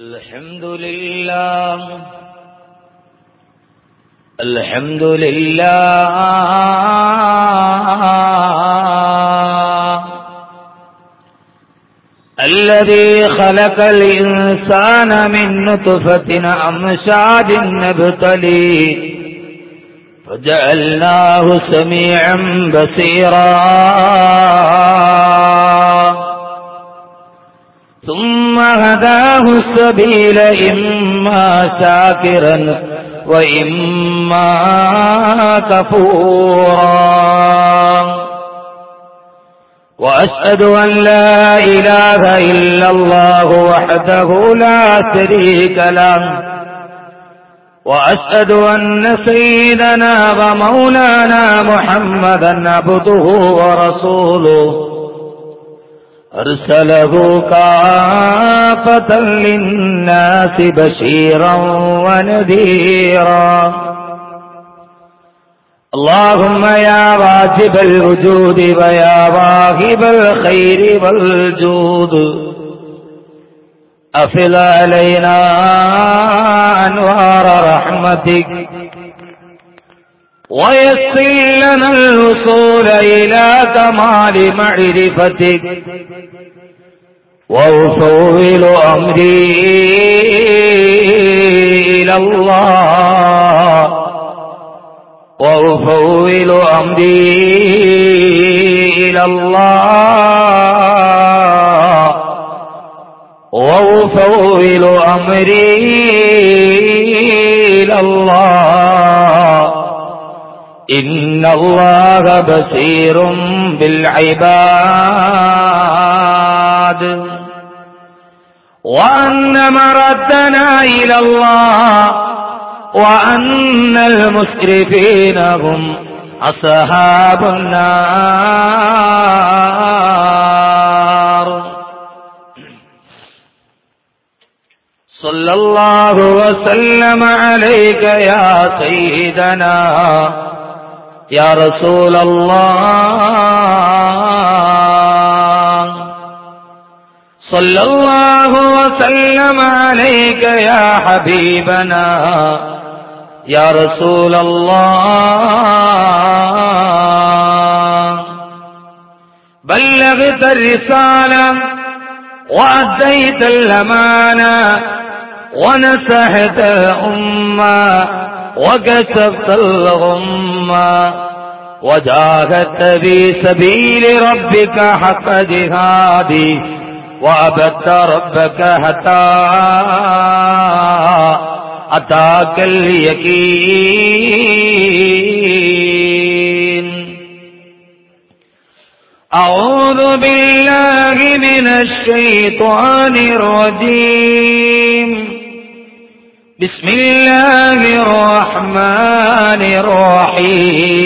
الحمد لله. الحمد لله. الذي خلق الإنسان من نطفة أمشاج نبتليه فجعلناه سميعا بصيرا. ثم هداه السبيل إما شاكرا وإما كفورا. وأشهد أن لا إله إلا الله وحده لا شريك له. وأشهد أن سيدنا ومولانا محمدا عبده ورسوله. أرسله كافة للناس بشيرا ونذيرا. اللهم يا واجب الوجود ويا واهب الخير والجود. أفل علينا أنوار رحمتك. ويسر لنا الوصول إلى كمال معرفتك. وأفوض أمري إلى الله. وأفوض أمري إلى الله. وأفوض أمري إلى الله. إن الله بصير بالعباد وأن مردنا إلى الله وأن المسرفين هم أصحاب النار. صلى الله وسلم عليك يا سيدنا يا رسول الله. صلى الله وسلم عليك يا حبيبنا. يا رسول الله. بلغت الرسالة وأديت الأمانة ونسحت الأمة. وكشفت الغمة وجاهدت في سبيل ربك حق جهادي وأبدت ربك حتى أتاك اليقين. أعوذ بالله من الشيطان الرجيم. بسم الله الرحمن الرحيم.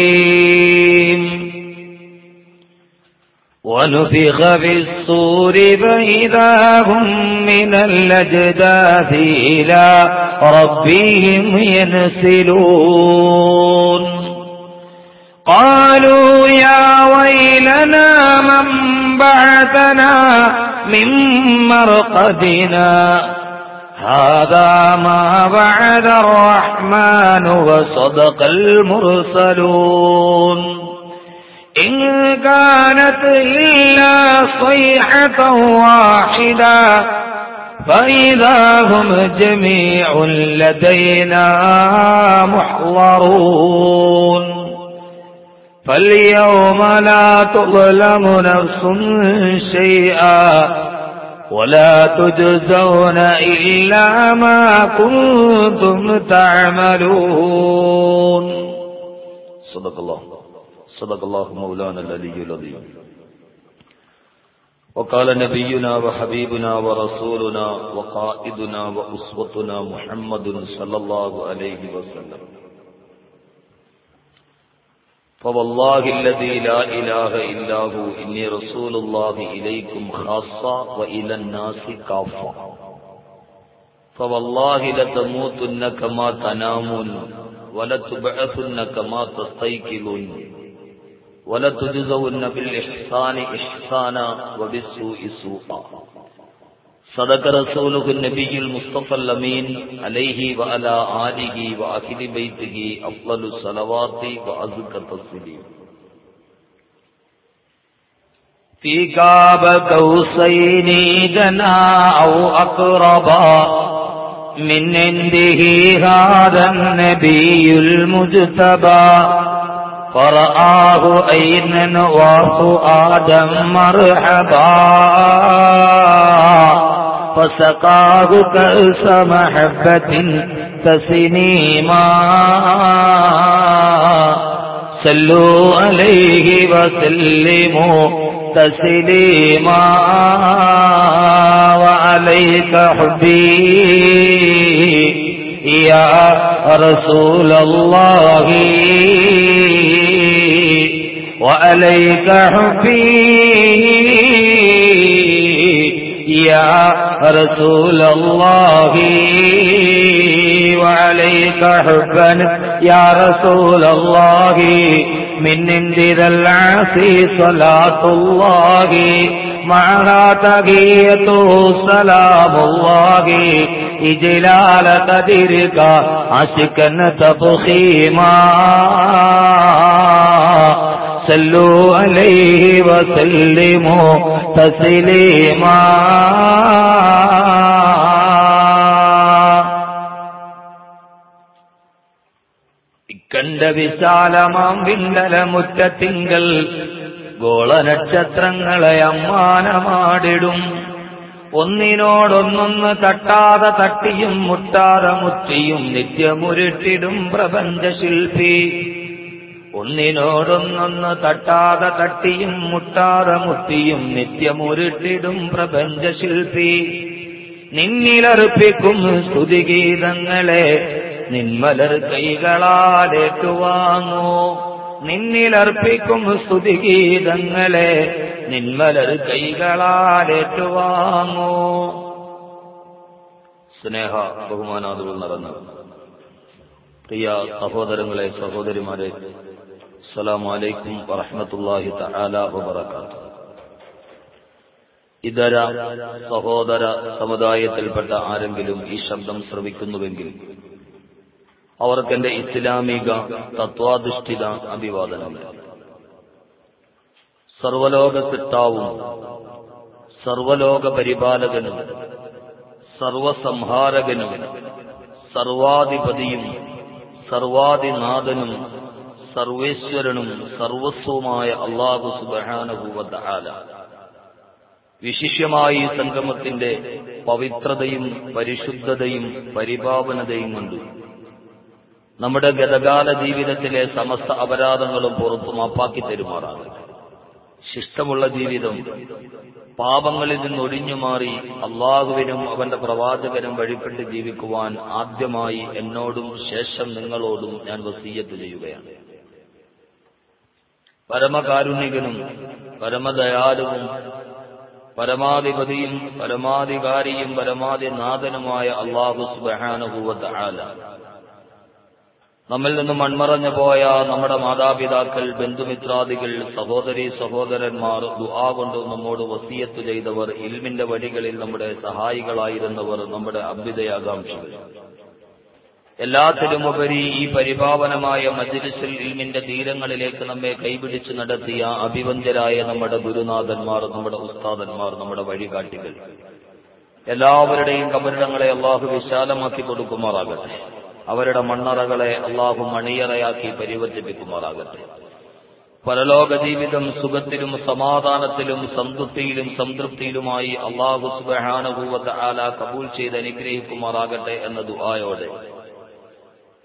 ونفخ في الصور فإذا هم من الأجداث إلى ربهم ينسلون. قالوا يا ويلنا من بعثنا من مرقدنا؟ هذا ما وعد الرحمن وصدق المرسلون. إن كانت إلا صيحة واحدة فإذا هم جميع لدينا محضرون. فاليوم لا تظلم نفس شيئا ولا تجزون إلا ما كنتم تعملون. صدق الله صدق الله مولانا العلي العظيم. وقال نبينا وحبيبنا ورسولنا وقائدنا وأسوتنا محمد صلى الله عليه وسلم. فوالله الذي لا إله إلا هو إني رسول الله إليكم خاصة وإلى الناس كافة. فوالله لتموتن كما تنامون ولتبعثن كما تستيقظون ولتجزون بالإحسان إحسانا وبالسوء سوءا. صدق رسوله النبي المصطفى الأمين عليه وعلى آله وأهل بيته أفضل الصلوات وأزكى التسليم. في كاب قوسين دنا أو أقربا من عنده هذا النبي المجتبى. فرآه أين وفؤادا مرحبا. فسقاه كأس محبة تسنيما صلوا عليه وسلموا تسليما وعليك حبي. يا رسول الله وعليك حبي. يا رسول الله وعليك حبا. يا رسول الله، من عند ذا العاصي صلاة الله. معها تقية سلام الله. إجلال قدرك عشقا تبخيما. صلوا عليه وسلموا تسليما കണ്ട വിശാലമാം വിണ്ടല മുറ്റത്തിങ്കൽ ഗോളനക്ഷത്രങ്ങളെ അമ്മാനമാടിടും ഒന്നിനോടൊന്നൊന്ന് തട്ടാതെ തട്ടിയും മുട്ടാതെ മുറ്റിയും നിത്യമുരുട്ടിടും പ്രപഞ്ചശില്പി ഒന്നിനോടൊന്നൊന്ന് തട്ടാതെ തട്ടിയും മുട്ടാതെ മുട്ടിയും നിത്യമുരുട്ടിടും പ്രപഞ്ചശില്പി. നിന്നിലർപ്പിക്കും സ്തുതിഗീതങ്ങളെ നിന്മലർ കൈകളാലേറ്റുവാങ്ങൂ. നിന്നിലർപ്പിക്കും സ്തുതിഗീതങ്ങളെ നിന്മലർ കൈകളാലേറ്റുവാങ്ങൂ. സ്നേഹ ബഹുമാനാദുകൾ നടന്നു പ്രിയ സഹോദരങ്ങളെ സഹോദരിമാരെ അസ്സലാമു ورحمة الله تعالى وبركاته. ഇതര സഹോദര സമുദായത്തിൽപ്പെട്ട ആരെങ്കിലും ഈ ശബ്ദം ശ്രവിക്കുന്നുവെങ്കിൽ അവർക്കെന്റെ ഇസ്ലാമിക തത്വാധിഷ്ഠിത അഭിവാദനം സർവലോക കിട്ടാവും സർവലോക പരിപാലകനും സർവസംഹാരകനും സർവാധിപതിയും സർവാധിനാഥനും സർവേശ്വരനും സർവസ്വമായ അള്ളാഹു സുബാനുഭൂവത്ത ആല വിശിഷ്യമായി സംഗമത്തിന്റെ പവിത്രതയും പരിശുദ്ധതയും പരിപാവനതയും കൊണ്ട്. നമ്മുടെ ഗതകാല ജീവിതത്തിലെ സമസ്ത അപരാധങ്ങളും പുറത്തു മാപ്പാക്കി തരുമാറാണ്. ശിഷ്ടമുള്ള ജീവിതം പാപങ്ങളിൽ നിന്ന് ഒഴിഞ്ഞു മാറി അള്ളാഹുവിനും അവന്റെ പ്രവാചകനും വഴിപ്പെട്ട് ജീവിക്കുവാൻ ആദ്യമായി എന്നോടും ശേഷം നിങ്ങളോടും ഞാൻ വസീയത്ത് ചെയ്യുകയാണ്. പരമകാരുണികനും പരമദയാലുവും പരമാധിപതിയും പരമാധികാരിയും പരമാധിനാഥനുമായ അള്ളാഹു സുബാനുഭൂവത്താല നമ്മിൽ നിന്നും മൺമറഞ്ഞു പോയ നമ്മുടെ മാതാപിതാക്കൾ ബന്ധുമിത്രാദികൾ സഹോദരി സഹോദരന്മാർ ദുആ കൊണ്ട് നമ്മോട് വസീയത്ത് ചെയ്തവർ ഇൽമിന്റെ വഴികളിൽ നമ്മുടെ സഹായികളായിരുന്നവർ നമ്മുടെ അഭ്യുദയാകാംക്ഷികൾ. എല്ലാത്തിലുമുപരി ഈ പരിപാവനമായ മജ്ലിസുൽ ഇൽമിന്റെ തീരങ്ങളിലേക്ക് നമ്മെ കൈപിടിച്ച് നടത്തിയ അഭിവന്ദ്യരായ നമ്മുടെ ഗുരുനാഥന്മാർ നമ്മുടെ ഉസ്താദന്മാർ നമ്മുടെ വഴികാട്ടികൾ. എല്ലാവരുടെയും കബരിടങ്ങളെ അള്ളാഹു വിശാലമാക്കി കൊടുക്കുമാറാകട്ടെ. അവരുടെ മണ്ണറകളെ അള്ളാഹു മണിയറയാക്കി പരിവർത്തിപ്പിക്കുമാറാകട്ടെ. പരലോക ജീവിതം സുഖത്തിലും സമാധാനത്തിലും സംതൃപ്തിയിലും സംതൃപ്തിയിലുമായി അള്ളാഹു സുബഹാനുഭൂവത്ത് ആല കബൂൽ ചെയ്ത് അനുഗ്രഹിക്കുമാറാകട്ടെ എന്ന ദുആയോടെ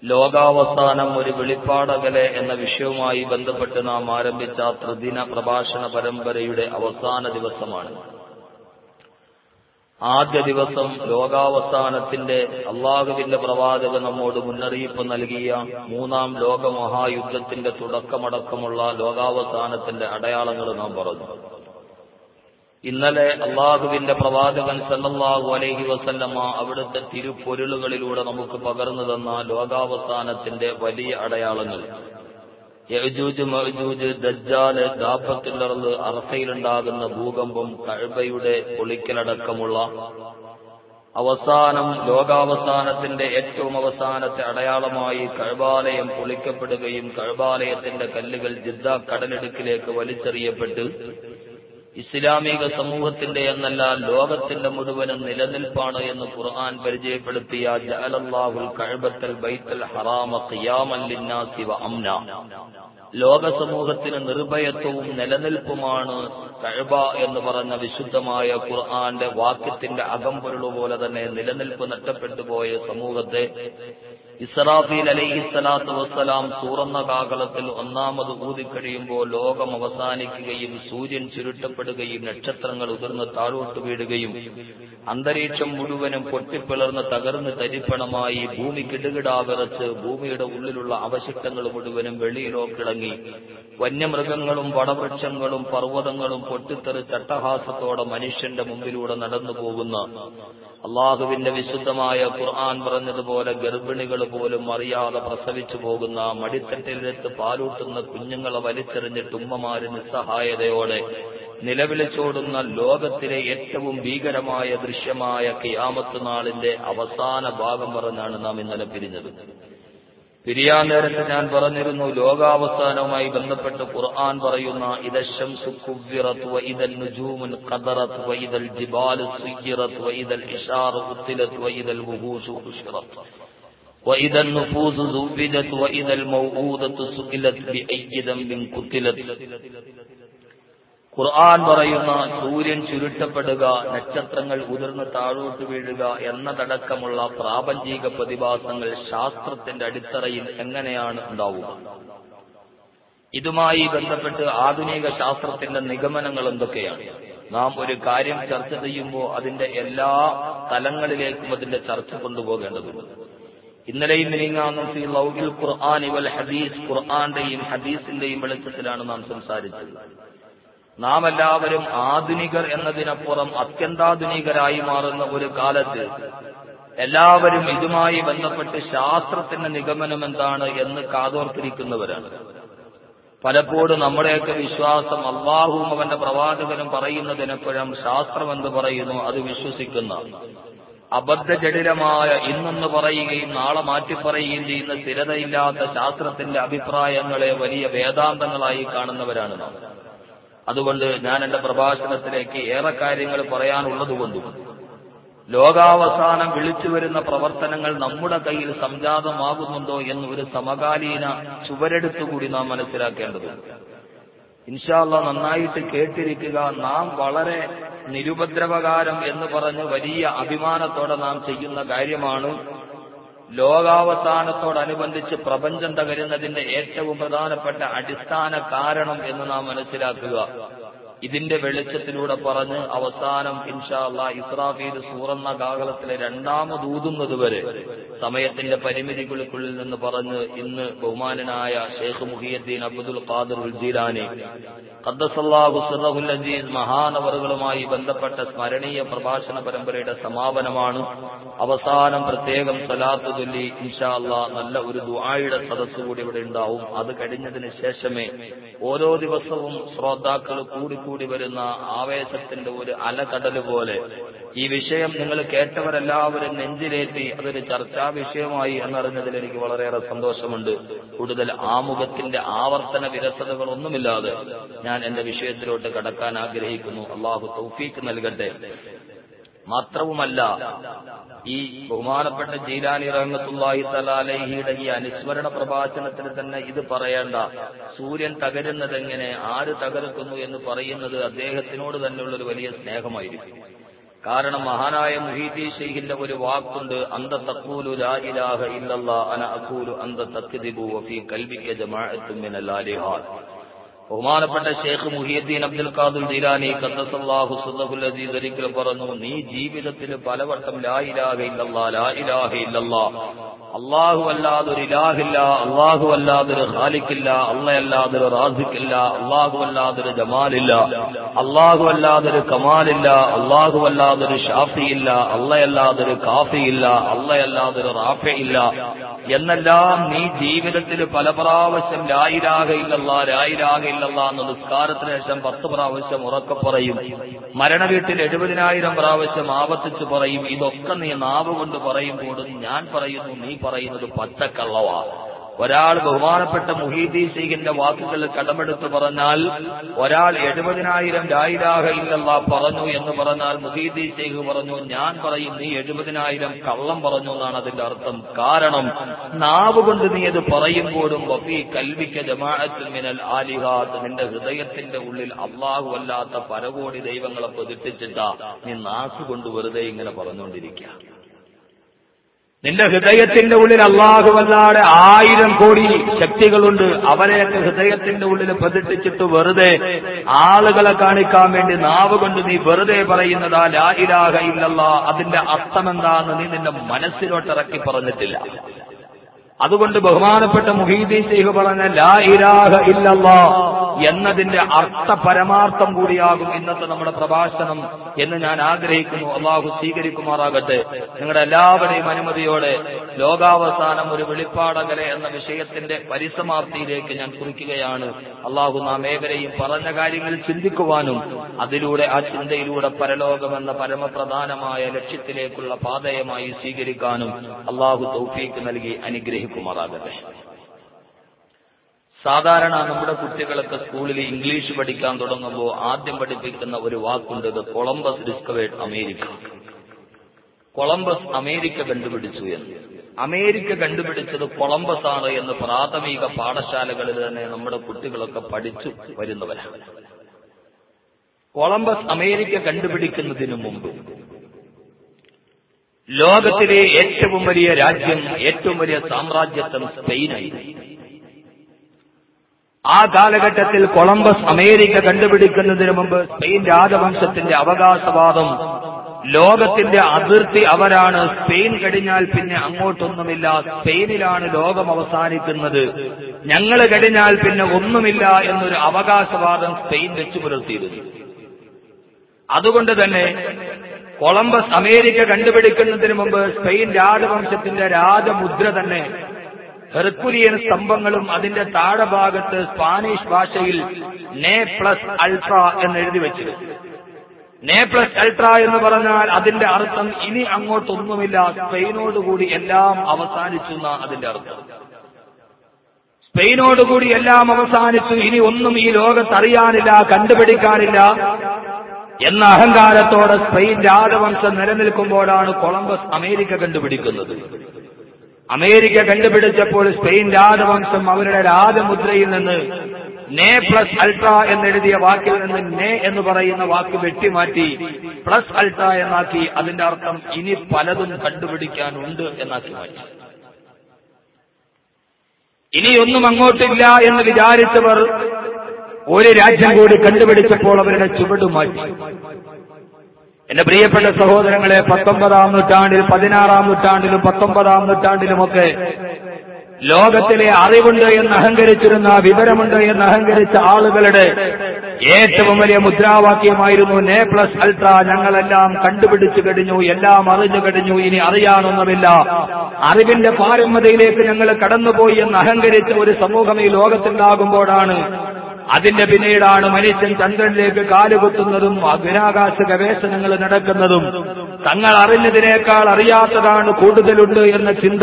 ലോകാവസാനം ഒരു വെളിപ്പാടകലെ എന്ന വിഷയവുമായി ബന്ധപ്പെട്ട് നാം ആരംഭിച്ച ത്രിദിന പ്രഭാഷണ പരമ്പരയുടെ അവസാന ദിവസമാണ്. ആദ്യ ദിവസം ലോകാവസാനത്തിന്റെ അള്ളാഹുവിന്റെ പ്രവാചകൻ നമ്മോട് മുന്നറിയിപ്പ് നൽകിയ മൂന്നാം ലോകമഹായുദ്ധത്തിന്റെ തുടക്കമടക്കമുള്ള ലോകാവസാനത്തിന്റെ അടയാളങ്ങൾ നാം പറഞ്ഞു. ഇന്നലെ അള്ളാഹുവിന്റെ പ്രവാചകൻ സല്ലല്ലാഹു അലൈഹി വസല്ലമ അവിടുത്തെ തിരുപ്പൊരുളുകളിലൂടെ നമുക്ക് പകർന്നു തന്ന ലോകാവസാനത്തിന്റെ വലിയ അടയാളങ്ങൾ. യജൂജ് മഹജൂജ് ദജ്ജാൽ ദാപത്തിലർന്ന് അറഫയിലുണ്ടാകുന്ന ഭൂകമ്പം കഴബയുടെ പൊളിക്കലടക്കമുള്ള അവസാനം ലോകാവസാനത്തിന്റെ ഏറ്റവും അവസാനത്തെ അടയാളമായി കഴബാലയം പൊളിക്കപ്പെടുകയും കഴബാലയത്തിന്റെ കല്ലുകൾ ജിദ്ദ കടലിടുക്കിലേക്ക് വലിച്ചെറിയപ്പെട്ട് ഇസ്ലാമിക സമൂഹത്തിന്റെ എന്നല്ല ലോകത്തിന്റെ മുഴുവനും നിലനിൽപ്പാണ് എന്ന് ഖുർആൻ പരിചയപ്പെടുത്തിയ ജഅലല്ലാഹുൽ കഅബത്തൽ ബൈത്തൽ ഹറാമ ഖിയാമൻ ലിന്നാസി വ അംന. ലോക സമൂഹത്തിന് നിർഭയത്വവും നിലനിൽപ്പുമാണ് കഅബ എന്ന് പറഞ്ഞ വിശുദ്ധമായ ഖുർആന്റെ വാക്യത്തിന്റെ അകമ്പൊരുൾ പോലെ തന്നെ നിലനിൽപ്പ് നഷ്ടപ്പെട്ടു പോയ സമൂഹത്തെ ഇസ്രാഫീൽ അലൈഹിസ്സലാത്തു വസ്സലാം തുറന്ന കാകളത്തിൽ ഒന്നാമത് ഊതിക്കഴിയുമ്പോൾ ലോകം അവസാനിക്കുകയും സൂര്യൻ ചുരുട്ടപ്പെടുകയും നക്ഷത്രങ്ങൾ ഉതിർന്ന് താഴോട്ട് വീഴുകയും അന്തരീക്ഷം മുഴുവനും പൊട്ടിപ്പിളർന്ന് തകർന്ന് തരിപ്പണമായി ഭൂമി കിടുകിടാ വിറച്ച് ഭൂമിയുടെ ഉള്ളിലുള്ള അവശിഷ്ടങ്ങൾ മുഴുവനും വെളിയിലോ കിളങ്ങി വന്യമൃഗങ്ങളും വടവൃക്ഷങ്ങളും പർവതങ്ങളും പൊട്ടിത്തെറി ചട്ടഹാസത്തോടെ മനുഷ്യന്റെ മുമ്പിലൂടെ നടന്നു പോകുന്ന അള്ളാഹുവിന്റെ വിശുദ്ധമായ ഖുർആൻ പറഞ്ഞതുപോലെ ഗർഭിണികൾ പോലും അറിയാതെ പ്രസവിച്ചു പോകുന്ന മടിത്തട്ടിലെടുത്ത് പാലൂട്ടുന്ന കുഞ്ഞുങ്ങളെ വലിച്ചെറിഞ്ഞിട്ട് ഉമ്മമാര് നിസ്സഹായതയോടെ നിലവിളിച്ചോടുന്ന ലോകത്തിലെ ഏറ്റവും ഭീകരമായ ദൃശ്യമായ കിയാമത്ത് നാളിന്റെ അവസാന ഭാഗം പറഞ്ഞാണ് നാം ഇന്നലെ പിരിഞ്ഞത്. പിരിയാൻ നേരത്ത് ഞാൻ പറഞ്ഞിരുന്നു ലോകാവസാനവുമായി ബന്ധപ്പെട്ട് ഖുർആൻ പറയുന്ന ഇതശം സുക്കുവിറത്ത് ഇതൽ നുജൂമുൻ ഖദറത്ത് ഇതൽ ജിബാലു സുയ്യിറത്ത് ഇതൽ ഇഷാറ് ഉത്തിലത്വ ഇതൽ വുഹൂഷു وإذا النفوس زوجت وإذا الموءودة سئلت بأي ذنب قتلت ഖുർആൻ പറയുന്ന സൂര്യൻ ചുരുട്ടപ്പെടുക നക്ഷത്രങ്ങൾ ഉതിർന്ന് താഴോട്ട് വീഴുക എന്നതടക്കമുള്ള പ്രാപഞ്ചിക പ്രതിഭാസങ്ങൾ ശാസ്ത്രത്തിന്റെ അടിത്തറയിൽ എങ്ങനെയാണ് ഉണ്ടാവുക ഇതുമായി ബന്ധപ്പെട്ട് ആധുനിക ശാസ്ത്രത്തിന്റെ നിഗമനങ്ങൾ എന്തൊക്കെയാണ് നാം ഒരു കാര്യം ചർച്ച ചെയ്യുമ്പോൾ അതിന്റെ എല്ലാ തലങ്ങളിലേക്കും അതിന്റെ ചർച്ച കൊണ്ടുപോകേണ്ടതുണ്ട് ഇന്നലെയും മിനിങ്ങാന്നും ഫി ലൗകിൽ ഖുർആൻ ഇവൽ ഹദീസ് ഖുർആന്റെയും ഹദീസിന്റെയും വെളിച്ചത്തിലാണ് നാം സംസാരിച്ചത്. നാം എല്ലാവരും ആധുനികർ എന്നതിനപ്പുറം അത്യന്താധുനികരായി മാറുന്ന ഒരു കാലത്ത് എല്ലാവരും ഇതുമായി ബന്ധപ്പെട്ട് ശാസ്ത്രത്തിന്റെ നിഗമനം എന്താണ് എന്ന് കാതോർത്തിരിക്കുന്നവരാണ്. പലപ്പോഴും നമ്മുടെയൊക്കെ വിശ്വാസം അള്ളാഹുവും അവന്റെ പ്രവാചകനും പറയുന്നതിനെപ്പോഴും ശാസ്ത്രമെന്ന് പറയുന്നു അത് വിശ്വസിക്കുന്ന അബദ്ധജടിലമായ ഇന്നെന്ന് പറയുകയും നാളെ മാറ്റി മാറ്റിപ്പറയുകയും ചെയ്യുന്ന സ്ഥിരതയില്ലാത്ത ശാസ്ത്രത്തിന്റെ അഭിപ്രായങ്ങളെ വലിയ വേദാന്തങ്ങളായി കാണുന്നവരാണ് നാം. അതുകൊണ്ട് ഞാൻ എന്റെ പ്രഭാഷണത്തിലേക്ക് ഏറെ കാര്യങ്ങൾ പറയാനുള്ളതുകൊണ്ടും ലോകാവസാനം വിളിച്ചു വരുന്ന പ്രവർത്തനങ്ങൾ നമ്മുടെ കയ്യിൽ സംജാതമാകുന്നുണ്ടോ എന്ന് ഒരു സമകാലീന ചുവരെടുത്തുകൂടി നാം മനസ്സിലാക്കേണ്ടതുണ്ട്. ഇൻഷാല്ല നന്നായിട്ട് കേട്ടിരിക്കുക. നാം വളരെ നിരുപദ്രവകാരം എന്ന് പറഞ്ഞ് വലിയ അഭിമാനത്തോടെ നാം ചെയ്യുന്ന കാര്യമാണ്. ലോകാവസാനത്തോടനുബന്ധിച്ച് പ്രപഞ്ചം തകരുന്നതിന്റെ ഏറ്റവും പ്രധാനപ്പെട്ട അടിസ്ഥാന കാരണം എന്ന് നാം മനസ്സിലാക്കുക. ഇതിന്റെ വെളിച്ചത്തിലൂടെ പറഞ്ഞ് അവസാനം ഇൻഷാല്ല ഇസ്രാഫീൽ സൂറന്ന ഗാഗലത്തിലെ രണ്ടാമത് ഊതുന്നത് വരെ സമയത്തിന്റെ പരിമിതികൾക്കുള്ളിൽ നിന്ന് പറഞ്ഞ് ഇന്ന് ബഹുമാനനായ ഷെയ്ഖ് മുഹിയുദ്ദീൻ അബ്ദുൽ ഖാദർ ഉൽജീലാനി അജീസ് മഹാനവറുകളുമായി ബന്ധപ്പെട്ട സ്മരണീയ പ്രഭാഷണ പരമ്പരയുടെ സമാപനമാണ്. അവസാനം പ്രത്യേകം സലാത്ത് ചൊല്ലി ഇൻഷാ അള്ളാ നല്ല ഒരു ദുആയുടെ സദസ്സ് കൂടി ഇവിടെ ഉണ്ടാവും. അത് കഴിഞ്ഞതിന് ശേഷമേ ഓരോ ദിവസവും ശ്രോതാക്കൾ കൂടിക്കൂടി വരുന്ന ആവേശത്തിന്റെ ഒരു അലകടൽ പോലെ ഈ വിഷയം നിങ്ങൾ കേട്ടവരെല്ലാവരും നെഞ്ചിലേറ്റി അതൊരു ചർച്ചാ വിഷയമായി എന്നറിഞ്ഞതിൽ എനിക്ക് വളരെയേറെ സന്തോഷമുണ്ട്. കൂടുതൽ ആമുഖത്തിന്റെ ആവർത്തന വിരസതകളൊന്നുമില്ലാതെ ഞാൻ എന്റെ വിഷയത്തിലോട്ട് കടക്കാൻ ആഗ്രഹിക്കുന്നു. അള്ളാഹു തൗഫീക്ക് നൽകട്ടെ. മാത്രവുമല്ല ഈ ബഹുമാനപ്പെട്ട ജീലാനി റഹ്മത്തുല്ലാഹി തലാലഹിയുടെ ഈ അനുസ്മരണ പ്രഭാഷണത്തിൽ തന്നെ ഇത് പറയേണ്ട. സൂര്യൻ തകരുന്നത് എങ്ങനെ ആര് തകർക്കുന്നു എന്ന് പറയുന്നത് അദ്ദേഹത്തിനോട് തന്നെയുള്ള ഒരു വലിയ സ്നേഹമായിരിക്കും. കാരണം മഹാനായ മുഹീദി ഷെയ്ഖിന്റെ ഒരു വാക്കുണ്ട് അന്ത തക്കൂലു ലാ ഇലാഹ ഇല്ലല്ലാ അന അക്കൂലു അന്ത തക്ദിബു വഫീ കൽബിക്ക ജമാഅത്തും മിനൽ ബഹുമാനപ്പെട്ട ഷേഖ് മുഹിയുദ്ദീൻ അബ്ദുൽ ഖാദുൽ ജീലാനി കദ്ദസല്ലാഹു സുദ്ദഹുൽ അസീസ് ഒരിക്കൽ പറഞ്ഞു നീ ജീവിതത്തിൽ പലവട്ടം ലാ ഇലാഹ ഇല്ലല്ലാ ലാ ഇലാഹ ഇല്ലല്ലാ. അല്ലാഹു അല്ലാതൊരു ഇലാഹില്ല അല്ലാഹു അല്ലാതൊരു ഖാലിക്കില്ല അള്ളയല്ലാതൊരു റാസിക്കില്ല അള്ളാഹു അല്ലാതൊരു ജമാലില്ല. അള്ളാഹു അല്ലാതൊരു കമാലില്ല അള്ളാഹു അല്ലാതൊരു ഷാഫിയില്ല അള്ളയല്ലാതൊരു കാഫിയില്ല അള്ളയല്ലാതൊരു റാഫിയില്ല. എന്നെല്ലാം നീ ജീവിതത്തിൽ പല പ്രാവശ്യം ലായിരാകയില്ലല്ലാ ലായിരാകയില്ല ലായിരാക ഇല്ലല്ല എന്ന് നിസ്കാരത്തിന് ശേഷം പത്ത് പ്രാവശ്യം ഉറക്കെ പറയും. മരണ വീട്ടിൽ എഴുപതിനായിരം പ്രാവശ്യം ആവർത്തിച്ചു പറയും. ഇതൊക്കെ നീ നാവ് കൊണ്ട് പറയുമ്പോഴും ഞാൻ പറയുന്നു നീ പറയുന്നത് പച്ചക്കള്ളവാ. ഒരാൾ ബഹുമാനപ്പെട്ട മുഹീദി സീഖിന്റെ വാക്കുകൾ കടമെടുത്ത് പറഞ്ഞാൽ ഒരാൾ എഴുപതിനായിരം ലായിരാഹ ഇല്ലല്ല പറഞ്ഞു എന്ന് പറഞ്ഞാൽ മുഹീദി സീഖ് പറഞ്ഞു ഞാൻ പറയും നീ എഴുപതിനായിരം കള്ളം പറഞ്ഞു എന്നാണ് അതിന്റെ അർത്ഥം. കാരണം നാവ് കൊണ്ട് നീ അത് പറയുമ്പോഴും വഫി കൽവിക്ക ജമാഅത്തിൽ മിനൽ ആലിഹാത്ത് നിന്റെ ഹൃദയത്തിന്റെ ഉള്ളിൽ അള്ളാഹു അല്ലാത്ത പരകോടി ദൈവങ്ങളെ പ്രതിഷ്ഠിച്ചിട്ടാ നീ നാസ് കൊണ്ട് വെറുതെ ഇങ്ങനെ പറഞ്ഞുകൊണ്ടിരിക്കുക. നിന്റെ ഹൃദയത്തിന്റെ ഉള്ളിൽ അള്ളാഹുവല്ലാതെ ആയിരം കോടി ശക്തികളുണ്ട്. അവരെയൊക്കെ ഹൃദയത്തിന്റെ ഉള്ളിൽ പ്രതിഷ്ഠിച്ചിട്ട് വെറുതെ ആളുകളെ കാണിക്കാൻ വേണ്ടി നാവ് കൊണ്ട് നീ വെറുതെ പറയുന്നതാ ലാഹിരാഹ ഇല്ലല്ല. അതിന്റെ അർത്ഥമെന്താന്ന് നീ നിന്റെ മനസ്സിലോട്ടിറക്കി പറഞ്ഞിട്ടില്ല. അതുകൊണ്ട് ബഹുമാനപ്പെട്ട മുഹീദീൻ ശൈഖ് പറഞ്ഞ ലാഹിരാഹ ഇല്ലല്ലാ. എന്നതിന്റെ അർത്ഥ പരമാർത്ഥം കൂടിയാകും ഇന്നത്തെ നമ്മുടെ പ്രഭാഷണം എന്ന് ഞാൻ ആഗ്രഹിക്കുന്നു. അള്ളാഹു സ്വീകരിക്കുമാറാകട്ടെ. നിങ്ങളുടെ എല്ലാവരുടെയും അനുമതിയോടെ ലോകാവസാനം ഒരു വെളിപ്പാടകലെ എന്ന വിഷയത്തിന്റെ പരിസമാപ്തിയിലേക്ക് ഞാൻ കുറിക്കുകയാണ്. അള്ളാഹു നാം ഏവരെയും പറഞ്ഞ കാര്യങ്ങൾ ചിന്തിക്കുവാനും അതിലൂടെ ആ ചിന്തയിലൂടെ പരലോകമെന്ന പരമപ്രധാനമായ ലക്ഷ്യത്തിലേക്കുള്ള പാതയമായി സ്വീകരിക്കാനും അള്ളാഹു തൗഫീക്ക് നൽകി അനുഗ്രഹിക്കുമാറാകട്ടെ. സാധാരണ നമ്മുടെ കുട്ടികളൊക്കെ സ്കൂളിൽ ഇംഗ്ലീഷ് പഠിക്കാൻ തുടങ്ങുമ്പോൾ ആദ്യം പഠിപ്പിക്കുന്ന ഒരു വാക്കുണ്ട് ഇത് Columbus discovered America. Columbus America കണ്ടുപിടിച്ചു എന്ന്. അമേരിക്ക കണ്ടുപിടിച്ചത് കൊളംബസ് ആണ് എന്ന് പ്രാഥമിക പാഠശാലകളിൽ തന്നെ നമ്മുടെ കുട്ടികളൊക്കെ പഠിച്ചു വരുന്നവരാണ്. കൊളംബസ് അമേരിക്ക കണ്ടുപിടിക്കുന്നതിനു മുമ്പ് ലോകത്തിലെ ഏറ്റവും വലിയ രാജ്യം ഏറ്റവും വലിയ സാമ്രാജ്യത്വം സ്പെയിനായിരുന്നു. ആ കാലഘട്ടത്തിൽ കൊളംബസ് അമേരിക്ക കണ്ടുപിടിക്കുന്നതിന് മുമ്പ് സ്പെയിൻ രാജവംശത്തിന്റെ അവകാശവാദം ലോകത്തിന്റെ അതിർത്തി അവരാണ്. സ്പെയിൻ കഴിഞ്ഞാൽ പിന്നെ അങ്ങോട്ടൊന്നുമില്ല. സ്പെയിനിലാണ് ലോകം അവസാനിക്കുന്നത്. ഞങ്ങൾ കഴിഞ്ഞാൽ പിന്നെ ഒന്നുമില്ല എന്നൊരു അവകാശവാദം സ്പെയിൻ വെച്ചു പുലർത്തിയിരുന്നു. അതുകൊണ്ട് തന്നെ കൊളംബസ് അമേരിക്ക കണ്ടുപിടിക്കുന്നതിന് മുമ്പ് സ്പെയിൻ രാജവംശത്തിന്റെ രാജമുദ്ര തന്നെ ഹെർക്കുലിയൻ സ്തംഭങ്ങളും അതിന്റെ താഴഭാഗത്ത് സ്പാനിഷ് ഭാഷയിൽ നേ പ്ലസ് അൾട്ര എന്ന് എഴുതി വെച്ചത്. നേ പ്ലസ് അൾട്ര എന്ന് പറഞ്ഞാൽ അതിന്റെ അർത്ഥം ഇനി അങ്ങോട്ടൊന്നുമില്ല സ്പെയിനോടുകൂടി എല്ലാം അവസാനിച്ചു എന്ന അതിന്റെ അർത്ഥം. സ്പെയിനോടുകൂടി എല്ലാം അവസാനിച്ചു ഇനി ഒന്നും ഈ ലോകത്ത് അറിയാനില്ല കണ്ടുപിടിക്കാനില്ല. എന്ന അഹങ്കാരത്തോടെ സ്പെയിൻ രാജവംശം നിലനിൽക്കുമ്പോഴാണ് കൊളംബസ് അമേരിക്ക കണ്ടുപിടിക്കുന്നത്. അമേരിക്ക കണ്ടുപിടിച്ചപ്പോൾ സ്പെയിൻ രാജവംശം അവരുടെ രാജമുദ്രയിൽ നിന്ന് നേ പ്ലസ് അൾട്ര എന്നെഴുതിയ വാക്കിൽ നിന്ന് നേ എന്ന് പറയുന്ന വാക്ക് വെട്ടിമാറ്റി പ്ലസ് അൾട്ര എന്നാക്കി. അതിന്റെ അർത്ഥം ഇനി പലതും കണ്ടുപിടിക്കാനുണ്ട് എന്നാക്കി മാറ്റി. ഇനിയൊന്നും അങ്ങോട്ടില്ല എന്ന് വിചാരിച്ചവർ ഒരു രാജ്യം കൂടി കണ്ടുപിടിച്ചപ്പോൾ അവരുടെ ചുവട് എന്റെ പ്രിയപ്പെട്ട സഹോദരങ്ങളെ പത്തൊമ്പതാം നൂറ്റാണ്ടിൽ പതിനാറാം നൂറ്റാണ്ടിലും പത്തൊമ്പതാം നൂറ്റാണ്ടിലുമൊക്കെ ലോകത്തിലെ അറിവുണ്ട് എന്ന് അഹങ്കരിച്ചിരുന്ന വിവരമുണ്ട് എന്ന് അഹങ്കരിച്ച ആളുകളുടെ ഏറ്റവും വലിയ മുദ്രാവാക്യമായിരുന്നു നേ പ്ലസ് അൾട്ര ഞങ്ങളെല്ലാം കണ്ടുപിടിച്ചു കഴിഞ്ഞു എല്ലാം അറിഞ്ഞു കഴിഞ്ഞു ഇനി അറിയാനൊന്നുമില്ല. അറിവിന്റെ പാരമ്പര്യയിലേക്ക് ഞങ്ങൾ കടന്നുപോയി എന്ന് അഹങ്കരിച്ച ഒരു സമൂഹം ഈ ലോകത്തുണ്ടാകുമ്പോഴാണ് അതിന്റെ പിന്നീടാണ് മനുഷ്യൻ ചന്ദ്രനിലേക്ക് കാലുകുത്തുന്നതും അഗ്നാകാശ ഗവേഷണങ്ങൾ നടക്കുന്നതും. തങ്ങൾ അറിഞ്ഞതിനേക്കാൾ അറിയാത്തതാണ് കൂടുതലുണ്ട് എന്ന ചിന്ത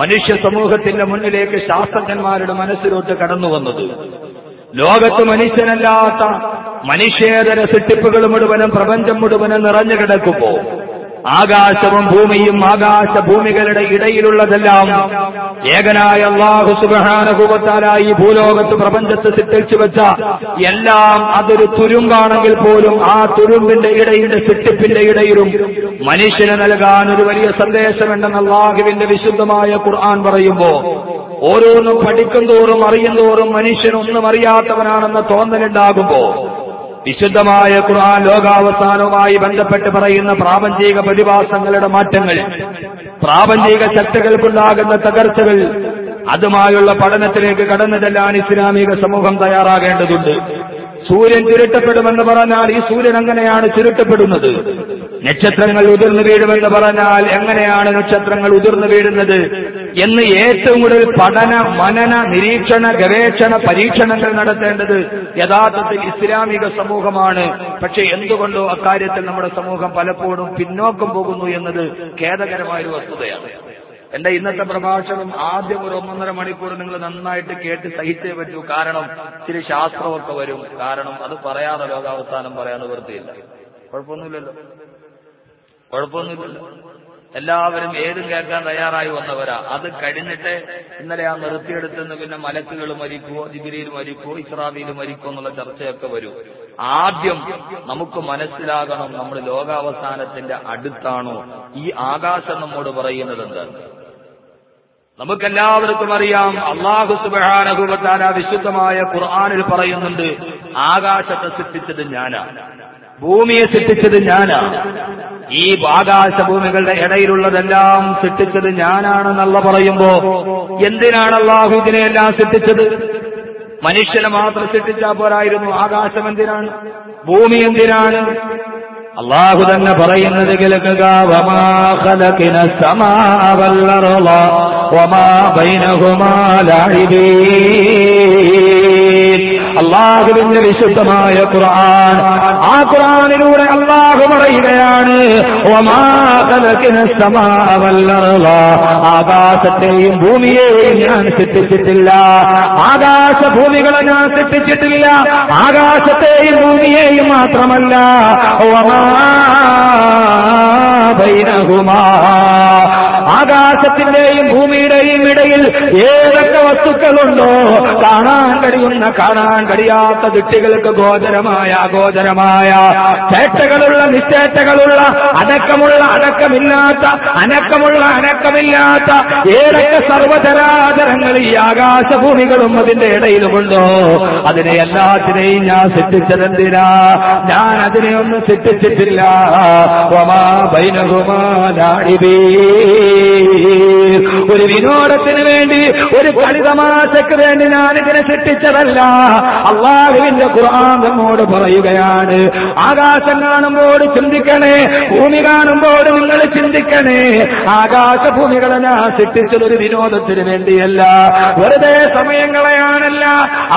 മനുഷ്യ സമൂഹത്തിന്റെ മുന്നിലേക്ക് ശാസ്ത്രജ്ഞന്മാരുടെ മനസ്സിലോട്ട് കടന്നു വന്നത്. ലോകത്ത് മനുഷ്യനല്ലാത്ത മനുഷ്യേതര സൃഷ്ടിപ്പുകൾ മുഴുവനും പ്രപഞ്ചം മുഴുവനും നിറഞ്ഞു കിടക്കുമ്പോ ആകാശവും ഭൂമിയും ആകാശ ഭൂമികളുടെ ഇടയിലുള്ളതെല്ലാം ഏകനായ അള്ളാഹു സുബഹാനുഭവത്താലായി ഭൂലോകത്ത് പ്രപഞ്ചത്ത് സിട്ടിച്ചു വെച്ച എല്ലാം അതൊരു തുരുമ്പാണെങ്കിൽ പോലും ആ തുരുമ്പിന്റെ ഇടയിലെ സിട്ടിപ്പിന്റെ ഇടയിലും മനുഷ്യന് നൽകാൻ ഒരു വലിയ സന്ദേശമുണ്ടെന്ന് അള്ളാഹുവിന്റെ വിശുദ്ധമായ ഖുർആൻ പറയുമ്പോ ഓരോന്നും പഠിക്കും തോറും അറിയും തോറും മനുഷ്യൻ ഒന്നും അറിയാത്തവനാണെന്ന തോന്നലുണ്ടാകുമ്പോ വിശുദ്ധമായ ഖുർആൻ ലോകാവസാനവുമായി ബന്ധപ്പെട്ട് പറയുന്ന പ്രാപഞ്ചിക പ്രതിഭാസങ്ങളുടെ മാറ്റങ്ങൾ പ്രാപഞ്ചിക ശക്തികൾക്കുണ്ടാകുന്ന തകർച്ചകൾ അതുമായുള്ള പഠനത്തിലേക്ക് കടന്നു ചെല്ലാൻ ഇസ്ലാമിക സമൂഹം തയ്യാറാകേണ്ടതുണ്ട്. സൂര്യൻ ചുരുട്ടപ്പെടുമെന്ന് പറഞ്ഞാൽ ഈ സൂര്യൻ എങ്ങനെയാണ് ചുരുട്ടപ്പെടുന്നത്? നക്ഷത്രങ്ങൾ ഉതിർന്നു വീഴുമെന്ന് പറഞ്ഞാൽ എങ്ങനെയാണ് നക്ഷത്രങ്ങൾ ഉതിർന്നു വീഴുന്നത്? എന്ന് ഏറ്റവും കൂടുതൽ പഠന മനന നിരീക്ഷണ ഗവേഷണ പരീക്ഷണങ്ങൾ നടത്തേണ്ടത് യഥാർത്ഥത്തിൽ ഇസ്ലാമിക സമൂഹമാണ്. പക്ഷെ എന്തുകൊണ്ടോ അക്കാര്യത്തിൽ നമ്മുടെ സമൂഹം പലപ്പോഴും പിന്നോക്കം പോകുന്നു എന്നത് ഖേദകരമായ ഒരു വസ്തുതയാണ്. എന്റെ ഇന്നത്തെ പ്രഭാഷണം ആദ്യം ഒരു ഒന്നൊന്നര മണിക്കൂർ നിങ്ങൾ നന്നായിട്ട് കേട്ട് സഹിച്ചേ പറ്റൂ. കാരണം ഇച്ചിരി ശാസ്ത്രമൊക്കെ വരും. കാരണം അത് പറയാതെ ലോകാവസാനം പറയാൻ നിവൃത്തിയില്ല കുഴപ്പമൊന്നുമില്ലല്ലോ. കുഴപ്പമൊന്നുമില്ലല്ലോ. എല്ലാവരും ഏതും കേൾക്കാൻ തയ്യാറായി വന്നവരാ. അത് കഴിഞ്ഞിട്ട് ഇന്നലെ ആ നിർത്തിയെടുത്തുനിന്ന് പിന്നെ മലക്കുകൾ മരിക്കുവോ ജിബിരിയിൽ മരിക്കുവോ ഇസ്രാബിയിൽ മരിക്കുവോ എന്നുള്ള ചർച്ചയൊക്കെ വരും. ആദ്യം നമുക്ക് മനസ്സിലാകണം നമ്മൾ ലോകാവസാനത്തിന്റെ അടുത്താണോ. ഈ ആകാശം നമ്മോട് പറയുന്നത് എന്താണ്? നമുക്കെല്ലാവർക്കും അറിയാം. അള്ളാഹു സുബാനുഭവത്താല വിശുദ്ധമായ ഖുർആാനിൽ പറയുന്നുണ്ട് ആകാശത്തെ സൃഷ്ടിച്ചത് ഞാനാ. ഭൂമിയെ സൃഷ്ടിച്ചത് ഞാനാ. ഈ ആകാശ ഭൂമികളുടെ ഇടയിലുള്ളതെല്ലാം സൃഷ്ടിച്ചത് ഞാനാണെന്നല്ല പറയുമ്പോ എന്തിനാണ് അള്ളാഹു ഇതിനെയെല്ലാം സൃഷ്ടിച്ചത്? മനുഷ്യനെ മാത്രം സൃഷ്ടിച്ചാൽ പോരായിരുന്നു. ആകാശം എന്തിനാണ്? ഭൂമി എന്തിനാണ്? അള്ളാഹു തന്നെ പറയുന്നത് കേൾക്കുക. വമാ ബൈനഹുമാ ലാഹിബീ അള്ളാഹുവിന്റെ വിശുദ്ധമായ ഖുർആൻ. ആ ഖുർആനിലൂടെ അള്ളാഹു പറയുകയാണ് ആകാശത്തെയും ഭൂമിയെയും ഞാൻ സൃഷ്ടിച്ചിട്ടില്ല. ആകാശ ഭൂമികളെ ഞാൻ സൃഷ്ടിച്ചിട്ടില്ല. ആകാശത്തെയും ഭൂമിയെയും മാത്രമല്ല. ആകാശത്തിന്റെയും ഭൂമിയുടെയും ഇടയിൽ ഏതൊക്കെ വസ്തുക്കളുണ്ടോ കാണാൻ കഴിയുന്ന കാണാൻ കഴിയാത്ത ദിട്ടുകൾക്ക് ഗോചരമായ അഗോചരമായ ചേട്ടകളുള്ള നിശ്ചേട്ടകളുള്ള അടക്കമുള്ള അടക്കമില്ലാത്ത അനക്കമുള്ള അനക്കമില്ലാത്ത ഏതൊക്കെ സർവചരാചരങ്ങൾ ഈ ആകാശഭൂമികളും അതിന്റെ ഇടയിലുമുണ്ടോ അതിനെ എല്ലാത്തിനെയും ഞാൻ സൃഷ്ടിച്ചതെന്തിനാ? ഞാൻ അതിനെ ഒന്നും സൃഷ്ടിച്ചിട്ടില്ല. ഒരു വിനോദത്തിന് വേണ്ടി ഒരു കളിതമാശയ്ക്ക് വേണ്ടി ഞാൻ ഇതിനെ സൃഷ്ടിച്ചതല്ല. അള്ളാഹുവിന്റെ ഖുർആൻ നമ്മോട് പറയുകയാണ്. ആകാശം കാണുമ്പോൾ ചിന്തിക്കണേ. ഭൂമി കാണുമ്പോൾ നിങ്ങൾ ചിന്തിക്കണേ. ആകാശഭൂമികളെ ഞാൻ സൃഷ്ടിച്ചതൊരു വിനോദത്തിന് വേണ്ടിയല്ല. വെറുതെ സമയങ്ങളെയാണല്ല.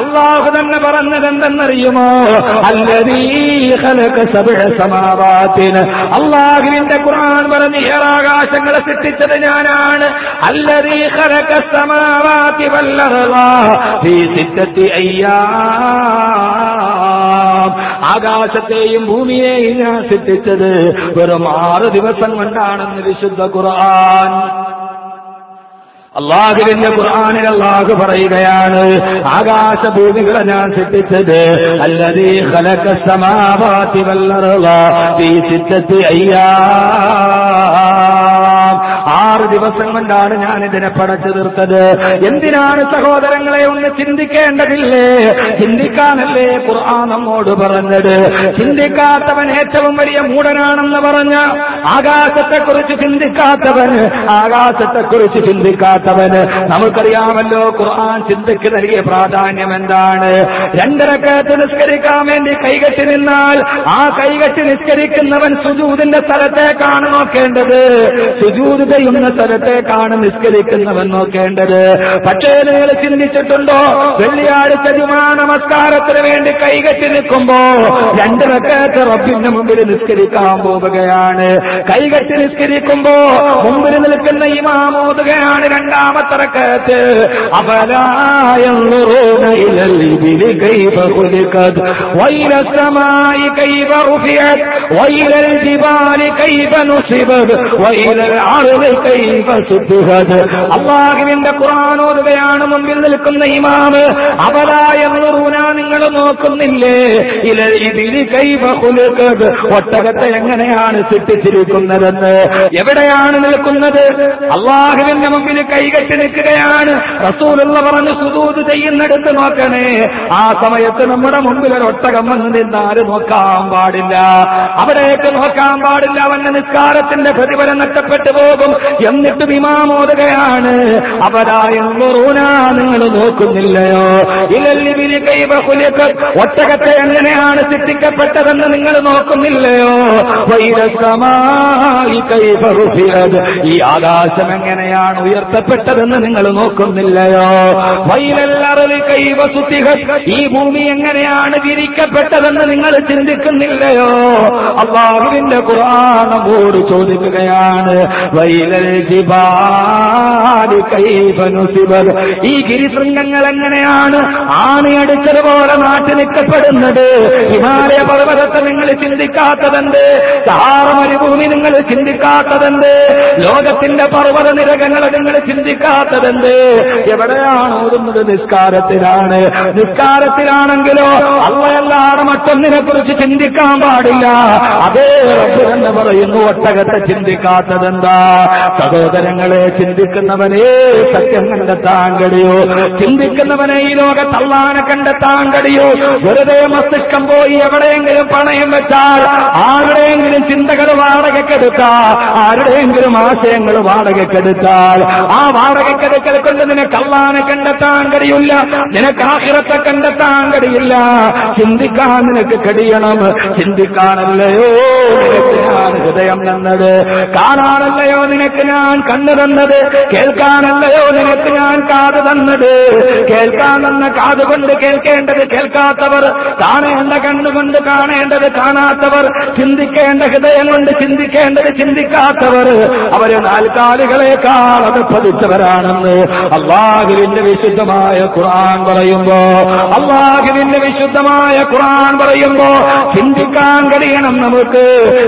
അള്ളാഹു തന്നെ പറഞ്ഞത് എന്തെന്നറിയുമോ സമാവാത്തിന് അള്ളാഹുവിന്റെ ഖുർആൻ പറഞ്ഞ് ഏറാകാശങ്ങളെ സൃഷ്ടിച്ചത് ഞാനാണ്. അല്ലതീ ഖലഖ സമാവാതി ആകാശത്തെയും ഭൂമിയെയും ഞാൻ സൃഷ്ടിച്ചത് വെറും ആറ് ദിവസം കൊണ്ടാണെന്ന് വിശുദ്ധ ഖുർആൻ. അള്ളാഹുവിന്റെ ഖുർആാനിൽ അള്ളാഹു പറയുകയാണ് ആകാശഭൂമികളെ ഞാൻ സൃഷ്ടിച്ചത് അല്ലതീ ഹലക സമാവാതി വല്ലറുള്ള ആറ് ദിവസം കൊണ്ടാണ് ഞാൻ ഇതിനെ പടച്ചു തീർത്തത്. എന്തിനാണ് സഹോദരങ്ങളെ ഒന്ന് ചിന്തിക്കേണ്ടതില്ലേ? ചിന്തിക്കാനല്ലേ ഖുർആൻ നമ്മോട് പറഞ്ഞത്? ചിന്തിക്കാത്തവൻ ഏറ്റവും വലിയ മൂടനാണെന്ന് പറഞ്ഞ ആകാശത്തെക്കുറിച്ച് ചിന്തിക്കാത്തവൻ ആകാശത്തെക്കുറിച്ച് ചിന്തിക്കാത്തവന് നമുക്കറിയാമല്ലോ ഖുർആൻ ചിന്തയ്ക്ക് നൽകിയ പ്രാധാന്യം എന്താണ്? രണ്ടരക്കത്ത് നിസ്കരിക്കാൻ വേണ്ടി കൈകെട്ടി നിന്നാൽ ആ കൈകെട്ടി നിസ്കരിക്കുന്നവൻ സുജൂതിന്റെ സ്ഥലത്തേക്കാണ് നോക്കേണ്ടത്. സുജൂതയും നിൽക്കുന്ന സ്ഥലത്തേക്കാണ് നിസ്കരിക്കുന്നവൻ നോക്കേണ്ടത്. പക്ഷേ നിങ്ങൾ ചിന്തിച്ചിട്ടുണ്ടോ? വെള്ളിയാഴ്ച ജുമാ നമസ്കാരത്തിന് വേണ്ടി കൈകെട്ടി നിൽക്കുമ്പോ രണ്ട് റക്കാറ്റ് റബ്ബിന്റെ മുമ്പിൽ നിസ്കരിക്കാൻ പോവുകയാണ്. കൈകെട്ടി നിസ്കരിക്കുമ്പോ മുമ്പിൽ നിൽക്കുന്ന ഇമാമോതുകയാണ് രണ്ടാമത്തെ റക്കാറ്റ് അപലായ അള്ളാഹുവിന്റെ ഖുറാനോടുകയാണ് മുമ്പിൽ നിൽക്കുന്ന ഇമാമ്. അവരാ എന്ന് നിങ്ങൾ നോക്കുന്നില്ലേ? ഒട്ടകത്തെ എങ്ങനെയാണ് സൃഷ്ടിച്ചിരിക്കുന്നതെന്ന് എവിടെയാണ് നിൽക്കുന്നത്? അള്ളാഹുവിന്റെ മുമ്പിൽ കൈകെട്ടി നിൽക്കുകയാണ്. റസൂലുള്ള പറഞ്ഞ് സുദൂത് ചെയ്യുന്നിടത്ത് നോക്കണേ. ആ സമയത്ത് നമ്മുടെ മുമ്പിൽ ഒരു ഒട്ടകം വന്ന് നിന്നാൽ നോക്കാൻ പാടില്ല. അവിടേക്ക് നോക്കാൻ പാടില്ല. അവന്റെ നിസ്കാരത്തിന്റെ പ്രതിഫലം നഷ്ടപ്പെട്ടു പോകും. എന്നിട്ടും ഇമാമോദകയാണ്. അവരായ നിങ്ങൾ നോക്കുന്നില്ലയോ? കൈബഹുലിക ഒട്ടകത്തെ എങ്ങനെയാണ് സൃഷ്ടിക്കപ്പെട്ടതെന്ന് നിങ്ങൾ നോക്കുന്നില്ലയോ? ഈ ആകാശം എങ്ങനെയാണ് ഉയർത്തപ്പെട്ടതെന്ന് നിങ്ങൾ നോക്കുന്നില്ലയോ? ഈ ഭൂമി എങ്ങനെയാണ് വിരിക്കപ്പെട്ടതെന്ന് നിങ്ങൾ ചിന്തിക്കുന്നില്ലയോ? അള്ളാഹുവിന്റെ ഖുർആാനോട് ചോദിക്കുകയാണ് വൈലൽ ഈ ഗിരിശൃംഗങ്ങൾ എങ്ങനെയാണ് ആണിയടിച്ചതുപോലെ നാട്ടിൽ നിൽക്കപ്പെടുന്നത്? ഹിമാലയ പർവതത്തെ നിങ്ങൾ ചിന്തിക്കാത്തതെന്ത്? സഹാറ മരുഭൂമി നിങ്ങൾ ചിന്തിക്കാത്തതെന്ത്? ലോകത്തിന്റെ പർവത നിരകങ്ങൾ നിങ്ങൾ ചിന്തിക്കാത്തതെന്ത്? എവിടെയാണ് ഓടുന്നത് നിസ്കാരത്തിലാണ്? നിസ്കാരത്തിലാണെങ്കിലോ അള്ളയല്ലാതെ മറ്റൊന്നിനെ കുറിച്ച് ചിന്തിക്കാൻ പാടില്ല. അതേ എന്ന് പറയുന്നു ഒട്ടകത്തെ ചിന്തിക്കാത്തതെന്താ? സഹോദരങ്ങളെ ചിന്തിക്കുന്നവനെ സത്യം കണ്ടെത്താൻ കഴിയോ? ചിന്തിക്കുന്നവനെ ഈ ലോകത്തള്ളാനെ കണ്ടെത്താൻ കഴിയോ? വെറുതെ മസ്തിഷ്കം പോയി എവിടെയെങ്കിലും പണയം വെച്ചാൽ ആരുടെയെങ്കിലും ചിന്തകൾ വാടകയ്ക്കെടുത്താൽ ആരുടെയെങ്കിലും ആശയങ്ങൾ വാടകയ്ക്കെടുത്താൽ ആ വാടകയ്ക്കെടുക്കൽ കൊണ്ട് നിനക്ക് അള്ളാനെ കണ്ടെത്താൻ കഴിയില്ല നിനക്ക് ആഹിറത്തെ കണ്ടെത്താൻ കഴിയില്ല. ചിന്തിക്കാൻ നിനക്ക് കഴിയണം. ചിന്തിക്കാനല്ലയോ ഞാൻ ഹൃദയം തന്നത് കാണാനല്ലയോ നിനക്ക് ഞാൻ കണ്ണു തന്നത്? കേൾക്കാനല്ലയോ നിനക്ക് ഞാൻ കാത് തന്നത്? കേൾക്കാൻ തന്ന കാത് കൊണ്ട് കേൾക്കേണ്ടത് കേൾക്കാത്തവർ കാണേണ്ട കണ്ണുകൊണ്ട് കാണേണ്ടത് കാണാത്തവർ ചിന്തിക്കേണ്ട ഹൃദയം കൊണ്ട് ചിന്തിക്കേണ്ടത് ചിന്തിക്കാത്തവർ അവർ നാൽക്കാലികളെക്കാൾ അത് പതിച്ചവരാണെന്ന് അള്ളാഹുവിന്റെ വിശുദ്ധമായ ഖുർആൻ പറയുമ്പോ അള്ളാഹുവിന്റെ വിശുദ്ധമായ ഖുർആൻ പറയുമ്പോ ചിന്തിക്കാൻ കഴിയണം നമുക്ക്.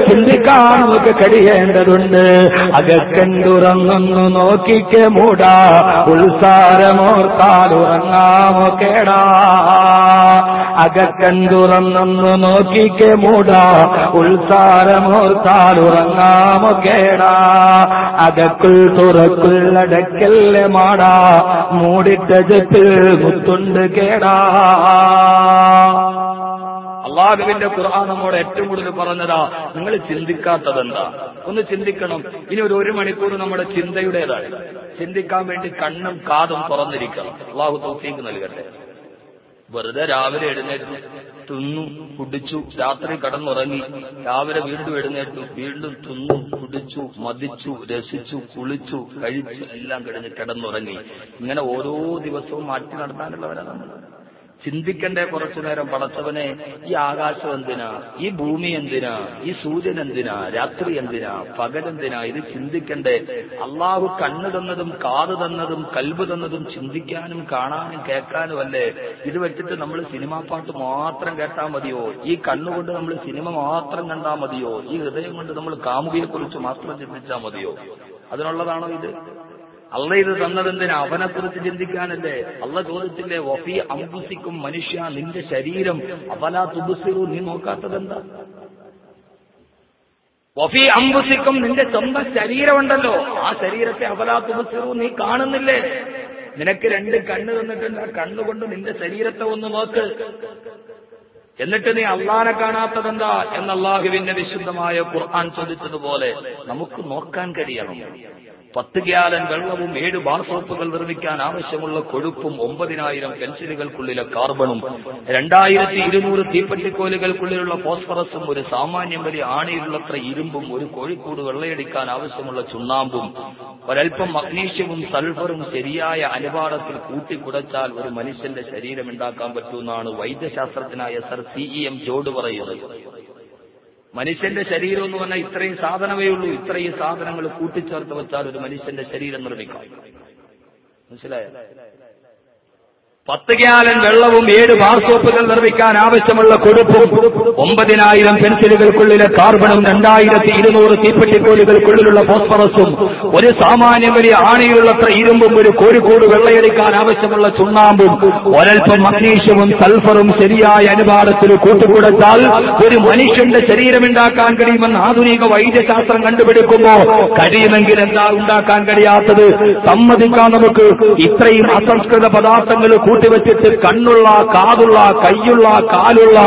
ചിന്തിക്കാൻ നമുക്ക് കഴിയേണ്ടതുണ്ട് അകക്കണ്ടുറങ്ങുന്നു നോക്കിക്ക് മൂടാ. ഉത്സാരമോർത്താൽ ഉറങ്ങാമോ കേടാ അകക്കണ്ടുറങ്ങുന്നു നോക്കിക്ക് മൂടാ. ഉത്സാരമോർത്താൽ ഉറങ്ങാമോ കേടാ അകക്കുൾ തുറക്കുള്ളടക്കല്ലേ മാടാ. മൂടിട്ട ജത്തിൽ മുത്തുണ്ട് കേടാ. അള്ളാഹുവിന്റെ ഖുർആൻ നമ്മോട് ഏറ്റവും കൂടുതൽ പറഞ്ഞതാ നിങ്ങൾ ചിന്തിക്കാത്തതെന്താ? ഒന്ന് ചിന്തിക്കണം. ഇനി ഒരു ഒരു മണിക്കൂർ നമ്മുടെ ചിന്തയുടേതാണ്. ചിന്തിക്കാൻ വേണ്ടി കണ്ണും കാതും തുറന്നിരിക്കണം. അള്ളാഹു തൗഫീക്ക് നൽകട്ടെ. വെറുതെ രാവിലെ എഴുന്നേറ്റ്. തിന്നു കുടിച്ചു രാത്രി കടന്നുറങ്ങി. രാവിലെ വീണ്ടും എഴുന്നേറ്റു. വീണ്ടും തിന്നു കുടിച്ചു മതിച്ചു രസിച്ചു കുളിച്ചു കഴിച്ചു എല്ലാം കിടന്ന് കിടന്നുറങ്ങി. ഇങ്ങനെ ഓരോ ദിവസവും മാറ്റി നടത്താനുള്ളവരാണ് നമ്മൾ. ചിന്തിക്കണ്ടേ കുറച്ചു നേരം പടച്ചവനെ ഈ ആകാശം എന്തിനാ? ഈ ഭൂമി എന്തിനാ? ഈ സൂര്യൻ എന്തിനാ? രാത്രി എന്തിനാ? പകലെന്തിനാ ഇത് ചിന്തിക്കണ്ടേ. അള്ളാഹു കണ്ണു തന്നതും കാത് തന്നതും കൽബ് തന്നതും ചിന്തിക്കാനും കാണാനും കേൾക്കാനും അല്ലേ? ഇത് വെച്ചിട്ട് നമ്മൾ സിനിമാ പാട്ട് മാത്രം കേട്ടാൽ മതിയോ? ഈ കണ്ണുകൊണ്ട് നമ്മൾ സിനിമ മാത്രം കണ്ടാൽ മതിയോ? ഈ ഹൃദയം കൊണ്ട് നമ്മൾ കാമുകിയെ കുറിച്ച് മാത്രം ചിന്തിച്ചാൽ മതിയോ? അതിനുള്ളതാണോ ഇത്? അള്ള ഇത് തന്നതെന്തിനാ? അവനെ കുറിച്ച് ചിന്തിക്കാനല്ലേ? അള്ള ചോദിച്ചില്ലേ വഫി അമ്പുസിക്കും മനുഷ്യ നിന്റെ ശരീരം. അവലാ തുബുസിറു നീ നോക്കാത്തതെന്താ? വഫി അമ്പുസിക്കും നിന്റെ സ്വന്തം ശരീരമുണ്ടല്ലോ. ആ ശരീരത്തെ അവലാ തുബുസിറു നീ കാണുന്നില്ലേ? നിനക്ക് രണ്ട് കണ്ണ് തന്നിട്ടുണ്ട്. ആ കണ്ണുകൊണ്ട് നിന്റെ ശരീരത്തെ ഒന്ന് നോക്ക്. എന്നിട്ട് നീ അള്ളാനെ കാണാത്തതെന്താ? എന്ന വിശുദ്ധമായ ഖുർആൻ ചോദിച്ചതുപോലെ നമുക്ക് നോക്കാൻ കഴിയണം. പത്ത് ഗ്യാലൻ വെള്ളവും ഏഴ് ബാർ സോപ്പുകൾ നിർമ്മിക്കാൻ ആവശ്യമുള്ള കൊഴുപ്പും ഒമ്പതിനായിരം പെൻസിലുകൾക്കുള്ളിലെ കാർബണും രണ്ടായിരത്തി ഇരുന്നൂറ് തീപ്പറ്റിക്കോലുകൾക്കുള്ളിലുള്ള ഫോസ്ഫറസും ഒരു സാമാന്യം വലിയ ആണിയിലുള്ളത്ര ഇരുമ്പും ഒരു കോഴിക്കൂട് വെള്ളയടിക്കാൻ ആവശ്യമുള്ള ചുണ്ണാമ്പും ഒരൽപ്പം മഗ്നീഷ്യവും സൾഫറും ശരിയായ അനുപാതത്തിൽ കൂട്ടിക്കുടച്ചാൽ ഒരു മനുഷ്യന്റെ ശരീരം ഉണ്ടാക്കാൻ പറ്റുമെന്നാണ് വൈദ്യശാസ്ത്രജ്ഞനായ sir C E M Joad പറയുന്നത്. മനുഷ്യന്റെ ശരീരം എന്ന് പറഞ്ഞാൽ ഇത്രയും സാധനമേ ഉള്ളൂ. ഇത്രയും സാധനങ്ങൾ കൂട്ടിച്ചേർത്ത് വെച്ചാൽ ഒരു മനുഷ്യന്റെ ശരീരം നിർമ്മിക്കാം. മനസ്സിലായോ? പത്ത് ഗ്യാലൻ വെള്ളവും ഏഴ് ബാർ സോപ്പുകൾ നിർമ്മിക്കാൻ ആവശ്യമുള്ള കൊടുപ്പും ഒമ്പതിനായിരം പെൻസിലുകൾക്കുള്ളിലെ കാർബണും രണ്ടായിരത്തി ഇരുന്നൂറ് തീപ്പെട്ടിക്കോലുകൾക്കുള്ളിലുള്ള ഫോസ്ഫറസും ഒരു സാമാന്യം വലിയ ആണിയുള്ളത്ര ഇരുമ്പും ഒരു കോഴിക്കോട് വെള്ളയെടുക്കാൻ ആവശ്യമുള്ള ചുണ്ണാമ്പും ഒരൽപ്പം മഗ്നീഷ്യവും സൾഫറും ശരിയായ അനുപാതത്തിൽ കൂട്ടുകൊടുത്താൽ ഒരു മനുഷ്യന്റെ ശരീരമുണ്ടാക്കാൻ കഴിയുമെന്ന് ആധുനിക വൈദ്യശാസ്ത്രം കണ്ടുപിടിക്കുമ്പോ കഴിയുമെങ്കിൽ എന്താ ഉണ്ടാക്കാൻ കഴിയാത്തത്? സമ്മതിക്കാൻ നമുക്ക്. ഇത്രയും അസംസ്കൃത പദാർത്ഥങ്ങൾ കൂട്ടിവെച്ചിട്ട് കണ്ണുള്ള കാതുള്ള കൈയുള്ള കാലുള്ള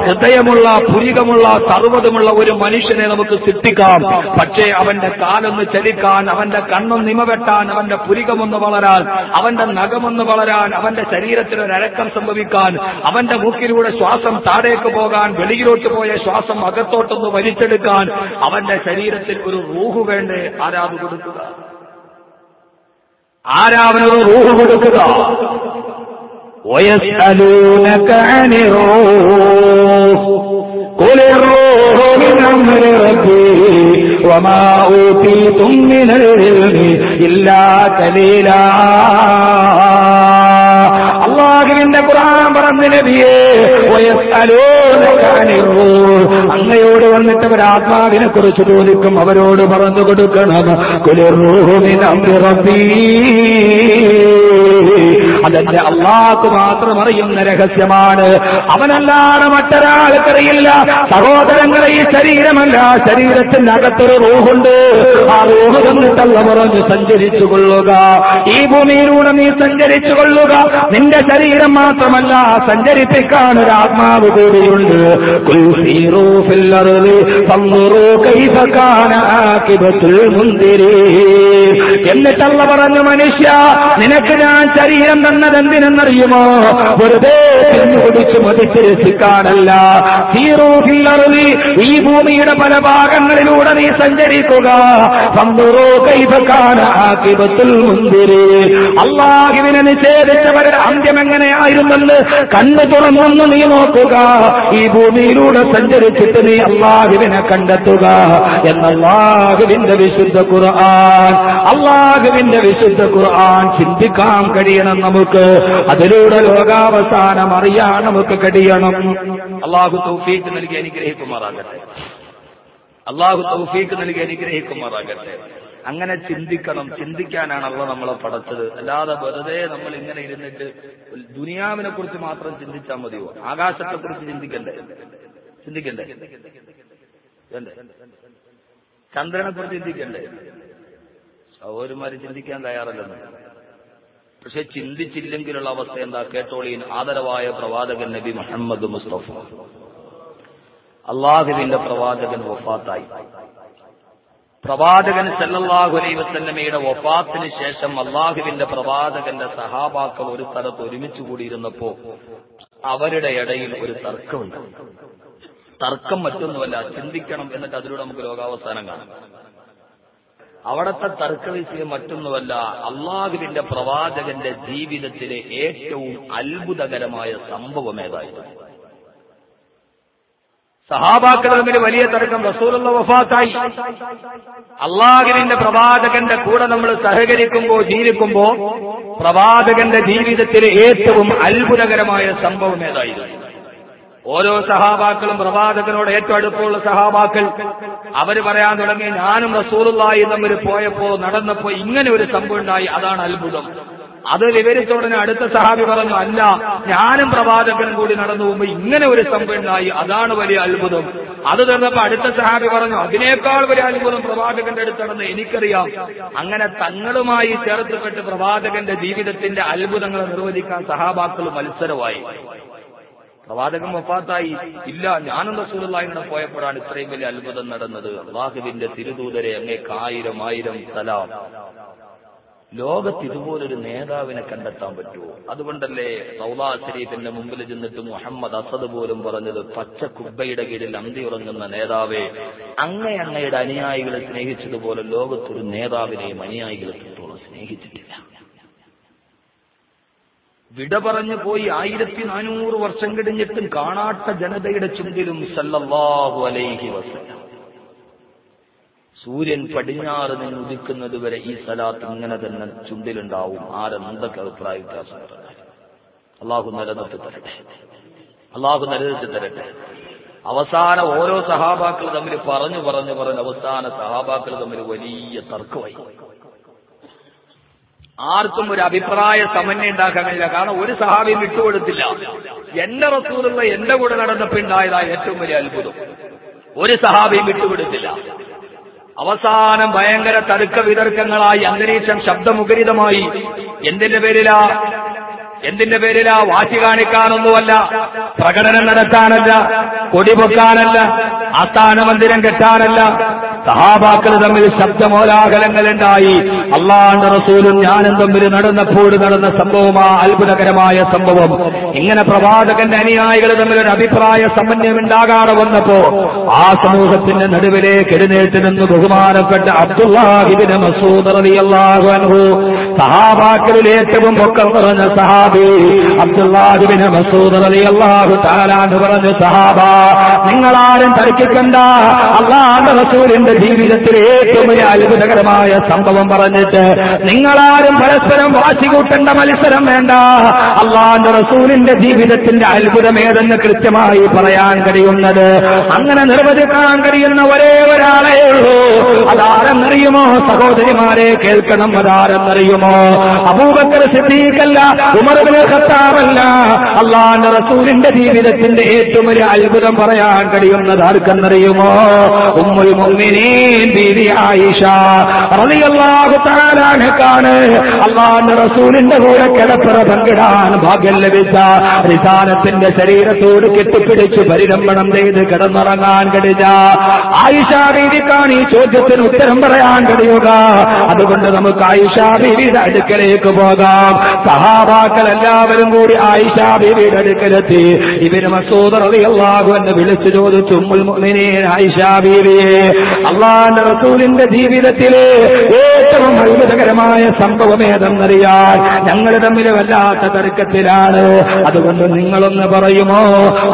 ഹൃദയമുള്ള പുരികമുള്ള സർവതുമുള്ള ഒരു മനുഷ്യനെ നമുക്ക് സൃഷ്ടിക്കാം. പക്ഷേ അവന്റെ കാലൊന്ന് ചലിക്കാൻ അവന്റെ കണ്ണൊന്ന് നിമവെട്ടാൻ അവന്റെ പുരികമൊന്ന് വളരാൻ അവന്റെ നഖമൊന്ന് വളരാൻ അവന്റെ ശരീരത്തിൽ ഒരു സംഭവിക്കാൻ അവന്റെ മൂക്കിലൂടെ ശ്വാസം താഴേക്ക് പോകാൻ വെളിയിലോട്ട് പോയ ശ്വാസം അകത്തോട്ടൊന്ന് വലിച്ചെടുക്കാൻ അവന്റെ ശരീരത്തിൽ ഒരു റൂഹ് വേണ്ടേ? ആരാത് കൊടുക്കുക. ആരാവനൊരു റൂഹ് കൊടുക്കുക. ويسألونك عن الروح قل الروح من أمر ربي وما أوتيتم من العلم إلا قليلا അള്ളാഹുവിന്റെ ഖുർആൻ പറഞ്ഞ നബിയെ വയസ്സലൂനക അനിർ റൂഹ്. അങ്ങയോട് വന്നിട്ട് അവർ ആത്മാവിനെ കുറിച്ച് ചോദിക്കും അവരോട് പറഞ്ഞു കൊടുക്കണം കുലിറൂമിൻ അംരി അതെന്റെ അള്ളാഹ് മാത്രം അറിയുന്ന രഹസ്യമാണ്. അവനല്ലാതെ മറ്റൊരാൾക്കറിയില്ല. സഹോദരങ്ങളെ ഈ ശരീരമല്ല. ശരീരത്തിന്റെ അകത്തൊരു റൂഹുണ്ട്. ആ റൂഹ് തന്നിട്ടല്ല പറഞ്ഞ് സഞ്ചരിച്ചു കൊള്ളുക ഈ ഭൂമിയിലൂടെ നീ സഞ്ചരിച്ചു കൊള്ളുക നിന്റെ ശരീരം മാത്രമല്ല സഞ്ചരിപ്പിക്കാൻ ഒരു ആത്മാവ് കൂടിയുണ്ട്. എന്നിട്ടല്ല പറഞ്ഞു മനുഷ്യ നിനക്ക് ഞാൻ ശരീരം തന്നത് എന്തിനെന്നറിയുമോ വെറുതെ അർളി ഈ ഭൂമിയുടെ പല ഭാഗങ്ങളിലൂടെ നീ സഞ്ചരിക്കുക. അള്ളാഹുവിനെ നിഷേധിച്ചവരുടെ അന്ത്യം എങ്ങനെയായിരുന്നെന്ന് കണ്ണു തുറന്നൊന്ന് നീ നോക്കുക. ഈ ഭൂമിയിലൂടെ സഞ്ചരിച്ചിട്ട് നീ അള്ളാഹുവിനെ കണ്ടെത്തുക എന്നല്ലാഹുവിന്റെ വിശുദ്ധ ഖുർആൻ. അള്ളാഹുവിന്റെ വിശുദ്ധ ഖുർആൻ ചിന്തിക്കാൻ കഴിയണം നമുക്ക് അതിലൂടെ ലോകാവസാനം അറിയാൻ നമുക്ക് കഴിയണം. അള്ളാഹു തൗഫീക്ക് നൽകി അനുഗ്രഹിക്കുമാറാകട്ടെ. അള്ളാഹു തൗഫീക്ക് നൽകി അനുഗ്രഹിക്കുമാറാകട്ടെ. അങ്ങനെ ചിന്തിക്കണം ചിന്തിക്കാനാണ് അള്ള നമ്മളെ പടച്ചത്. അല്ലാതെ വെറുതെ നമ്മൾ ഇങ്ങനെ ഇരുന്നിട്ട് ദുനിയാവിനെ കുറിച്ച് മാത്രം ചിന്തിച്ചാൽ മതിയോ? ആകാശത്തെ കുറിച്ച് ചിന്തിക്കണ്ടേ? ചിന്തിക്കണ്ടേ? ചന്ദ്രനെ കുറിച്ച് ചിന്തിക്കണ്ടേ? സഹോദരന്മാര് ചിന്തിക്കാൻ തയ്യാറല്ലെന്ന്. പക്ഷെ ചിന്തിച്ചില്ലെങ്കിലുള്ള അവസ്ഥ എന്താ? കേട്ടോളിയൻ ആദരവായ പ്രവാചകൻ നബി മുഹമ്മദ് മുസ്തഫ. അള്ളാഹുവിന്റെ പ്രവാചകൻ വഫാത്തായി. പ്രവാചകൻ സല്ലാഹുലൈ വസ്ലമയുടെ വസല്ലമയുടെ ശേഷം അള്ളാഹുവിന്റെ പ്രവാചകന്റെ സഹാബാക്കൾ ഒരു സ്ഥലത്ത് ഒരുമിച്ച് കൂടിയിരുന്നപ്പോ അവരുടെ ഇടയിൽ ഒരു തർക്കമുണ്ട്. തർക്കം മറ്റൊന്നുമല്ല ചിന്തിക്കണം എന്നിട്ട് അതിലൂടെ നമുക്ക് ലോകാവസാനം കാണാം. അവിടത്തെ തർക്കവിഷയം മറ്റൊന്നുമല്ല. അള്ളാഹുവിന്റെ പ്രവാചകന്റെ ജീവിതത്തിലെ ഏറ്റവും അത്ഭുതകരമായ സംഭവം ഏതായിരുന്നു? സഹാബാക്കൾ തമ്മിൽ വലിയ തർക്കം. റസൂലുള്ള വഫാത്തായി. അള്ളാഹുവിന്റെ പ്രവാചകന്റെ കൂടെ നമ്മൾ സഹകരിക്കുമ്പോൾ ജീവിക്കുമ്പോൾ പ്രവാചകന്റെ ജീവിതത്തിലെ ഏറ്റവും അത്ഭുതകരമായ സംഭവം ഏതായിരുന്നു? ഓരോ സഹാബാക്കളും പ്രവാചകനോട് ഏറ്റവും അടുപ്പമുള്ള സഹാബാക്കൾ. അവർ പറയാൻ തുടങ്ങി ഞാനും റസൂലുള്ളായി തമ്മിൽ പോയപ്പോ നടന്നപ്പോ ഇങ്ങനെ ഒരു സംഭവം ഉണ്ടായി അതാണ് അത്ഭുതം. അത് വിവരിച്ചോടനെ അടുത്ത സഹാബി പറഞ്ഞു അല്ല ഞാനും പ്രവാചകനും കൂടി നടന്നു പോകുമ്പോ ഇങ്ങനെ ഒരു സംഭവം ഉണ്ടായി അതാണ് വലിയ അത്ഭുതം. അത് തീർന്നപ്പോ അടുത്ത സഹാബി പറഞ്ഞു അതിനേക്കാൾ വലിയ അത്ഭുതം പ്രവാചകന്റെ അടുത്ത് നടന്ന് എനിക്കറിയാം. അങ്ങനെ തങ്ങളുമായി ചേർത്തുപെട്ട് പ്രവാചകന്റെ ജീവിതത്തിന്റെ അത്ഭുതങ്ങളെ നിർവചിക്കാൻ സഹാബാക്കൾ മത്സരമായി. പ്രവാചകൻ വഫാത്തായി. ഇല്ല ഞാനും റസൂലുള്ളാഹിയുടെ പോയപ്പോഴാണ് ഇത്രയും വലിയ അത്ഭുതം നടന്നത്. അള്ളാഹുവിന്റെ തിരുദൂതരെ അങ്ങേക്ക് ആയിരം ആയിരം സലാം. ലോകത്ത് ഇതുപോലൊരു നേതാവിനെ കണ്ടെത്താൻ പറ്റുമോ? അതുകൊണ്ടല്ലേ സൗദാ ശരീഫിന്റെ മുമ്പിൽ ചെന്നിട്ട് മുഹമ്മദ് അസദ് പോലും പറഞ്ഞത് പച്ച കുബ്ബയുടെ കീഴിൽ അന്തിയുറങ്ങുന്ന നേതാവേ. അങ്ങേ അങ്ങയുടെ അനുയായികളെ സ്നേഹിച്ചതുപോലെ ലോകത്തൊരു നേതാവിനെയും അനുയായികളെ സ്നേഹിച്ചിട്ടില്ല. വിട പറഞ്ഞു പോയി ആയിരത്തി നാനൂറ് വർഷം കഴിഞ്ഞിട്ടും കാണാത്ത ജനതയുടെ ചുണ്ടിലും സല്ലല്ലാഹു അലൈഹി വസല്ലം. സൂര്യൻ പടിഞ്ഞാറ് നിന്ന് ഉദിക്കുന്നത് വരെ ഈ സലാത്ത് ഇങ്ങനെ തന്നെ ചുണ്ടിലുണ്ടാവും. ആരെന്തൊക്കെ അഭിപ്രായ വ്യത്യാസം അള്ളാഹു നിലനിർത്തി തരട്ടെ. അള്ളാഹു നിലനിർത്തി തരട്ടെ. അവസാന ഓരോ സഹാബാക്കൾ തമ്മിൽ പറഞ്ഞു പറഞ്ഞു പറഞ്ഞ് അവസാന സഹാബാക്കൾ തമ്മിൽ വലിയ തർക്കമായി. ആർക്കും ഒരു അഭിപ്രായ സമന്വയം ഉണ്ടാക്കാൻ കഴിയില്ല കാരണം ഒരു സഹാബിയും വിട്ടുകൊടുത്തില്ല. എന്റെ റസൂലുള്ള എന്റെ കൂടെ നടന്നപ്പോ ഉണ്ടായതാ ഏറ്റവും വലിയ അത്ഭുതം. ഒരു സഹാബിയും വിട്ടുകൊടുത്തില്ല. അവസാനം ഭയങ്കര തർക്ക വിതർക്കങ്ങളായി അന്തരീക്ഷം ശബ്ദമുഖരിതമായി. എന്തിന്റെ പേരിലാ? എന്തിന്റെ പേരിലാ? വാശി കാണിക്കാനൊന്നുമല്ല. പ്രകടനം നടത്താനല്ല. കൊടിപൊക്കാനല്ല ആസ്ഥാന മന്ദിരം കെട്ടാനല്ല. സഹാബാക്കൾ തമ്മിൽ ശബ്ദമോലാകലങ്ങളുണ്ടായി അള്ളാന്റെ റസൂലും ഞാനും തമ്മിൽ നടന്നപ്പോൾ നടന്ന സംഭവമാ അത്ഭുതകരമായ സംഭവം. ഇങ്ങനെ പ്രവാചകന്റെ അനുയായികൾ തമ്മിൽ ഒരു അഭിപ്രായ സമന്വയം ഉണ്ടാകാതെ വന്നപ്പോ ആ സമൂഹത്തിന്റെ നടുവിലേക്ക് എഴുന്നേറ്റ് നിന്ന് ബഹുമാനപ്പെട്ട അബ്ദുല്ലാഹിബിന് മസൂദ് റളിയല്ലാഹു അൻഹു സഹാബാക്കളിൽ ഏറ്റവും പൊക്കം പറഞ്ഞ സഹാബി അബ്ദുല്ലാഹിബിന് മസൂദ് റളിയല്ലാഹു തആല എന്ന് പറഞ്ഞു സഹാബ നിങ്ങളാരും തർക്കിക്കണ്ട. അള്ളാഹ് റസൂലിന്റെ ജീവിതത്തിൽ ഏറ്റവും വലിയ അത്ഭുതകരമായ സംഭവം പറഞ്ഞിട്ട് നിങ്ങളാരും പരസ്പരം വാശി കൂട്ടേണ്ട മത്സരം വേണ്ട. അള്ളാന്റെ റസൂലിന്റെ ജീവിതത്തിന്റെ അത്ഭുതം ഏതെന്ന് കൃത്യമായി പറയാൻ കഴിയുന്നത് അങ്ങനെ നിർവചിക്കാൻ കഴിയുന്ന ഒരേ ഒരാളേ ഉള്ളൂ. അതാരെന്നറിയുമോ സഹോദരിമാരെ കേൾക്കണം അതാരെന്നറിയുമോ അബൂബക്കർ സിദ്ദീഖല്ല ഉമർബിന് ഖത്താബല്ല. അള്ളാഹുന്റെ റസൂലിന്റെ ജീവിതത്തിന്റെ ഏറ്റവും വലിയ അത്ഭുതം പറയാൻ കഴിയുന്നത് ആർക്കെന്നറിയുമോ? ഉമ്മുൽ മുഅ്മിനീൻ ആയിഷ റസൂലിന്റെ കൂടെ കിടപ്പറ പങ്കിടാൻ ഭാഗ്യം ലഭിച്ച റിസാനത്തിന്റെ ശരീരത്തോട് കെട്ടിപ്പിടിച്ച് പരിരംഭണം ചെയ്ത് കിടന്നുറങ്ങാൻ കഴിച്ച ആയിഷ ബീവിക്കാണ് ഈ ചോദ്യത്തിന് ഉത്തരം പറയാൻ കഴിയുക. അതുകൊണ്ട് നമുക്ക് ആയിഷ ബീവിയുടെ അടുക്കലേക്ക് പോകാം. സഹാബാക്കൾ എല്ലാവരും കൂടി ആയിഷ ബീവിയുടെ അടുക്കലെത്തി. ഇവർ മസൂദ് റളിയല്ലാഹു എന്ന് വിളിച്ചു ചോദിച്ചു ആയിഷ ബീവിയെ അള്ളാന്റെ റസൂലിന്റെ ജീവിതത്തിലെ ഏറ്റവും അത്ഭുതകരമായ സംഭവം ഏതെന്നറിയാൻ ഞങ്ങൾ തമ്മിൽ വല്ലാത്ത തർക്കത്തിലാണ്. അതുകൊണ്ട് നിങ്ങളൊന്ന് പറയുമോ?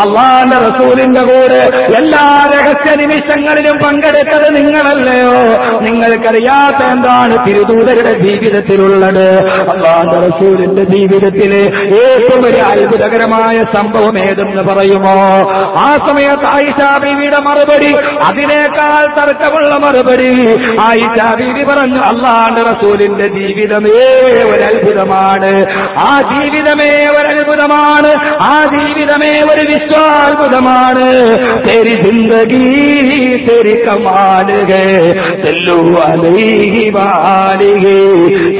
അള്ളാന്റെ റസൂലിന്റെ കൂടെ എല്ലാ രഹസ്യ നിമിഷങ്ങളിലും പങ്കെടുത്തത് നിങ്ങളല്ലയോ? നിങ്ങൾക്കറിയാത്ത എന്താണ് തിരുദൂതരുടെ ജീവിതത്തിലുള്ളത്? അള്ളാന്റെ റസൂലിന്റെ ജീവിതത്തിലെ ഏറ്റവും വലിയ അത്ഭുതകരമായ സംഭവം ഏതെന്ന് പറയുമോ? ആ സമയത്ത് ആയിഷ ബീവിയുടെ മറുപടി അതിനേക്കാൾ തർക്കമുള്ള മറുപടി ആയിഷ ബീവി പറഞ്ഞു അള്ളാന്റെ റസൂലിന്റെ ജീവിതമേ ഒരത്ഭുതമാണ്. ആ ജീവിതമേ ഒരത്ഭുതമാണ്. ആ ജീവിതമേ ഒരു വിശ്വാത്ഭുതമാണ്. തെരി ജിന്ദഗി തെരി കമാലുക ചെല്ലു അലൈഹി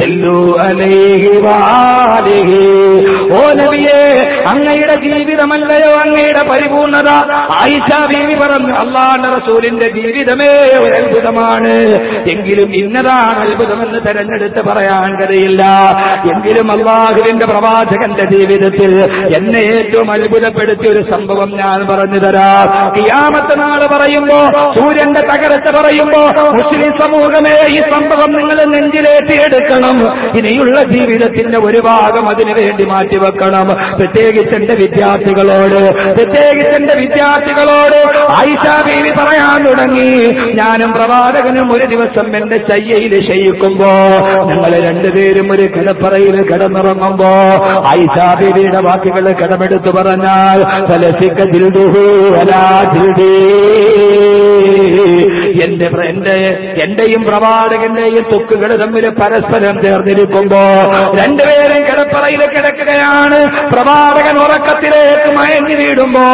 ചെല്ലു അലൈഹി വാലിഹി. ഓ നബിയെ അങ്ങയുടെ ജീവിതമല്ലയോ? അങ്ങയുടെ പരിപൂർണത? ആയിഷ ബീവി പറഞ്ഞു അള്ളാന്റെ റസൂലിന്റെ ജീവിതമേ ഒരു അത്ഭുതമാണ് എങ്കിലും ഇന്നതാണ് അത്ഭുതമെന്ന് തെരഞ്ഞെടുത്ത് പറയാൻ കഴിയില്ല. എങ്കിലും അള്ളാഹുവിന്റെ പ്രവാചകന്റെ ജീവിതത്തിൽ എന്നെ ഏറ്റവും അത്ഭുതപ്പെടുത്തിയ ഒരു സംഭവം ഞാൻ പറഞ്ഞു തരാം. കിയാമത്ത് നാൾ പറയുമ്പോ സൂര്യന്റെ തകരത്ത് പറയുമ്പോ മുസ്ലിം സമൂഹമേ ഈ സംഭവം നിങ്ങൾ നെഞ്ചിലേറ്റിയെടുക്കണം ഇനിയുള്ള ജീവിതത്തിന്റെ ഒരു ഭാഗം അതിനു വേണ്ടി മാറ്റിവെക്കണം. പ്രത്യേകിച്ച് എന്റെ വിദ്യാർത്ഥികളോട് പ്രത്യേകിച്ച് എന്റെ വിദ്യാർത്ഥികളോട് ആയിഷ ബീവി പറയാൻ തുടങ്ങി. ഞാനും പ്രവാചകനും ഒരു ദിവസം എന്റെ ചയ്യയിൽ ശയിക്കുമ്പോ ഞങ്ങൾ രണ്ടുപേരും ഒരു കിടപ്പറയിൽ കിടന്നിറങ്ങുമ്പോ ആയിഷ ബീവിയുടെ വാക്കുകൾ കടമെടുത്തു പറഞ്ഞാൽ ഫലസിക്ക. എന്റെ എന്റെ എന്റെയും പ്രവാചകന്റെയും തൊക്കുകൾ തമ്മിൽ പരസ്പരം ചേർന്നിരിക്കുമ്പോ രണ്ടുപേരും കിടപ്പറയിൽ കിടക്കുകയാണ് പ്രവാചകൻ ഉറക്കത്തിലേക്ക് മയങ്ങി വീടുമ്പോ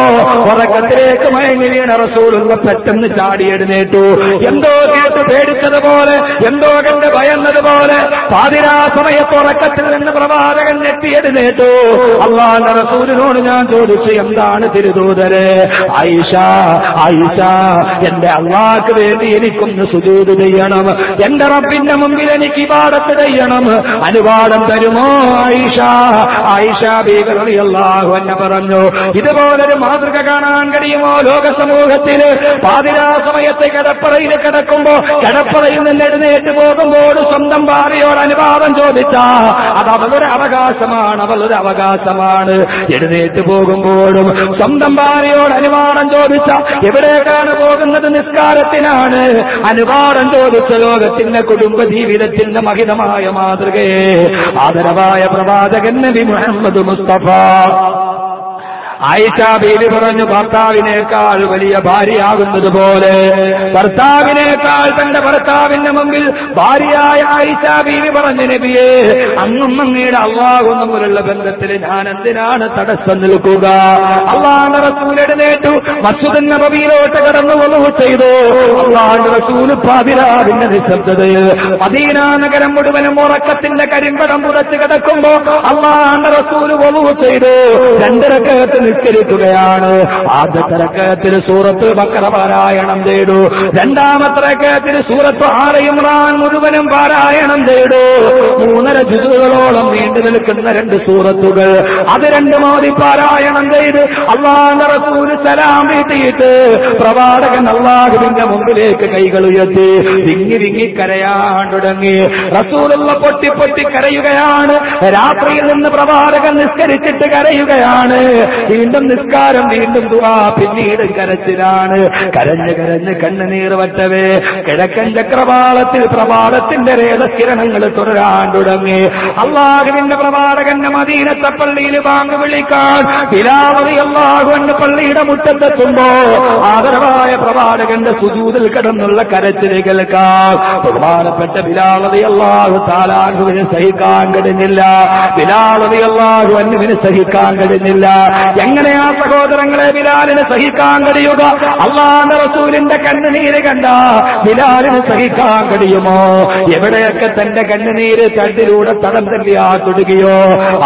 ഉറക്കത്തിലേക്ക് മയങ്ങി വീണ റസൂലുള്ള പെട്ടെന്ന് ചാടി എഴുന്നേറ്റു എന്തോ കേട്ട് പേടിച്ചതുപോലെ എന്തോ കണ്ട് ഭയന്നതുപോലെ പാതിരാ സമയത്തുറക്കത്തിൽ നിന്ന് പ്രവാചകൻ എത്തിയത് എഴുന്നേറ്റു അള്ളാന്റെ റസൂലിനോട് ഞാൻ ചോദിച്ചു എന്താണ് തിരുദൂതരെ? ഐഷ ഐഷ എന്റെ അള്ളാക്ക് വേണ്ടി എനിക്കൊന്ന് സുജൂത് ചെയ്യണം. എന്റെ റബ്ബിന്റെ മുമ്പിൽ എനിക്ക് ഇബാദത്ത് ചെയ്യണം. അനുവാദം തരുമോ ഐഷ ഐഷ ബീഗറി അള്ളാഹു എന്നെ പറഞ്ഞു ഇതുപോലൊരു മാതൃക കാണാൻ കഴിയുമോ ലോക സമൂഹത്തിൽ പാതിരാ സമയത്ത് കിടപ്പറയിൽ കിടക്കുമ്പോ കിടപ്പറയിൽ നിന്ന് എഴുന്നേറ്റ് പോകുമ്പോൾ സ്വന്തം ഭാര്യയോട് അനുവാദം ചോദിച്ചാ അത് അവളുടെ അവകാശമാണ് അവളുടെ അവകാശമാണ്. എഴുന്നേറ്റ് പോകുമ്പോഴും സ്വന്തം ഭാര്യയോട് അനുവാദം ചോദിച്ച എവിടേക്കാണ് പോകുന്നത് നിസ്കാരത്തിനാണ്? അനുവാദം ചോദിച്ച ലോകത്തിന്റെ കുടുംബ ജീവിതത്തിന്റെ മഹിതമായ മാതൃകയെ ആദരവായ പ്രവാചകൻ നബി മുഹമ്മദ് മുസ്തഫ. ആയിഷ ബീവി പറഞ്ഞു ഭർത്താവിനേക്കാൾ വലിയ ഭാര്യയാകുന്നത് പോലെ. ഭർത്താവിനേക്കാൾ തന്റെ ഭർത്താവിന്റെ മുമ്പിൽ ഭാര്യയായ ആയിഷ ബീവി പറഞ്ഞു നബിയെ അന്നും അങ്ങയുടെ അള്ളാഹും തമ്മിലുള്ള ബന്ധത്തിൽ ഞാൻ എന്തിനാണ് തടസ്സം നിൽക്കുക? അള്ളാഹ് റസൂലെടുന്നേറ്റു മസ്ജിദ് നബിയിലോട്ട് കടന്നു വന്നു ചെയ്തു. അള്ളാഹ് റസൂൽ പാതിരാവിന്റെ നഗരം മുഴുവനും ഉറക്കത്തിന്റെ കരിമ്പടം പുറത്ത് കിടക്കുമ്പോ അള്ളാഹ് റസൂൽ വലു ചെയ്തു. രണ്ടരക്കകത്ത് നിസ്കരിക്കുകയാണ്. ആദ്യത്തെ രക്കയത്തിന് സൂറത്ത് ബക്കറ പാരായണം ചെയ്തു. രണ്ടാമത്തെ രക്കയത്തിന് സൂറത്ത് ആറയും റാൻ മുഴുവനും പാരായണം ചെയ്തു. മൂന്നര ജുതുകളോളം നീണ്ടു നിൽക്കുന്ന രണ്ട് സൂറത്തുകൾ. അത് രണ്ട് മോദി പാരായണം ചെയ്ത് അള്ളാഹൂര് സലാം വീട്ടിയിട്ട് പ്രവാചകൻ അള്ളാഹുവിന്റെ മുമ്പിലേക്ക് കൈകൾ ഉയർത്തി വിങ്ങി വിങ്ങി കരയാൻ തുടങ്ങി. റസൂലുള്ള പൊട്ടി പൊട്ടി കരയുകയാണ്. രാത്രിയിൽ നിന്ന് പ്രവാചകൻ നിസ്കരിച്ചിട്ട് കരയുകയാണ്. വീണ്ടും നിസ്കാരം വീണ്ടും ദുആ പിന്നീട് കരച്ചിലാണ്. കരഞ്ഞ് കരഞ്ഞ് കണ്ണുനീർ വറ്റവേ കിഴക്കൻ ചക്രവാളത്തിൽ പ്രഭാതത്തിന്റെ രേതകിരണങ്ങൾ തുടരാൻ തുടങ്ങി. അള്ളാഹുവിന്റെ പ്രവാചകന്റെ മദീനത്തെ പള്ളിയിൽ വാങ്ങി വിളിക്കാൻ ബിലാവതി അള്ളാഹുവിന്റെ പള്ളിയുടെ മുറ്റത്തെത്തുമ്പോ ആദരവായ പ്രവാചകന്റെ സുജൂതിൽ കിടന്നുള്ള കരച്ചിൽ കേൾക്കാം ബഹുമാനപ്പെട്ട ബിലാവതി അള്ളാഹു താലാഹുവിന് സഹിക്കാൻ കഴിഞ്ഞില്ല. ബിലാവതി അള്ളാഹു അന്നുവിന് സഹിക്കാൻ കഴിഞ്ഞില്ല. എങ്ങനെയാ സഹോദരങ്ങളെ ബിലാലിന് സഹിക്കാൻ കഴിയുക? അള്ളാന്റെ റസൂലിന്റെ കണ്ണുനീര് കണ്ട ബിലാലിന് സഹിക്കാൻ കഴിയുമോ? എവിടെയൊക്കെ തന്റെ കണ്ണുനീര് തണ്ടിലൂടെ തടം തല്ലിയാ തുടുകയോ?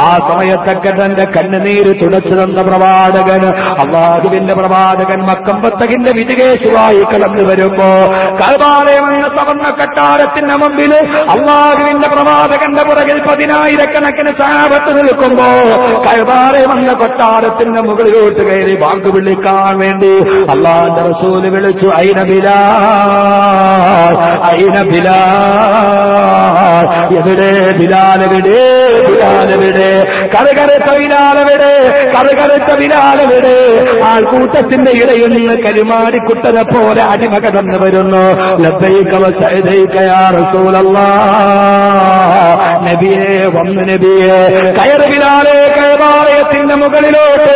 ആ സമയത്തൊക്കെ തന്റെ കണ്ണുനീര് തുടച്ചു തന്ന പ്രവാചകൻ അള്ളാഹുവിന്റെ പ്രവാചകൻ മക്കമ്പത്തകിന്റെ വിജയേശുവായി കടന്നു വരുമ്പോ കർബാലയമെന്ന സവർണ കട്ടാരത്തിന്റെ മുമ്പിൽ അള്ളാഹുവിന്റെ പ്രവാചകന്റെ പുറകിൽ പതിനായിരക്കണക്കിന് സാപത്ത് നിൽക്കുമ്പോ കർബാലയമെന്ന എന്ന കൊട്ടാരത്തിന്റെ മുകളിലോട്ട് കയറി ബാങ്ക് വിളിക്കാൻ വേണ്ടി അള്ളാന്റെ റസൂൽ വിളിച്ചു ഐന ബിലാൽ ഐന ബിലാൽ എവിടെ ബിലാലെവിടെ ബിലാലെവിടെ കരകരത്ത ബിലാലെവിടെ കരകരത്ത ബിലാലെവിടെ ആൾക്കൂട്ടത്തിന്റെ ഇടയിൽ നിന്ന് കരുമാടിക്കുട്ടനെ പോലെ അടിമ കടന്നു വരുന്നു നബിയെ വന്നു നബിയെ. കയറ് ബിലാലെ കൈവാലയത്തിന്റെ മുകളിലോട്ട്.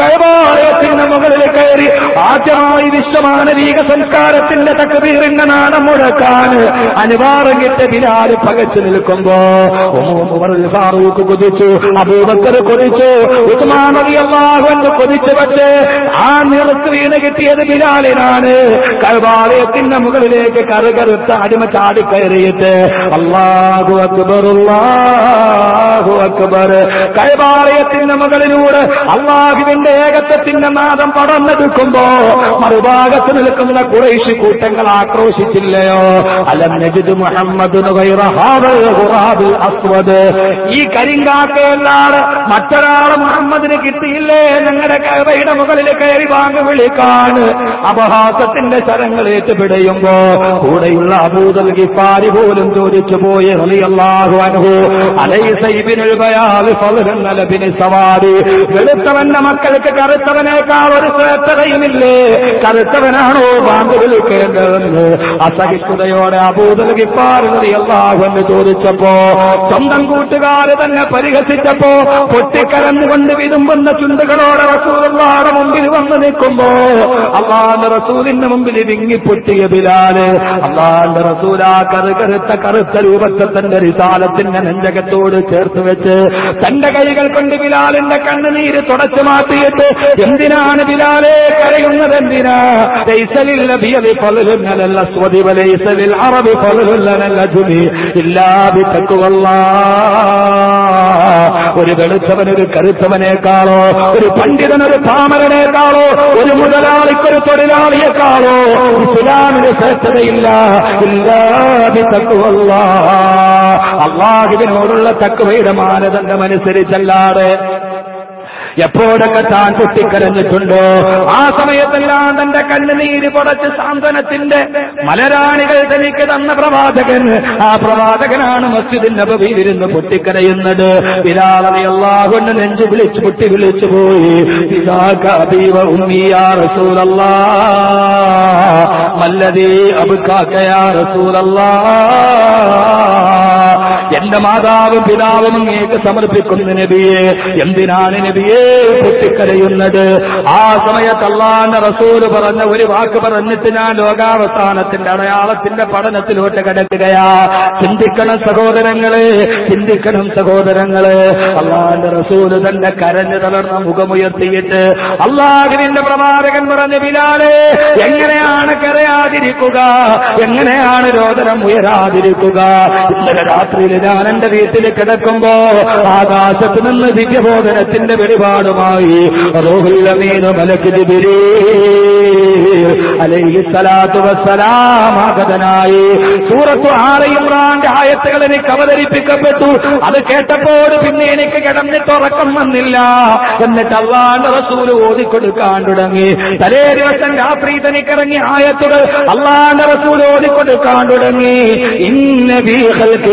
കൈവാലയത്തിന്റെ മുകളിൽ കയറി ആദ്യമായി വിശ്വമാനവീക സംസ്കാരത്തിന്റെ തകതീറിന്റെ നാണം മുഴക്കാൻ അനുവാദം കിട്ട ബിലാൽ പകച്ചു നിൽക്കുമ്പോ ഫാറൂഖ് കൊതിച്ചു അബൂബക്കർ കൊതിച്ചു ഉസ്മാൻ അൻഹു കൊതിച്ചു. പക്ഷേ ആ നിറത്ത് വീണ് കിട്ടിയത് ബിലാലിനാണ്. കൈവാലയത്തിന്റെ മുകളിലേക്ക് കറുകറുത്ത അടിമ ചാടി കയറിയിട്ട് അല്ലാഹു അക്ബർ. അള്ളാഹു അക്ബർ കൈവാലയത്തിന്റെ മകളിലൂടെ അള്ളാഹുവിന്റെ ഏകത്വത്തിന്റെ നാദം പടർന്നെടുക്കുമ്പോ മറുഭാഗത്ത് നിൽക്കുന്ന കുറേശ് കൂട്ടങ്ങൾ ആക്രോശിച്ചില്ലയോ? അലം നജിദ് മുഹമ്മദ് അസ്വദ്. ഈ കരിങ്കാക്കയല്ലാതെ മറ്റൊരാൾ മുഹമ്മദിന് കിട്ടിയില്ലേ? ഞങ്ങളുടെ കവയുടെ മുകളിൽ കയറി വാങ്ങി വിളിക്കാൻ. അപഹാസത്തിന്റെ ശരങ്ങൾ ഏറ്റുപിടയുമ്പോ കൂടെയുള്ള അബൂതൽ ഗിഫാരി പോലും ചോദിച്ചു പോയി അള്ളാഹു അൻഹു. അലൈസ ഇബ്നുൽ ബയാൽ ഫളൻ നലബിന് സവാരി വെളുത്തവന്റെ മക്കൾക്ക് കറുത്തവനേക്കാൾ ഒരു ശ്രേഷ്ഠതയുമില്ലേ? കറുത്തവനാണോ ബാങ്ക് വിളിക്കേണ്ടതെന്ന്? അസഹിഷ്ണുതയോടെ റളിയല്ലാഹു അൻഹു ചോദിച്ചപ്പോ സ്വന്തം കൂട്ടുകാര് തന്നെ പരിഹസിച്ചപ്പോ പൊട്ടിക്കരന്നുകൊണ്ട് വിതുമ്പുന്ന ചുണ്ടുകളോടെ റസൂലുള്ളാടെ മുമ്പിൽ വന്നു നിൽക്കുമ്പോ അള്ളാന്റെ റസൂലിന്റെ മുമ്പിൽ വിങ്ങിപ്പൊട്ടിയ ബിലാൽ അള്ളാന്റെ റസൂലാ കറുകറുത്ത കറുത്ത രൂപത്തെ തന്റെ റിസാലത്തിന്റെ നെഞ്ചകത്തോട് ചേർത്ത് വെച്ച് തന്റെ കൈകൾ കൊണ്ട് ബിലാലിന്റെ കണ്ണുനീര് തുടച്ചു മാറ്റിയിട്ട് എന്തിനാണ് ബിലാലെ കരയുന്നത് എന്തിനാ? ഒരു വെളുത്തവൻ ഒരു കറുത്തവനേക്കാളോ ഒരു പണ്ഡിതൻ ഒരു ഒരു മുതലാളിക്കൊരു തൊഴിലാളിയെക്കാളോ ഇസ്ലാമിന് തക്കുവല്ല അള്ളാഹുവിനോടുള്ള തക്കുവയുടെ മാനദണ്ഡമനുസരിച്ചല്ലാതെ എപ്പോഴൊക്കെ താൻ പൊട്ടിക്കരഞ്ഞിട്ടുണ്ടോ ആ സമയത്തെല്ലാം തന്റെ കണ്ണുനീര് പുറച്ച് സാന്ത്വനത്തിന്റെ മലരാണികൾ തനിക്ക് തന്ന പ്രവാചകൻ. ആ പ്രവാചകനാണ് മസ്ജിദിൻ പവിയിലിരുന്ന് പൊട്ടിക്കരയുന്നത്. ബിലാളെ അള്ളാഹുണ്ട് നെഞ്ചു വിളിച്ചു പൊട്ടി വിളിച്ചു പോയി. മല്ലതീ അബുക്കാക്കയാ റസൂലല്ലാ. എന്റെ മാതാവും പിതാവും അങ്ങേക്ക് സമർപ്പിക്കുന്ന നബിയെ എന്തിനാണ് നബിയെ പൊട്ടിക്കരയുന്നത്? ആ സമയത്ത് അള്ളാന്റെ റസൂൽ പറഞ്ഞ ഒരു വാക്ക് പറഞ്ഞിട്ട് ഞാൻ ലോകാവസാനത്തിന്റെ അടയാളത്തിന്റെ പഠനത്തിലോട്ട് കിടക്കുകയാ. ചിന്തിക്കണം സഹോദരങ്ങളെ ചിന്തിക്കണം സഹോദരങ്ങളെ. അള്ളാന്റെ റസൂൽ തന്നെ കരഞ്ഞു തളർന്ന മുഖമുയർത്തിയിട്ട് അള്ളാഹുവിന്റെ പ്രവാചകൻ പറഞ്ഞ ബിലാലെ എങ്ങനെയാണ് കരയാതിരിക്കുക? എങ്ങനെയാണ് രോദനം ഉയരാതിരിക്കുക? ഇന്നലെ രാത്രിയിൽ ഞാൻ വീട്ടിൽ കിടക്കുമ്പോ ആകാശത്ത് നിന്ന് ദിവ്യബോധനത്തിന്റെ വെളിപാടുമായി റോഹുല്ലമീനു മലക്ക് അലൈഹി സ്വലാത്തു വസ്സലാം ആഗതനായി. സൂറത്തു ആറ് ഇമ്രാന്റെ ആയത്തുകൾ എനിക്ക് അവതരിപ്പിക്കപ്പെട്ടു. അത് കേട്ടപ്പോൾ പിന്നെ എനിക്ക് കിടന്നിട്ട് ഉറക്കം വന്നില്ല. എന്നിട്ട് അള്ളാന്റെ റസൂൽ ഓതിക്കൊടുക്കാൻ തുടങ്ങി. തലേ ദിവസം രാത്രി തനിക്കിറങ്ങി ആയത്തുകൾ അള്ളാന്റെ റസൂൽ ഓതിക്കൊടുക്കാൻ തുടങ്ങി. ഇന്ന ബീഹൽ ഖൽഖി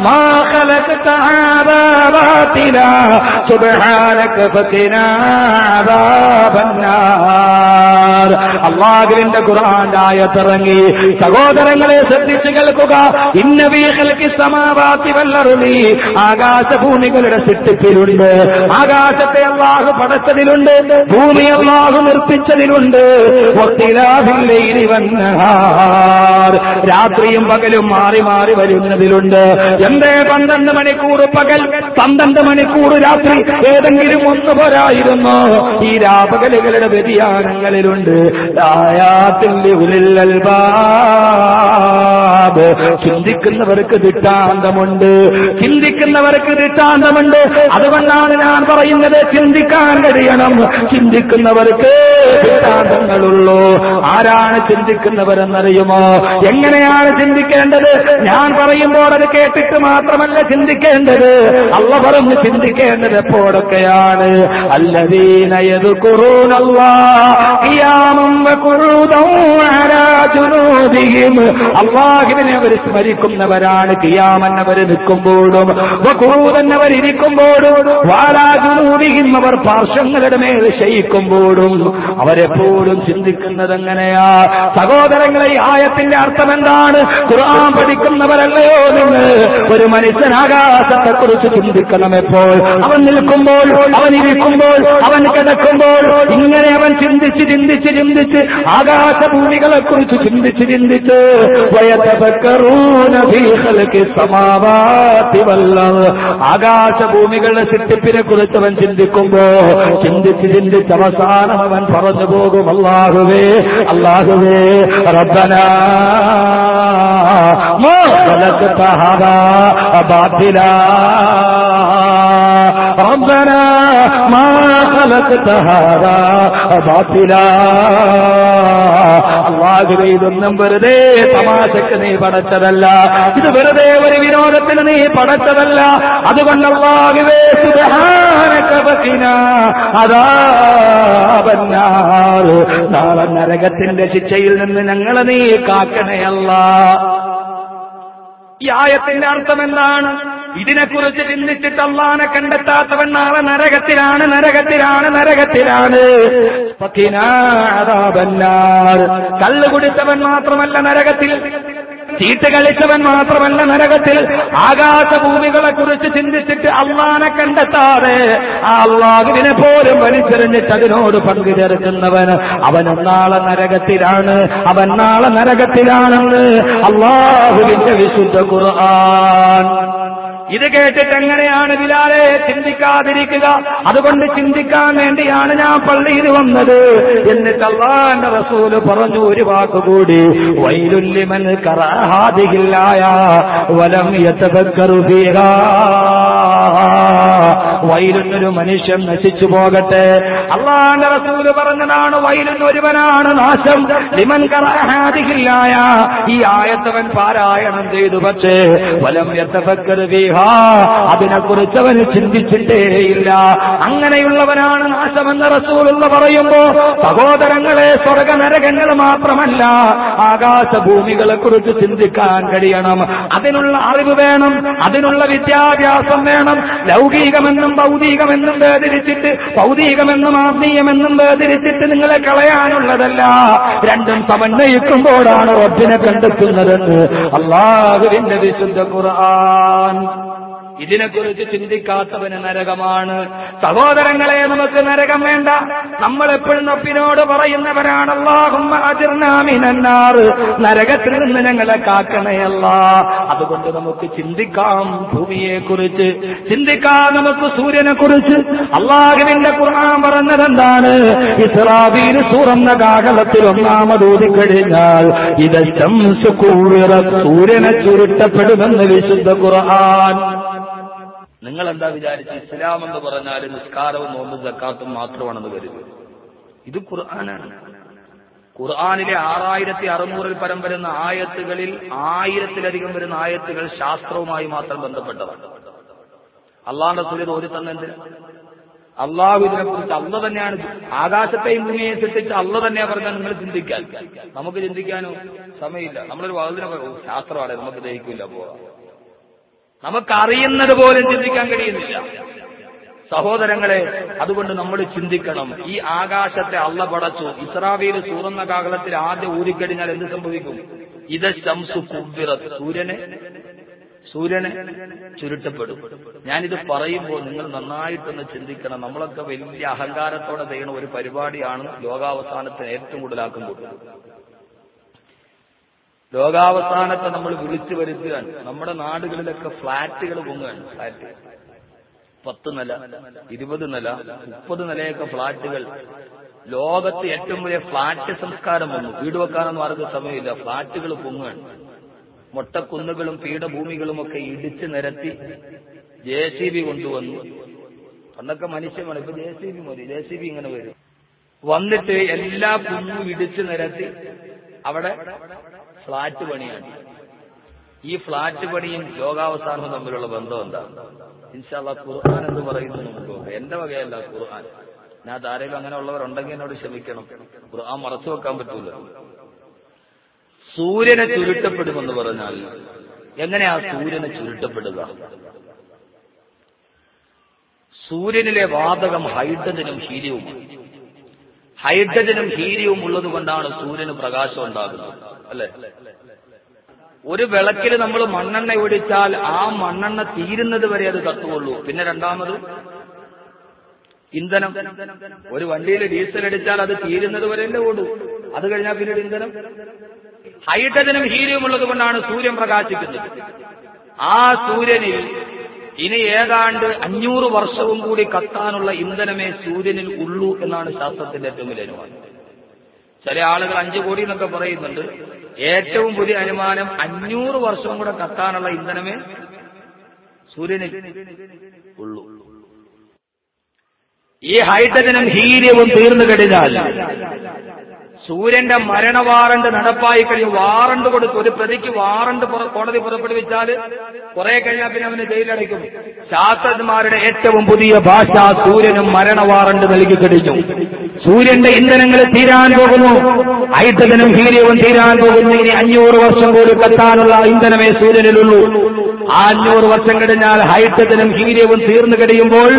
ما خلقت هذا باطلا سبحانك فقنا عذاب النار അള്ളാഹുവിന്റെ ഖുർആന്റെ ആയത്തിറങ്ങി സഹോദരങ്ങളെ ശ്രദ്ധിച്ചു കേൾക്കുക ഇന്ന വീഹൽക്ക് സമാവാത്തി വല്ലറുതി ആകാശഭൂമികളുടെ സൃഷ്ടിപ്പിലുണ്ട് ആകാശത്തെ അള്ളാഹു പടച്ചതിലുണ്ട് ഭൂമി അള്ളാഹു നിർപ്പിച്ചതിലുണ്ട് ഒത്തിലാഭില്ലയിരി വന്നഹാർ രാത്രിയും പകലും മാറി മാറി വരുന്നതിലുണ്ട് എന്തേ പന്ത്രണ്ട് മണിക്കൂർ പകൽ പന്ത്രണ്ട് മണിക്കൂർ രാത്രി? ഏതെങ്കിലും ഒന്ന് പോരായിരുന്നു. ഈ രാപകലുകളുടെ വ്യതിയാനങ്ങളിലുണ്ട്. ചിന്തിക്കുന്നവർക്ക് ദിട്ടാന്തമുണ്ട് ചിന്തിക്കുന്നവർക്ക് ദിട്ടാന്തമുണ്ട് അതുകൊണ്ടാണ് ഞാൻ പറയുന്നത് ചിന്തിക്കാൻ കഴിയണം. ചിന്തിക്കുന്നവർക്ക് ദിട്ടാന്തങ്ങളുള്ളൂ ആരാണ് ചിന്തിക്കുന്നവരെന്നറിയുമോ? എങ്ങനെയാണ് ചിന്തിക്കേണ്ടത്? ഞാൻ പറയുമ്പോൾ അത് കേട്ടിട്ട് മാത്രമല്ല ചിന്തിക്കേണ്ടത്. അള്ള പറഞ്ഞ് ചിന്തിക്കേണ്ടത് എപ്പോഴൊക്കെയാണ്? അല്ലദീനയത് അള്ളാഹിനെ അവർ സ്മരിക്കുന്നവരാണ്. കിയാമെന്നവർ നിൽക്കുമ്പോഴും അവർ ഇരിക്കുമ്പോഴും വാലാജുനൂദിയും അവർ പാർശ്വങ്ങളുടെ മേൽ ശയിക്കുമ്പോഴും അവരെപ്പോഴും ചിന്തിക്കുന്നത് എങ്ങനെയാ സഹോദരങ്ങളെ ആയത്തിന്റെ അർത്ഥം എന്താണ് ഖുർആൻ പഠിക്കുന്നവരല്ലയോ നിങ്ങൾ? ഒരു മനുഷ്യൻ ആകാശത്തെക്കുറിച്ച് ചിന്തിക്കണം എപ്പോൾ അവൻ നിൽക്കുമ്പോൾ അവൻ ഇരിക്കുമ്പോൾ അവൻ കിടക്കുമ്പോൾ ഇങ്ങനെ അവൻ ചിന്തിച്ച് ചിന്തിച്ച് ചിന്തിച്ച് ആകാശഭൂമികളെ കുറിച്ച് ചിന്തിച്ച് ചിന്തിച്ച് ആകാശഭൂമികളുടെ ചിട്ടിപ്പിനെ കുറിച്ച് അവൻ ചിന്തിക്കുമ്പോ ചിന്തിച്ച് ചിന്തിച്ച് അവസാനം അവൻ പറഞ്ഞു പോകും അള്ളാഹുവേ അള്ളാഹുവേ റബ്ബനാ മാ ഖലഖത ഹദാ ബാത്തിലാ ربنا ما خلقت هذا باطلا അള്ളാഹുവേ ഇതൊന്നും വെറുതെ തമാശക്ക് നീ പടച്ചതല്ല ഇത് വെറുതെ ഒരു വിനോദത്തിന് നീ പടച്ചതല്ല അതുകൊണ്ട് അള്ളാഹുവേ സുബഹാനകബത്തിന അതാപന്നാർ നാളെ നരകത്തിന്റെ ശിക്ഷയിൽ നിന്ന് ഞങ്ങളെ നീ കാക്കണയല്ല ഈ ആയത്തിന്റെ അർത്ഥം എന്താണ് ഇതിനെക്കുറിച്ച് ചിന്തിച്ചിട്ട് അള്ളാനെ കണ്ടെത്താത്തവൻ നാളെ നരകത്തിലാണ് നരകത്തിലാണ് നരകത്തിലാണ്. കല്ല് കുടിച്ചവൻ മാത്രമല്ല നരകത്തിൽ. ചീട്ട് കളിച്ചവൻ മാത്രമല്ല നരകത്തിൽ. ആകാശഭൂമികളെ കുറിച്ച് ചിന്തിച്ചിട്ട് അള്ളാനെ കണ്ടെത്താതെ ആ അള്ളാഹുവിനെ പോലും വലിച്ചെറിഞ്ഞിട്ട് അതിനോട് പങ്കു ചേർക്കുന്നവൻ അവൻ നാളെ നരകത്തിലാണ്. അവൻ നാളെ നരകത്തിലാണെന്ന് അള്ളാഹുവിന്റെ വിശുദ്ധ ഖുർആൻ ഇത് കേട്ടിട്ട് എങ്ങനെയാണ് ബിലാലെ ചിന്തിക്കാതിരിക്കുക? അതുകൊണ്ട് ചിന്തിക്കാൻ വേണ്ടിയാണ് ഞാൻ പള്ളിയിൽ വന്നത്. എന്നിട്ട് അള്ളാന്റെ റസൂൽ പറഞ്ഞു ഒരു വാക്കുകൂടി വൈലുല്ലിമൻ കറാഹാദിഹില്ലായ വലം യതബക്കറു ഫീഹാ. വൈലുന്നൊരു മനുഷ്യൻ നശിച്ചു പോകട്ടെ. അള്ളാന്റെ റസൂൽ പറഞ്ഞതാണ് വൈലുന്ന ഒരുവനാണ് നാശം. ലിമൻ കറാഹാദിഹില്ലായ ഈ ആയത്തവൻ പാരായണം ചെയ്തു പക്ഷേ വലം എത്തഫക്കരുവീഹാ അതിനെക്കുറിച്ച് അവന് ചിന്തിച്ചിട്ടേയില്ല. അങ്ങനെയുള്ളവനാണ് നാശമെന്ന റസൂലുള്ള പറയുമ്പോ സഹോദരങ്ങളെ സ്വർഗ നരകങ്ങൾ മാത്രമല്ല ആകാശഭൂമികളെ കുറിച്ച് ചിന്തിക്കാൻ കഴിയണം. അതിനുള്ള അറിവ് വേണം അതിനുള്ള വിദ്യാഭ്യാസം വേണം. ലൗകികമെന്നും ഭൗതികമെന്നും വേദരിച്ചിട്ട് ഭൗതികമെന്നും ആത്മീയമെന്നും വേദരിച്ചിട്ട് നിങ്ങളെ കളയാനുള്ളതല്ല. രണ്ടും സമന്വയിക്കുമ്പോഴാണ് റബ്ബിനെ കണ്ടെത്തുന്നതെന്ന്. അള്ളാഹുവിന്റെ വിശുദ്ധ ഖുർആൻ. ഇതിനെക്കുറിച്ച് ചിന്തിക്കാത്തവന് നരകമാണ്. സഹോദരങ്ങളെ നമുക്ക് നരകം വേണ്ട. നമ്മൾ എപ്പോഴും നപ്പിനോട് പറയുന്നവരാണ് നരകത്തിൽ നിന്ന് ഞങ്ങളെ കാക്കണയല്ല അതുകൊണ്ട് നമുക്ക് ചിന്തിക്കാം ഭൂമിയെ കുറിച്ച് ചിന്തിക്കാം നമുക്ക് സൂര്യനെ കുറിച്ച് അള്ളാഹുവിന്റെ ഖുർആൻ പറഞ്ഞതെന്താണ് ഇസ്രാബീൽ സൂറന്ന കാകലത്തിൽ ഒന്നാമത് ഊതിക്കഴിഞ്ഞാൽ ഇത് ശംസു കൂവിറ സൂര്യനെ ചുരുട്ടപ്പെടുമെന്ന് വിശുദ്ധ ഖുർആൻ. നിങ്ങൾ എന്താ വിചാരിച്ച് ഇസ്ലാം എന്ന് പറഞ്ഞാൽ നിസ്കാരവും നോമ്പും ജക്കാത്തും മാത്രമാണെന്ന് കരുതി. ഇത് ഖുർആനാണ്. ഖുർആാനിലെ ആറായിരത്തി അറുന്നൂറിൽ പരം വരുന്ന ആയത്തുകളിൽ ആയിരത്തിലധികം വരുന്ന ആയത്തുകൾ ശാസ്ത്രവുമായി മാത്രം ബന്ധപ്പെട്ടതാണ് അള്ളാന്റെ സുലിത് ഒരു തന്നെ എന്തിനാ? അള്ളാഹു ഇതിനെ കുറിച്ച് അള്ള തന്നെയാണ്. ആകാശത്തെയും ഭൂമിയെയും സൃഷ്ടിച്ച് അള്ള തന്നെയാ പറഞ്ഞാൽ നിങ്ങൾ ചിന്തിക്കാൻ. നമുക്ക് ചിന്തിക്കാനോ സമയമില്ല. നമ്മളൊരു വാതിനെ ശാസ്ത്രമാണ് നമുക്ക് ദഹിക്കില്ല പോവാം. നമുക്കറിയുന്നത് പോലും ചിന്തിക്കാൻ കഴിയുന്നില്ല. സഹോദരങ്ങളെ അതുകൊണ്ട് നമ്മൾ ചിന്തിക്കണം. ഈ ആകാശത്തെ അള്ള പടച്ചു. ഇസ്രാവേൽ സൂറന്ന കാകലത്തിൽ ആദ്യം ഊരിക്കഴിഞ്ഞാൽ എന്ത് സംഭവിക്കും? ഇത് ശംസു കുബിറത്ത് സൂര്യനെ സൂര്യനെ ചുരുട്ടപ്പെടും. ഞാനിത് പറയുമ്പോൾ നിങ്ങൾ നന്നായിട്ടൊന്ന് ചിന്തിക്കണം. നമ്മളൊക്കെ വലിയ അഹങ്കാരത്തോടെ ചെയ്യുന്ന ഒരു പരിപാടിയാണ് ലോകാവസാനത്തിന് ഏറ്റവും കൂടുതലാക്കുമ്പോൾ ലോകാവസാനത്തെ നമ്മൾ വിളിച്ചു വരുത്തുകയാണ്. നമ്മുടെ നാടുകളിലൊക്കെ ഫ്ളാറ്റുകൾ പൊങ്ങുകയാണ്. ഫ്ളാറ്റ് പത്ത് നില ഇരുപത് നില മുപ്പത് നിലയൊക്കെ ഫ്ളാറ്റുകൾ ലോകത്ത് ഏറ്റവും വലിയ ഫ്ളാറ്റ് സംസ്കാരം വന്നു. വീട് വെക്കാനൊന്നും ആർക്കും സമയമില്ല. ഫ്ളാറ്റുകൾ പൊങ്ങുകയാണ്. മൊട്ടക്കുന്നുകളും പീഠഭൂമികളും ഒക്കെ ഇടിച്ചു നിരത്തി ജെ സി ബി കൊണ്ടുവന്നു. അന്നൊക്കെ മനുഷ്യമാണ് ഇപ്പൊ ജെ സി ബി മതി. ജെ സി ബി ഇങ്ങനെ വരും. വന്നിട്ട് എല്ലാ കുന്നും ഇടിച്ചു നിരത്തി അവിടെ ഫ്ളാറ്റ് പണിയാണ് ഈ ഫ്ളാറ്റ് പണിയും ലോകാവസാനവും തമ്മിലുള്ള ബന്ധം എന്താ? ഇൻഷാല്ല ഖുർആൻ എന്ന് പറയുന്നത് നമുക്ക് എന്റെ വകയല്ല ഖുർആൻ. ഞാൻ ആരെങ്കിലും അങ്ങനെ ഉള്ളവരുണ്ടെങ്കിൽ എന്നോട് ക്ഷമിക്കണം. ഖുർആൻ മറച്ചു വെക്കാൻ പറ്റൂല. സൂര്യനെ ചുരുട്ടപ്പെടുമെന്ന് പറഞ്ഞാൽ എങ്ങനെയാ സൂര്യനെ ചുരുട്ടപ്പെടുക? സൂര്യനിലെ വാതകം ഹൈഡ്രജനും ഹീലിയവുമാണ് ഹൈഡ്രജനും ഹീലിയവും ഉള്ളതുകൊണ്ടാണ് സൂര്യന് പ്രകാശം ഉണ്ടാകുന്നത്. അല്ലെ? ഒരു വിളക്കിൽ നമ്മൾ മണ്ണെണ്ണ ഒഴിച്ചാൽ ആ മണ്ണെണ്ണ തീരുന്നത് വരെ അത് കത്തുകൊള്ളൂ. പിന്നെ രണ്ടാമത് ഇന്ധനം. ഒരു വണ്ടിയിൽ ഡീസൽ അടിച്ചാൽ അത് തീരുന്നത് വരെയല്ലേ ഓടൂ. അത് കഴിഞ്ഞാൽ പിന്നീട് ഇന്ധനം. ഹൈഡ്രജനും ഹീലിയം ഉള്ളത് കൊണ്ടാണ് സൂര്യൻ പ്രകാശിക്കുന്നത്. ആ സൂര്യനിൽ ഇനി ഏതാണ്ട് അഞ്ഞൂറ് വർഷവും കൂടി കത്താനുള്ള ഇന്ധനമേ സൂര്യനിൽ ഉള്ളൂ എന്നാണ് ശാസ്ത്രത്തിന്റെ ഏറ്റവും വലിയ അനുമാനം. ചില ആളുകൾ അഞ്ചു കോടി എന്നൊക്കെ പറയുന്നുണ്ട്. ഏറ്റവും പുതിയ അനുമാനം അഞ്ഞൂറ് വർഷം കൂടെ കത്താനുള്ള ഇന്ധനമേ സൂര്യനിൽ ഉള്ളൂ. ഈ ഹൈഡ്രജനും ഹീലിയവും തീർന്നു കഴിഞ്ഞാൽ സൂര്യന്റെ മരണ വാറണ്ട് നടപ്പായി കഴിഞ്ഞ് വാറണ്ട് കൊടുത്തു ഒരു പ്രതിക്ക് വാറണ്ട് കോടതി പുറപ്പെടുവിച്ചാൽ കുറെ കഴിഞ്ഞാൽ പിന്നെ അവന് ജയിലടയ്ക്കും. ശാസ്ത്രജ്ഞന്മാരുടെ ഏറ്റവും പുതിയ ഭാഷ സൂര്യനും മരണ വാറണ്ട് നൽകി കഴിഞ്ഞു. സൂര്യന്റെ ഇന്ധനങ്ങൾ തീരാൻ പോകുന്നു. ഹൈഡ്രജനും ഹീലിയവും തീരാൻ പോകുന്നു. ഇനി അഞ്ഞൂറ് വർഷം കൂടി കത്താനുള്ള ഇന്ധനമേ സൂര്യനിലുള്ളൂ. ആ അഞ്ഞൂറ് വർഷം കഴിഞ്ഞാൽ ഹൈഡ്രജനും ഹീലിയവും തീർന്നു കഴിയുമ്പോൾ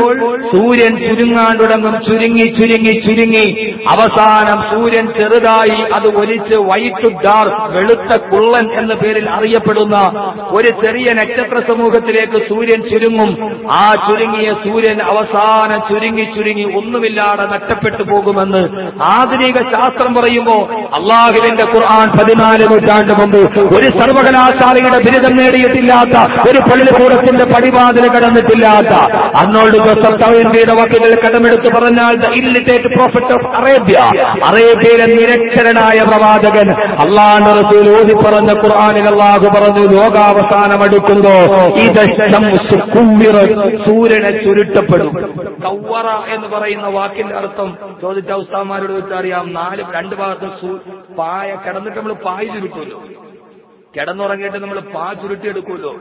സൂര്യൻ ചുരുങ്ങാൻ തുടങ്ങും ചുരുങ്ങി ചുരുങ്ങി ചുരുങ്ങി. അവസാനം സൂര്യൻ ചെറുതായി അത് ഒലിച്ച് വൈറ്റ് ഡാർക്ക് വെളുത്ത കുള്ളൻ എന്ന പേരിൽ അറിയപ്പെടുന്ന ഒരു ചെറിയ നക്ഷത്ര സമൂഹത്തിലേക്ക് സൂര്യൻ ചുരുങ്ങും. ആ ചുരുങ്ങിയ സൂര്യൻ അവസാനം ചുരുങ്ങി ചുരുങ്ങി ഒന്നുമില്ലാതെ നഷ്ടപ്പെട്ടു പോകുമെന്ന് ആധുനിക ശാസ്ത്രം പറയുമ്പോ അള്ളാഹുവിന്റെ ഖുർആൻ പതിനാല് നൂറ്റാണ്ട് മുമ്പ് ഒരു സർവകലാശാലയുടെ ബിരുദം നേടിയിട്ടില്ലാത്ത ഒരു പള്ളിക്കൂടത്തിന്റെ പടിവാതിൽ കടന്നിട്ടില്ലാത്ത അന്നോട് തവന്തിയുടെ വാക്കുകൾ കടമെടുത്ത് പറഞ്ഞാൽ ഇല്ലിറ്റേറ്റ് പ്രോഫിറ്റ് ഓഫ് അറേബ്യ അറേബ്യയിലെ നിരക്ഷരനായ പ്രവാചകൻ അള്ളാഹ് റസൂൽ ഓതി പറഞ്ഞ ഖുർആാനിൽ അള്ളാഹു പറഞ്ഞു ലോകാവസാനം അടുക്കുമ്പോ ഈ ദശം സൂര്യനെ ചുരുട്ടപ്പെടും. കവ്വറ എന്ന് പറയുന്ന വാക്കിന്റെ അർത്ഥം ചോദിച്ച ഉസ്താമാരോട് വെച്ചറിയാം. നാല് രണ്ട് ഭാഗത്ത് പായ കിടന്നിട്ട് നമ്മൾ പായ ചുരുട്ടുമല്ലോ. കിടന്നുറങ്ങിയിട്ട് നമ്മൾ പാ ചുരുട്ടിയെടുക്കുമല്ലോ.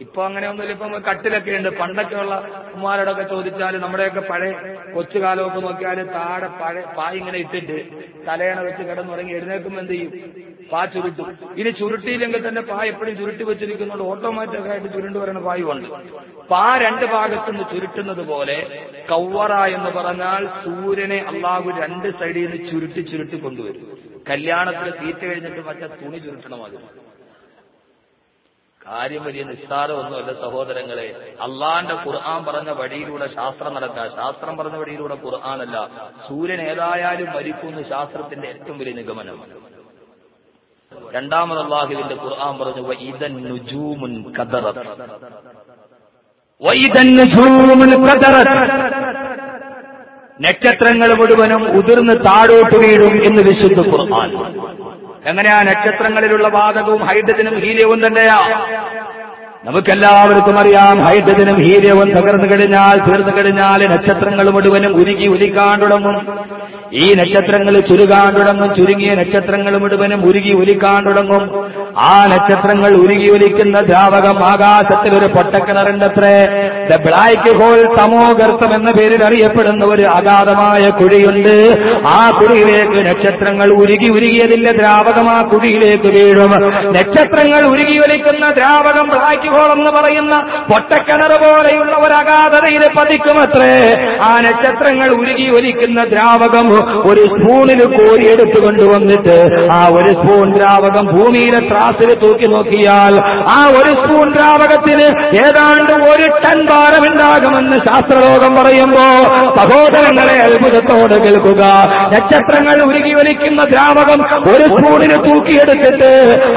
ഇപ്പൊ അങ്ങനെയൊന്നുമില്ല ഇപ്പൊ ഇപ്പം കട്ടിലൊക്കെ ഉണ്ട്. പണ്ടൊക്കെ ഉള്ള ഉമ്മാരോടൊക്കെ ചോദിച്ചാൽ നമ്മുടെയൊക്കെ പഴയ കൊച്ചുകാലമൊക്കെ നോക്കിയാൽ താഴെ പഴയ പായ ഇങ്ങനെ ഇട്ടിട്ട് തലയണ വെച്ച് കിടന്നുറങ്ങി എഴുന്നേൽക്കുമ്പോൾ എന്ത് ചെയ്യും? പാ ചുരുട്ടും. ഇനി ചുരുട്ടിയില്ലെങ്കിൽ തന്നെ പാ എപ്പോഴും ചുരുട്ടി വെച്ചിരിക്കുന്നുണ്ട്. ഓട്ടോമാറ്റിക് ആയിട്ട് ചുരുണ്ടു വരുന്ന പായുണ്ട് പാ രണ്ട് ഭാഗത്തുനിന്ന് ചുരുട്ടുന്നത് പോലെ കൗവറ എന്ന് പറഞ്ഞാൽ സൂര്യനെ അള്ളാഹു രണ്ട് സൈഡിൽ നിന്ന് ചുരുട്ടി ചുരുട്ടി കൊണ്ടുവരും. കല്യാണത്തിൽ തീറ്റ കഴിഞ്ഞിട്ട് മറ്റേ തുണി ചുരുട്ടണം അത് കാര്യം വലിയ നിസ്സാരമൊന്നുമല്ല സഹോദരങ്ങളെ. അള്ളാന്റെ ഖുർആൻ പറഞ്ഞ വഴിയിലൂടെ ശാസ്ത്രം നടക്കുക. ശാസ്ത്രം പറഞ്ഞ വഴിയിലൂടെ ഖുർആാനല്ല. സൂര്യൻ ഏതായാലും മരിക്കുന്നു ശാസ്ത്രത്തിന്റെ ഏറ്റവും വലിയ നിഗമനം. രണ്ടാമത് അള്ളാഹുവിന്റെ ഖുർആൻ പറഞ്ഞു ഇതൻ നുജൂമുൻ നക്ഷത്രങ്ങൾ മുഴുവനും ഉതിർന്ന് താഴോട്ട് വീഴും എന്ന് വിശുദ്ധ ഖുർആൻ. എങ്ങനെയാ നക്ഷത്രങ്ങളിലുള്ള വാതകവും ഹൈഡ്രജനും ഹീലിയവും തന്നെയാ? നമുക്കെല്ലാവർക്കും അറിയാം. ഹൈഡ്രജനും ഹീലിയവും തകർന്നു കഴിഞ്ഞാൽ തീർന്നു കഴിഞ്ഞാൽ നക്ഷത്രങ്ങൾ മുഴുവനും ഉരുകി ഉലിക്കാൻ തുടങ്ങും ഈ നക്ഷത്രങ്ങൾ ചുരുകാൻ തുടങ്ങും ചുരുങ്ങിയ നക്ഷത്രങ്ങൾ മുഴുവനും ഉരുകി ഉലിക്കാൻ തുടങ്ങും ആ നക്ഷത്രങ്ങൾ ഉരുകി ഉലിക്കുന്ന ദ്രാവകം ആകാശത്തിൽ ഒരു പൊട്ടക്കിണറുണ്ടത്രേ. ദ ബ്ലാക്ക് ഹോൾ തമോഗർത്തം എന്ന പേരിൽ അറിയപ്പെടുന്ന ഒരു അഗാധമായ കുഴിയുണ്ട്. ആ കുഴിയിലേക്ക് നക്ഷത്രങ്ങൾ ഉരുകി ഉരുകിയതിന്റെ ദ്രാവകം ആ കുഴിയിലേക്ക് വീഴും. നക്ഷത്രങ്ങൾ ഉരുകി ഒലിക്കുന്ന ദ്രാവകം ബ്ലാക്ക് ഹോൾ എന്ന് പറയുന്ന പൊട്ടക്കിണർ പോലെയുള്ള ഒരു അഗാധതയിൽ പതിക്കുമത്രേ. ആ നക്ഷത്രങ്ങൾ ഉരുകി ഒലിക്കുന്ന ദ്രാവകം ഒരു സ്പൂണിൽ കോരിയെടുത്തു കൊണ്ടുവന്നിട്ട് ആ ഒരു സ്പൂൺ ദ്രാവകം ഭൂമിയിലെ ത്രാസിൽ തൂക്കി നോക്കിയാൽ ആ ഒരു സ്പൂൺ ദ്രാവകത്തിന് ഏതാണ്ട് ഒരു ടൺ ഭാരമുണ്ടാകുമെന്ന് ശാസ്ത്രലോകം പറയുമ്പോ സഹോദരങ്ങളെ അത്ഭുതത്തോടെ കേൾക്കുക. നക്ഷത്രങ്ങൾ ഉരുകി ഒലിക്കുന്ന ദ്രാവകം ഒരു സ്പൂണിന് തൂക്കിയെടുത്തിട്ട്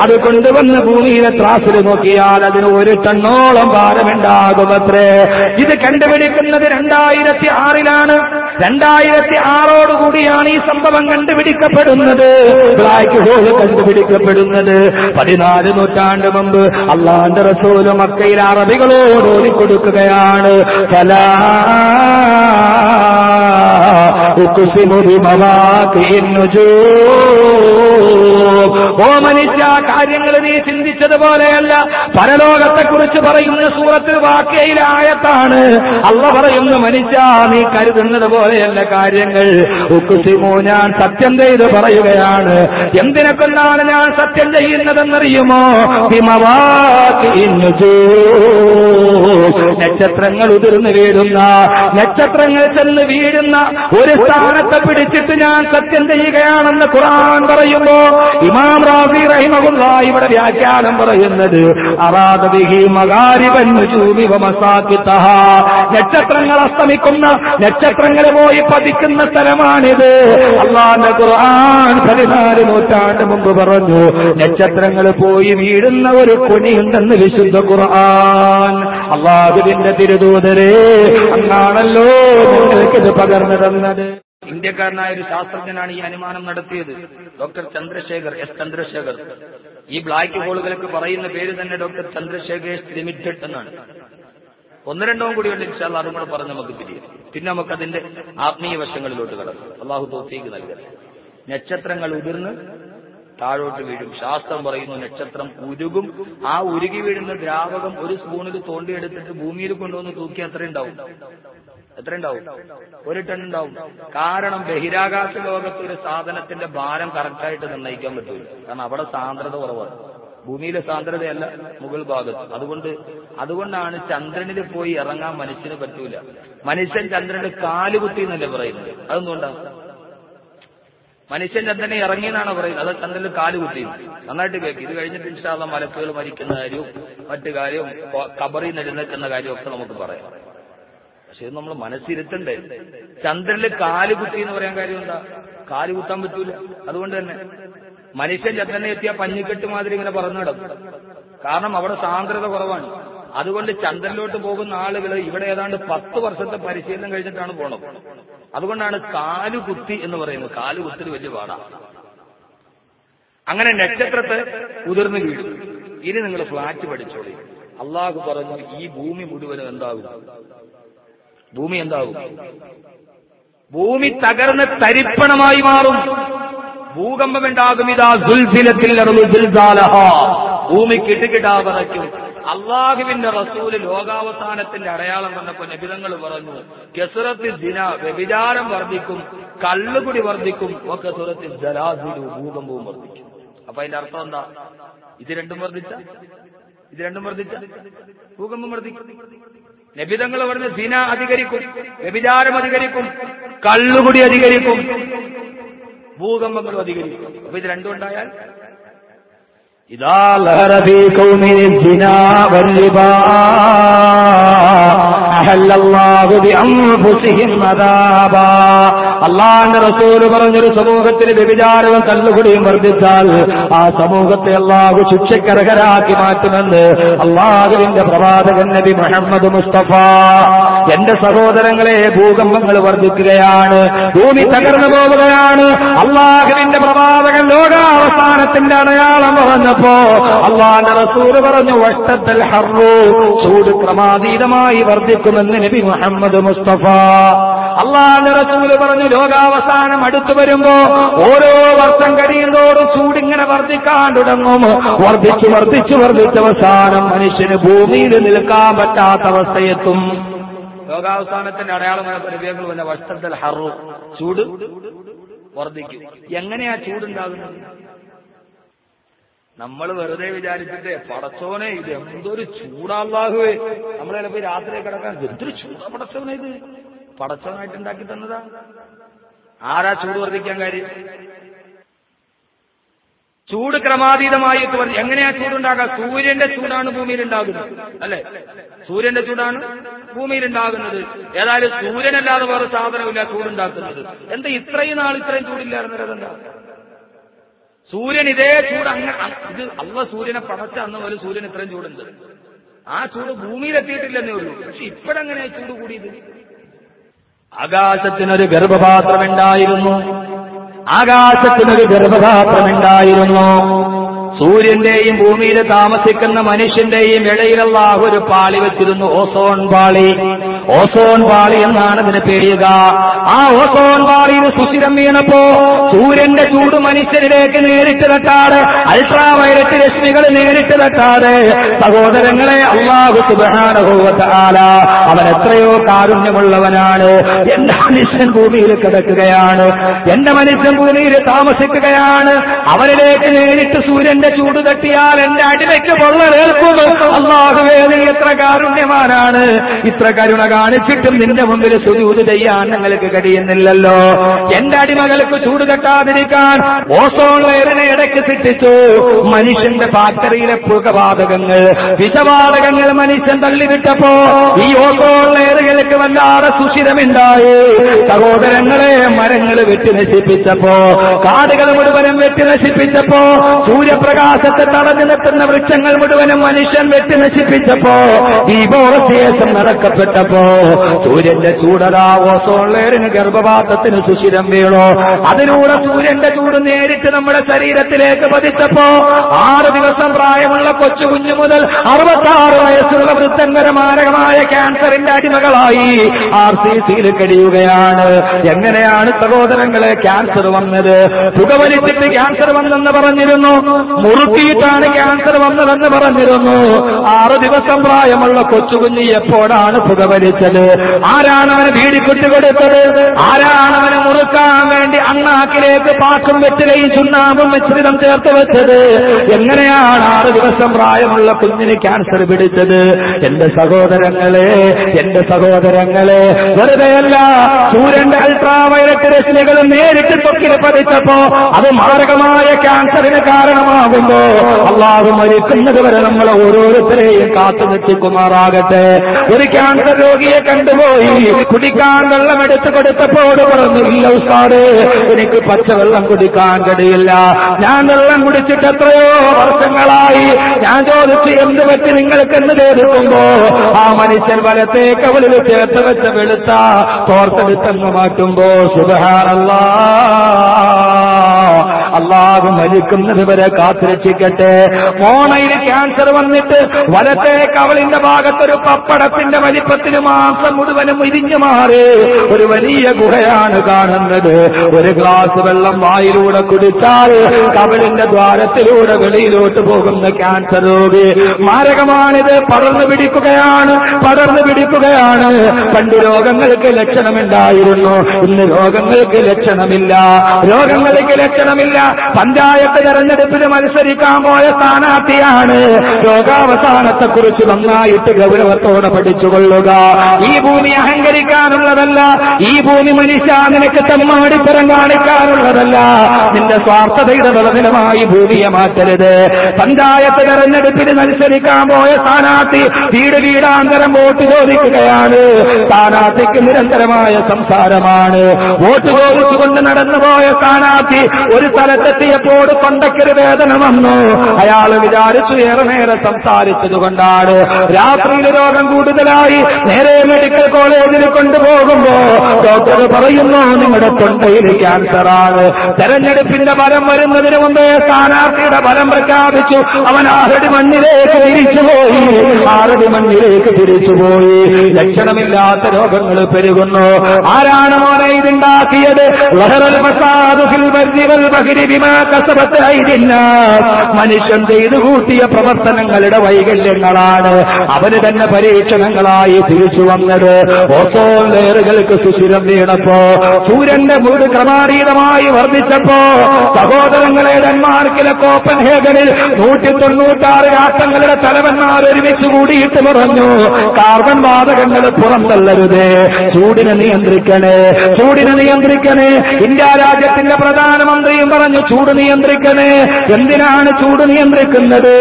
അത് കൊണ്ടുവന്ന് ഭൂമിയിലെ ത്രാസിൽ നോക്കിയാൽ അതിന് ഒരു ടണ്ണോളം ഭാരമുണ്ടാകുമത്രേ. ഇത് കണ്ടുപിടിക്കുന്നത് രണ്ടായിരത്തി ആറിലാണ്. രണ്ടായിരത്തി ആറോടുകൂടിയാണ് ഈ സംഭവം കണ്ടുപിടിക്കപ്പെടുന്നത്. Black hole കണ്ടുപിടിക്കപ്പെടുന്നത്. പതിനാല് നൂറ്റാണ്ട് മുമ്പ് അള്ളാന്റെ റസൂൽ മക്കയിൽ അറബികളോട് ഓടിക്കൊടുക്കുകയാണ് കലാ. ഓ മനുഷ്യ കാര്യങ്ങൾ നീ ചിന്തിച്ചതുപോലെയല്ല. പരലോകത്തെ കുറിച്ച് പറയുന്ന സൂറത്ത് വാക്കയിലായത്താണ് അല്ല പറയുന്ന മനുഷ്യ നീ കരുതുന്നത് പോലെയല്ല കാര്യങ്ങൾ. ഉക്കുസിമോ ഞാൻ സത്യം ചെയ്ത് പറയുകയാണ്. എന്തിനെ കൊണ്ടാണ് ഞാൻ സത്യം ചെയ്യുന്നതെന്നറിയുമോ. നക്ഷത്രങ്ങൾ ഉതിർന്നു വീഴുന്ന നക്ഷത്രങ്ങൾ ചെന്ന് വീഴുന്ന ഒരു സ്ഥാനത്തെ പിടിച്ചിട്ട് ഞാൻ സത്യം ചെയ്യുകയാണെന്ന് ഖുർആൻ പറയുമ്പോ ഇമാം റാഫി റഹിമുള്ള ഇവിടെ വ്യാഖ്യാനം പറയുന്നത് നക്ഷത്രങ്ങൾ അസ്തമിക്കുന്ന നക്ഷത്രങ്ങൾ പോയി പതിക്കുന്ന സ്ഥലമാണിത്. അള്ളാന്റെ ഖുർആൻ പതിനാല് നൂറ്റാണ്ട് മുമ്പ് പറഞ്ഞു നക്ഷത്രങ്ങൾ പോയി വീഴുന്ന ഒരു കുണിയുണ്ടെന്ന് വിശുദ്ധ ഖുർആൻ. അള്ളാഹുവിന്റെ തിരുദൂതരെ അങ്ങാണല്ലോ നിങ്ങൾക്കിത് പകർന്നു തന്നത് ഇന്ത്യക്കാരനായ ഒരു ശാസ്ത്രജ്ഞനാണ് ഈ അനുമാനം നടത്തിയത്. Doctor Chandrasekhar S Chandrasekhar. ഈ ബ്ലാക്ക് ഹോളുകൾക്ക് പറയുന്ന പേര് തന്നെ ഡോക്ടർ ചന്ദ്രശേഖർ ലിമിറ്റഡ് എന്നാണ്. ഒന്ന് രണ്ടോ കൂടി ഉണ്ട് ഇൻഷാല്ല അതും കൂടെ പറഞ്ഞ് നമുക്ക് പിരിയും. പിന്നെ നമുക്ക് അതിന്റെ ആത്മീയ വശങ്ങളിലോട്ട് കടക്കും. അള്ളാഹു തോഫീക്ക് നൽകട്ടെ. നക്ഷത്രങ്ങൾ ഉതിർന്ന് താഴോട്ട് വീഴും. ശാസ്ത്രം പറയുന്നു നക്ഷത്രം ഉരുകും. ആ ഉരുകി വീഴുന്ന ദ്രാവകം ഒരു സ്പൂണിൽ തോണ്ടിയെടുത്തിട്ട് ഭൂമിയിൽ കൊണ്ടുവന്ന് തൂക്കി അത്ര ഉണ്ടാവും. എത്ര ഉണ്ടാവും? ഒരു ടൺ ഉണ്ടാവും. കാരണം ബഹിരാകാശ ലോകത്ത് ഒരു സാധനത്തിന്റെ ഭാരം കറക്റ്റായിട്ട് നിർണയിക്കാൻ പറ്റൂല. കാരണം അവിടെ സാന്ദ്രത കുറവാണ്. ഭൂമിയിലെ സാന്ദ്രതയല്ല മുകൾ ഭാഗത്ത്. അതുകൊണ്ട് അതുകൊണ്ടാണ് ചന്ദ്രനിൽ പോയി ഇറങ്ങാൻ മനുഷ്യന് പറ്റൂല. മനുഷ്യൻ ചന്ദ്രന് കാലുകുത്തി എന്നല്ലേ പറയുന്നത്. അതെന്തുകൊണ്ടാണ് മനുഷ്യൻ ചന്ദ്രനെ ഇറങ്ങിയെന്നാണ് പറയുന്നത്? അത് ചന്ദ്രനിൽ കാലുകുത്തി നന്നായിട്ട് കേൾക്കും ഇത് കഴിഞ്ഞിട്ട് ഇൻഷാള്ള മലക്കുകൾ മരിക്കുന്ന കാര്യവും മറ്റു കാര്യവും കബറിൽ നിന്ന് എഴുന്നേൽക്കുന്ന കാര്യവും ഒക്കെ നമുക്ക് പറയാം. പക്ഷെ നമ്മൾ മനസ്സിരുത്തണ്ടേ. ചന്ദ്രനിൽ കാൽ കുത്തി എന്ന് പറയാൻ കാര്യം എന്താ കാൽ കുത്താൻ പറ്റൂല. അതുകൊണ്ട് തന്നെ മനുഷ്യൻ ചന്ദ്രനെ എത്തിയ പഞ്ഞിക്കെട്ട് മാതിരി ഇങ്ങനെ പറഞ്ഞു കിടക്കും. കാരണം അവിടെ സാന്ദ്രത കുറവാണ്. അതുകൊണ്ട് ചന്ദ്രനിലോട്ട് പോകുന്ന ആളുകൾ ഇവിടെ ഏതാണ്ട് പത്ത് വർഷത്തെ പരിശീലനം കഴിഞ്ഞിട്ടാണ് പോണത്. അതുകൊണ്ടാണ് കാലുകുത്തി എന്ന് പറയുന്നത്. കാൽ കുത്തിൽ വലിയ പാടാ. അങ്ങനെ നക്ഷത്രത്തെ ഉതിർന്നു വീഴും. ഇനി നിങ്ങൾ ഫ്ലാറ്റ് പഠിച്ചോളി. അള്ളാഹു പറഞ്ഞു ഈ ഭൂമി മുഴുവനും എന്താകും? ഭൂമി എന്താകും? ഭൂമി തകർന്ന് തരിപ്പണമായി മാറും. ഭൂകമ്പം ഉണ്ടാകും ഇതാ ഭൂമി കിടുകിടാ പറയ്ക്കും അള്ളാഹുവിന്റെ റസൂൽ ലോകാവസാനത്തിന്റെ അടയാളം വന്നപ്പോ നബിതങ്ങൾ പറഞ്ഞു കെസുറത്തിൽ ദിന വ്യഭിചാരം വർദ്ധിക്കും കള്ളുകുടി വർദ്ധിക്കും ഒക്കെ സുരത്തിൽ ജലാസിലു ഭൂകമ്പവും വർദ്ധിക്കും. അപ്പൊ അതിന്റെ അർത്ഥം എന്താ? ഇത് രണ്ടും വർദ്ധിച്ച? ഇത് രണ്ടും വർദ്ധിച്ച? ഭൂകമ്പം വർദ്ധിക്കും. നബിതങ്ങൾ പറഞ്ഞ് സിന അധികരിക്കും വ്യഭിചാരം അധികരിക്കും കള്ളുകുടി അധികരിക്കും ഭൂകമ്പങ്ങളും അധികരിക്കും. അപ്പൊ ഇത് രണ്ടും ഉണ്ടായാൽ? ഇതാ അള്ളാന്റെ റസൂൽ പറഞ്ഞൊരു സമൂഹത്തിന് വ്യഭിചാരവും കല്ലുകുടിയും വർദ്ധിച്ചാൽ ആ സമൂഹത്തെ അള്ളാഹു ശിക്ഷക്കരകരാക്കി മാറ്റുമെന്ന് അള്ളാഹുവിന്റെ പ്രവാചകൻ നബി മുഹമ്മദ് മുസ്തഫ. എന്റെ സഹോദരങ്ങളെ ഭൂകമ്പങ്ങൾ വർദ്ധിക്കുകയാണ് ഭൂമി തകർന്നു പോവുകയാണ് അള്ളാഹുവിന്റെ പ്രവാചകൻ ലോകാവസാനത്തിന്റെ അടയാളം വന്നപ്പോ അള്ളാന്റെ റസൂൽ പറഞ്ഞു വഷ്ടത്തിൽ ഹർറു. ചൂട് ക്രമാതീതമായി വർദ്ധിക്കും. വർദ്ധിക്കുമെന്ന് നബി മുഹമ്മദ് മുസ്തഫ. അള്ളാന്റെ റസൂൽ പറഞ്ഞു ലോകാവസാനം അടുത്തു വരുമ്പോ ഓരോ വർഷം കഴിയുന്നതോടും ചൂടിങ്ങനെ വർദ്ധിക്കാൻ തുടങ്ങും വർദ്ധിച്ചു വർദ്ധിച്ചു വർദ്ധിച്ച അവസാനം മനുഷ്യന് ഭൂമിയിൽ നിൽക്കാൻ പറ്റാത്ത അവസ്ഥയെത്തും. ലോകാവസാനത്തിന്റെ അടയാളമായ പരിവേകൾ വല്ല വസ്ത്രത്തിൽ ഹറു ചൂട് വർദ്ധിക്കും. എങ്ങനെയാ ചൂടുണ്ടാകുന്നത്? നമ്മൾ വെറുതെ വിചാരിച്ചിട്ട് പടച്ചോനെ ഇത് എന്തൊരു ചൂടാള്ളാഹുവേ നമ്മൾ ചിലപ്പോ രാത്രി കിടക്കാൻ എന്തൊരു ചൂടാ പടച്ചോനെ ഇത്. പടച്ചോനായിട്ട് ഉണ്ടാക്കി തന്നതാ. ആരാ ചൂട് വർദ്ധിക്കാൻ കാര്യം? ചൂട് ക്രമാതീതമായി എങ്ങനെയാ ചൂടുണ്ടാക്കുക സൂര്യന്റെ ചൂടാണ് ഭൂമിയിൽ ഉണ്ടാകുന്നത്. അല്ലെ? സൂര്യന്റെ ചൂടാണ് ഭൂമിയിൽ ഉണ്ടാകുന്നത്. ഏതായാലും സൂര്യനല്ലാതെ വേറെ സാധനമില്ല ചൂടുണ്ടാക്കുന്നത്. എന്താ ഇത്രയും നാൾ ഇത്രയും ചൂടില്ലായിരുന്നത് അതെന്താ? സൂര്യൻ ഇതേ ചൂട് അങ്ങ് ഇത് അള്ള സൂര്യനെ പടച്ച അന്ന് പോലെ സൂര്യൻ ഇത്രയും ചൂടുണ്ട്. ആ ചൂട് ഭൂമിയിലെത്തിയിട്ടില്ലെന്നേ ഉള്ളൂ. പക്ഷെ ഇപ്പോഴെങ്ങനെ ചൂട് കൂടിയത്? ആകാശത്തിനൊരു ഗർഭപാത്രമുണ്ടായിരുന്നു. ആകാശത്തിനൊരു ഗർഭപാത്രമുണ്ടായിരുന്നു. സൂര്യന്റെയും ഭൂമിയിൽ താമസിക്കുന്ന മനുഷ്യന്റെയും ഇടയിലുള്ള ഒരു പാളി വെച്ചിരുന്നു ഓസോൺ പാളി. ഓസോൺ പാളി എന്നാണ് ഇതിന് പേരുക ആ ഓസോൺ പാളിയിൽ സുസ്ഥിരം വീണപ്പോ സൂര്യന്റെ ചൂട് മനുഷ്യരിലേക്ക് നേരിട്ട് തട്ടാതെ അൾട്രാ വയലറ്റ് രശ്മികൾ നേരിട്ട് തട്ടാതെ സഹോദരങ്ങളെ അള്ളാഹു സുബാനുഭവത്താല അവൻ എത്രയോ കാരുണ്യമുള്ളവനാണ്. എന്റെ മനുഷ്യൻ ഭൂമിയിൽ കിടക്കുകയാണ്. എന്റെ മനുഷ്യൻ ഭൂമിയിൽ താമസിക്കുകയാണ്. അവരിലേക്ക് നേരിട്ട് സൂര്യന്റെ ചൂട് തട്ടിയാൽ എന്റെ അടിമയ്ക്ക് പൊള്ളലേൽക്കും അള്ളാഹുവേ നീ എത്ര കാരുണ്യമാനാണ് ഇത്ര കരുണ കാണിച്ചിട്ടും നിന്റെ മുമ്പിൽ സുജൂത് ചെയ്യാൻ ഞങ്ങൾക്ക് കഴിയുന്നില്ലല്ലോ. എന്റെ അടിമകൾക്ക് ചൂട് തട്ടാതിരിക്കാൻ ഓസോൺ വേദന ഇടയ്ക്ക് സൃഷ്ടിച്ചു. മനുഷ്യന്റെ ഫാക്ടറിയിലെ പുകവാതകങ്ങൾ വിഷവാതകങ്ങൾ മനുഷ്യൻ തള്ളിവിട്ടപ്പോ ഈ ഓസോൺ വേദകൾക്ക് വല്ലാതെ സുഷിരമുണ്ടായി. സഹോദരങ്ങളെ മരങ്ങൾ വെട്ടി നശിപ്പിച്ചപ്പോ കാടുകൾ മുഴുവനും വെട്ടി നശിപ്പിച്ചപ്പോ സൂര്യപ്രകാശത്തെ തടഞ്ഞു നിർത്തുന്ന വൃക്ഷങ്ങൾ മുഴുവനും മനുഷ്യൻ വെട്ടി നശിപ്പിച്ചപ്പോ ഈ ദീപോറശേഷം നടക്കപ്പെട്ടപ്പോ സൂര്യന്റെ ചൂടതാ ഓസോൺ ലെയറിന് ഗർഭപാത്രത്തിന് സുഷിരം വീണോ? അതിലൂടെ സൂര്യന്റെ ചൂട് നേരിട്ട് നമ്മുടെ ശരീരത്തിലേക്ക് പതിച്ചപ്പോ ആറ് ദിവസം പ്രായമുള്ള കൊച്ചു കുഞ്ഞു മുതൽ അറുപത്താറ് വയസ്സുള്ള വൃദ്ധങ്കര മാരകമായ ക്യാൻസറിന്റെ അടിമകളായി ആർ സി സിയിൽ കഴിയുകയാണ്. എങ്ങനെയാണ് സഹോദരങ്ങളെ ക്യാൻസർ വന്നത്? പുകവലിച്ചിട്ട് ക്യാൻസർ വന്നെന്ന് പറഞ്ഞിരുന്നു. മുറുക്കിയിട്ടാണ് ക്യാൻസർ വന്നതെന്ന് പറഞ്ഞിരുന്നു. ആറ് ദിവസം പ്രായമുള്ള കൊച്ചുകുഞ്ഞി എപ്പോഴാണ് പുകവലിച്ചത് ആരാണ് അവന് വീടിക്കുട്ടി കൊടുത്തത്? ആരാണ് അവന് മുറുക്കാൻ വേണ്ടി അണ്ണാക്കിലേക്ക് പാക്കും വെറ്റുകയും ചുണ്ണാമ്പും മിശ്രിതം ചേർത്ത് വെച്ചത്? എങ്ങനെയാണ് ആറ് ദിവസം പ്രായമുള്ള കുഞ്ഞിന് ക്യാൻസർ പിടിച്ചത്? എന്റെ സഹോദരങ്ങളെ എന്റെ സഹോദര സഹോദരങ്ങളെ വെറുതെയല്ല സൂര്യന്റെ അൾട്രാവയലറ്റ് രശ്മികൾ നേരിട്ട് തൊക്കിൽ പതിച്ചപ്പോ അത് മാരകമായ ക്യാൻസറിന് കാരണമാകുമ്പോ അള്ളാഹു മരിക്കുന്നത് വരെ നമ്മളെ ഓരോരുത്തരെയും കാത്തു നിർത്തിക്കുമാറാകട്ടെ ഒരു ക്യാൻസർ രോഗിയെ കണ്ടുപോയി. കുടിക്കാൻ വെള്ളം എടുത്തു കൊടുത്തപ്പോട് പറഞ്ഞു ഇല്ല ഉസ്താദേ എനിക്ക് പച്ചവെള്ളം കുടിക്കാൻ കഴിയില്ല. ഞാൻ വെള്ളം കുടിച്ചിട്ട് എത്രയോ വർഷങ്ങളായി. ഞാൻ ചോദിച്ചു എന്ത് പറ്റി നിങ്ങൾക്ക് എന്ന് ചോദിക്കുമ്പോ ആ മനുഷ്യൻ വലത്തെ കവലിൽ ചേർത്ത് വെച്ച വെളുത്ത തോർത്തെടുത്തങ്ങ് മാറ്റുമ്പോ സുബഹാനല്ലാ. അള്ളാഹു മരിക്കുന്നത് വരെ കാത്തുരക്ഷിക്കട്ടെ. മോണയിൽ ക്യാൻസർ വന്നിട്ട് വലത്തെ കവളിന്റെ ഭാഗത്തൊരു പപ്പടത്തിന്റെ വലിപ്പത്തിന് മാസം മുഴുവനും ഇരിഞ്ഞു മാറി. ഒരു വലിയ ഗുഹയാണ് കാണുന്നത്. ഒരു ഗ്ലാസ് വെള്ളം വായിലൂടെ കുടിച്ചാൽ കവളിന്റെ ദ്വാരത്തിലൂടെ വെളിയിലോട്ട് പോകുന്ന ക്യാൻസർ രോഗി മാരകമാണിത്. പടർന്നു പിടിക്കുകയാണ് പടർന്നു പിടിക്കുകയാണ്. പണ്ട് രോഗങ്ങൾക്ക് ലക്ഷണമുണ്ടായിരുന്നു. ഇന്ന് രോഗങ്ങൾക്ക് ലക്ഷണമില്ല. രോഗങ്ങൾക്ക് ലക്ഷണമില്ല. പഞ്ചായത്ത് തെരഞ്ഞെടുപ്പിന് മത്സരിക്കാൻ പോയ സ്ഥാനാർത്ഥിയാണ്. ലോകാവസാനത്തെക്കുറിച്ച് നന്നായിട്ട് ഗൗരവത്തോടെ പഠിച്ചുകൊള്ളുക. ഈ ഭൂമി അഹങ്കരിക്കാനുള്ളതല്ല. ഈ ഭൂമി മനുഷ്യ നിനക്ക് തെമ്മാടിപ്പുറം കാണിക്കാനുള്ളതല്ല. നിന്റെ സ്വാർത്ഥതയുടെ ബലനിലമായി ഭൂമിയെ മാറ്റരുത്. പഞ്ചായത്ത് തെരഞ്ഞെടുപ്പിന് മത്സരിക്കാൻ പോയ സ്ഥാനാർത്ഥി വീട് വീടാന്തരം വോട്ട് ചോദിക്കുകയാണ്. സ്ഥാനാർത്ഥിക്ക് നിരന്തരമായ സംസാരമാണ്. വോട്ട് ചോദിച്ചുകൊണ്ട് നടന്നുപോയ സ്ഥാനാർത്ഥി ഒരു സ്ഥലത്തെത്തിയപ്പോൾ പണ്ടക്കൊരു വേദന വന്നു. അയാൾ വിചാരിച്ചു ഏറെ നേരെ സംസാരിച്ചതുകൊണ്ടാണ് രാത്രിയിൽ രോഗം കൂടുതലായി നേരെ മെഡിക്കൽ കോളേജിൽ കൊണ്ടുപോകുമ്പോ ഡോക്ടർ പറയുന്നു നിങ്ങളുടെ തൊണ്ടയിൽ ക്യാൻസർ ആണ്. തെരഞ്ഞെടുപ്പിന്റെ ഫലം വരുന്നതിന് മുമ്പേ സ്ഥാനാർത്ഥിയുടെ ഫലം പ്രഖ്യാപിച്ചു. അവൻ ആറടി മണ്ണിലേക്ക് തിരിച്ചുപോയി ആറടി മണ്ണിലേക്ക് തിരിച്ചുപോയി ലക്ഷണമില്ലാത്ത രോഗങ്ങൾ പെരുകുന്നു. ആരാണ് മോനെ ഇതുണ്ടാക്കിയത്? ഫസാദു. മനുഷ്യൻ ചെയ്തു കൂട്ടിയ പ്രവർത്തനങ്ങളുടെ വൈകല്യങ്ങളാണ്. അവന് തന്നെ പരീക്ഷണങ്ങളായി തിരിച്ചു വന്നത്. ഓസോൺ ലെയറുകൾക്ക് സുശിരം വീണപ്പോ സൂര്യന്റെ മൂട് ക്രമാതീതമായി വർദ്ധിച്ചപ്പോ സഹോദരങ്ങളെ ഡെൻമാർക്കിലെ കോപ്പൻഹേഗനിൽ നൂറ്റി തൊണ്ണൂറ്റാറ് രാഷ്ട്രങ്ങളുടെ തലവന്മാർ ഒരുമിച്ച് കൂടിയിട്ട് പറഞ്ഞു കാർബൺ വാതകങ്ങൾ പുറന്തള്ളരുത് ചൂടിനെ നിയന്ത്രിക്കണേ ചൂടിനെ നിയന്ത്രിക്കണേ. ഇന്ത്യ രാജ്യത്തിന്റെ പ്രധാനമന്ത്രിയും പറഞ്ഞു ചൂട് നിയന്ത്രിക്കണേ. എന്തിനാണ് ചൂട് നിയന്ത്രിക്കുന്നത്?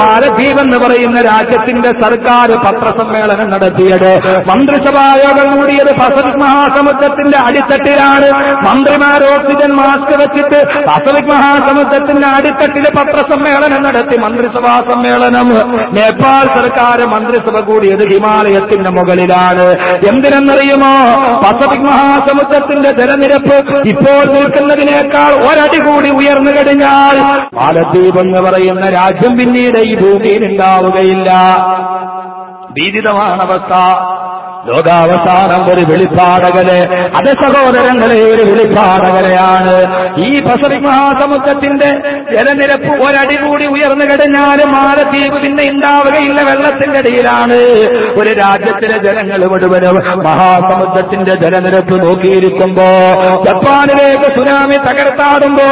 മാലദ്വീപ് എന്ന് പറയുന്ന രാജ്യത്തിന്റെ സർക്കാർ പത്രസമ്മേളനം നടത്തിയത്. മന്ത്രിസഭായോഗം കൂടിയത് പസഫിക് മഹാസമുദ്രത്തിന്റെ അടിത്തട്ടിലാണ്. മന്ത്രിമാർ ഓക്സിജൻ മാസ്ക് വെച്ചിട്ട് പസഫിക് മഹാസമുദ്രത്തിന്റെ അടിത്തട്ടിൽ പത്രസമ്മേളനം നടത്തി. മന്ത്രിസഭാ സമ്മേളനം. നേപ്പാൾ സർക്കാർ മന്ത്രിസഭ കൂടിയത് ഹിമാലയത്തിന്റെ മുകളിലാണ്. എന്തിനെന്നറിയുമോ? പസഫിക് മഹാസമുദ്രത്തിന്റെ ജലനിരപ്പ് ഇപ്പോൾ നിൽക്കുന്നതിനേക്കാൾ ഒരടി കൂടി ഉയർന്നു കഴിഞ്ഞാൽ മാലദ്വീപ് എന്ന് പറയുന്ന രാജ്യം പിന്നീട് ഈ ഭൂമിയിൽ ഉണ്ടാവുകയില്ല. ഭീതിതമാണ് അവസ്ഥ ലോകാവസാനം ഒരു വെളിപ്പാടകലെ അത് സഹോദരങ്ങളെ ഒരു വെളിപ്പാടകലെയാണ് ഈ പസഫിക് മഹാസമുദ്രത്തിന്റെ ജലനിരപ്പ് ഒരടി കൂടി ഉയർന്നു കഴിഞ്ഞാലും മാലദ്വീപ് പിന്നെ ഉണ്ടാവുകയില്ല വെള്ളത്തിന്റെ അടിയിലാണ്. ഒരു രാജ്യത്തിലെ ജനങ്ങൾ മുഴുവനും മഹാസമുദ്രത്തിന്റെ ജലനിരപ്പ് നോക്കിയിരിക്കുമ്പോ ജപ്പാനിലേക്ക് സുനാമി തകർത്താടുമ്പോ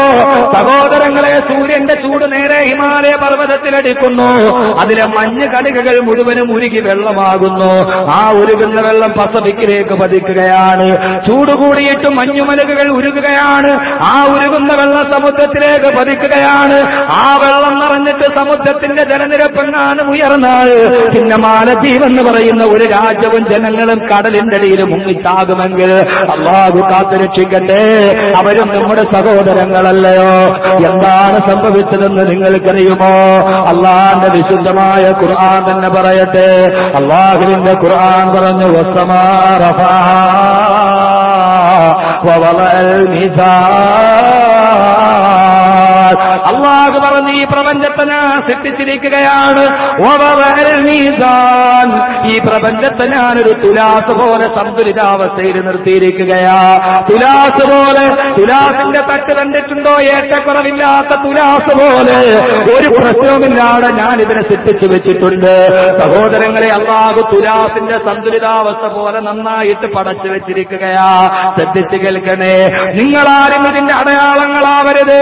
സഹോദരങ്ങളെ സൂര്യന്റെ ചൂട് നേരെ ഹിമാലയ പർവതത്തിലടിക്കുന്നു. അതിലെ മഞ്ഞ് കണികകൾ മുഴുവനും ഉരുകി വെള്ളമാകുന്നു. ആ ഉരുകുന്ന വെള്ളം പസഫിക്കിലേക്ക് പതിക്കുകയാണ്. ചൂട് കൂടിയിട്ട് മഞ്ഞുമലകുകൾ ഉരുകുകയാണ്. ആ ഉരുകുന്ന വെള്ളം സമുദ്രത്തിലേക്ക് പതിക്കുകയാണ്. ആ വെള്ളം നിറഞ്ഞിട്ട് സമുദ്രത്തിന്റെ ജലനിരപ്പെങ്ങാണ് ഉയർന്നാൽ പിന്നെ മാലദ്വീപ് എന്ന് പറയുന്ന ഒരു രാജ്യവും ജനങ്ങളും കടലിന്റെ അടിയിൽ മുങ്ങിച്ചാകുമെങ്കിൽ അള്ളാഹു കാത്തുരക്ഷിക്കട്ടെ അവരും നമ്മുടെ സഹോദരങ്ങളല്ലയോ? എന്താണ് സംഭവിച്ചതെന്ന് നിങ്ങൾക്കറിയുമോ? അള്ളാന്റെ വിശുദ്ധമായ ഖുർആൻ തന്നെ പറയട്ടെ. അള്ളാഹുവിന്റെ ഖുർആൻ പറഞ്ഞു والسماء رفعها ووضع المثال اللہ اکبر ഈ പ്രപഞ്ചത്തെ ഞാൻ സൃഷ്ടിച്ചിരിക്കുകയാണ്. ഈ പ്രപഞ്ചത്തെ ഞാനൊരു തുലാസ് പോലെ സന്തുലിതാവസ്ഥയിൽ നിർത്തിയിരിക്കുകയാ. തുലാസ് പോലെ തുലാസിന്റെ തട്ട് കണ്ടിട്ടുണ്ടോ? ഏറ്റക്കുറവില്ലാത്ത തുലാസ് പോലെ. ഒരു പ്രശ്നവുമില്ലാതെ ഞാൻ ഇതിനെ സൃഷ്ടിച്ചു വെച്ചിട്ടുണ്ട്. സഹോദരങ്ങളെ അള്ളാഹു തുലാസിന്റെ സന്തുലിതാവസ്ഥ പോലെ നന്നായിട്ട് പടച്ചു വെച്ചിരിക്കുകയാ. ശ്രദ്ധിച്ചു കേൾക്കണേ. നിങ്ങളാരും ഇതിന്റെ അടയാളങ്ങളാവരുത്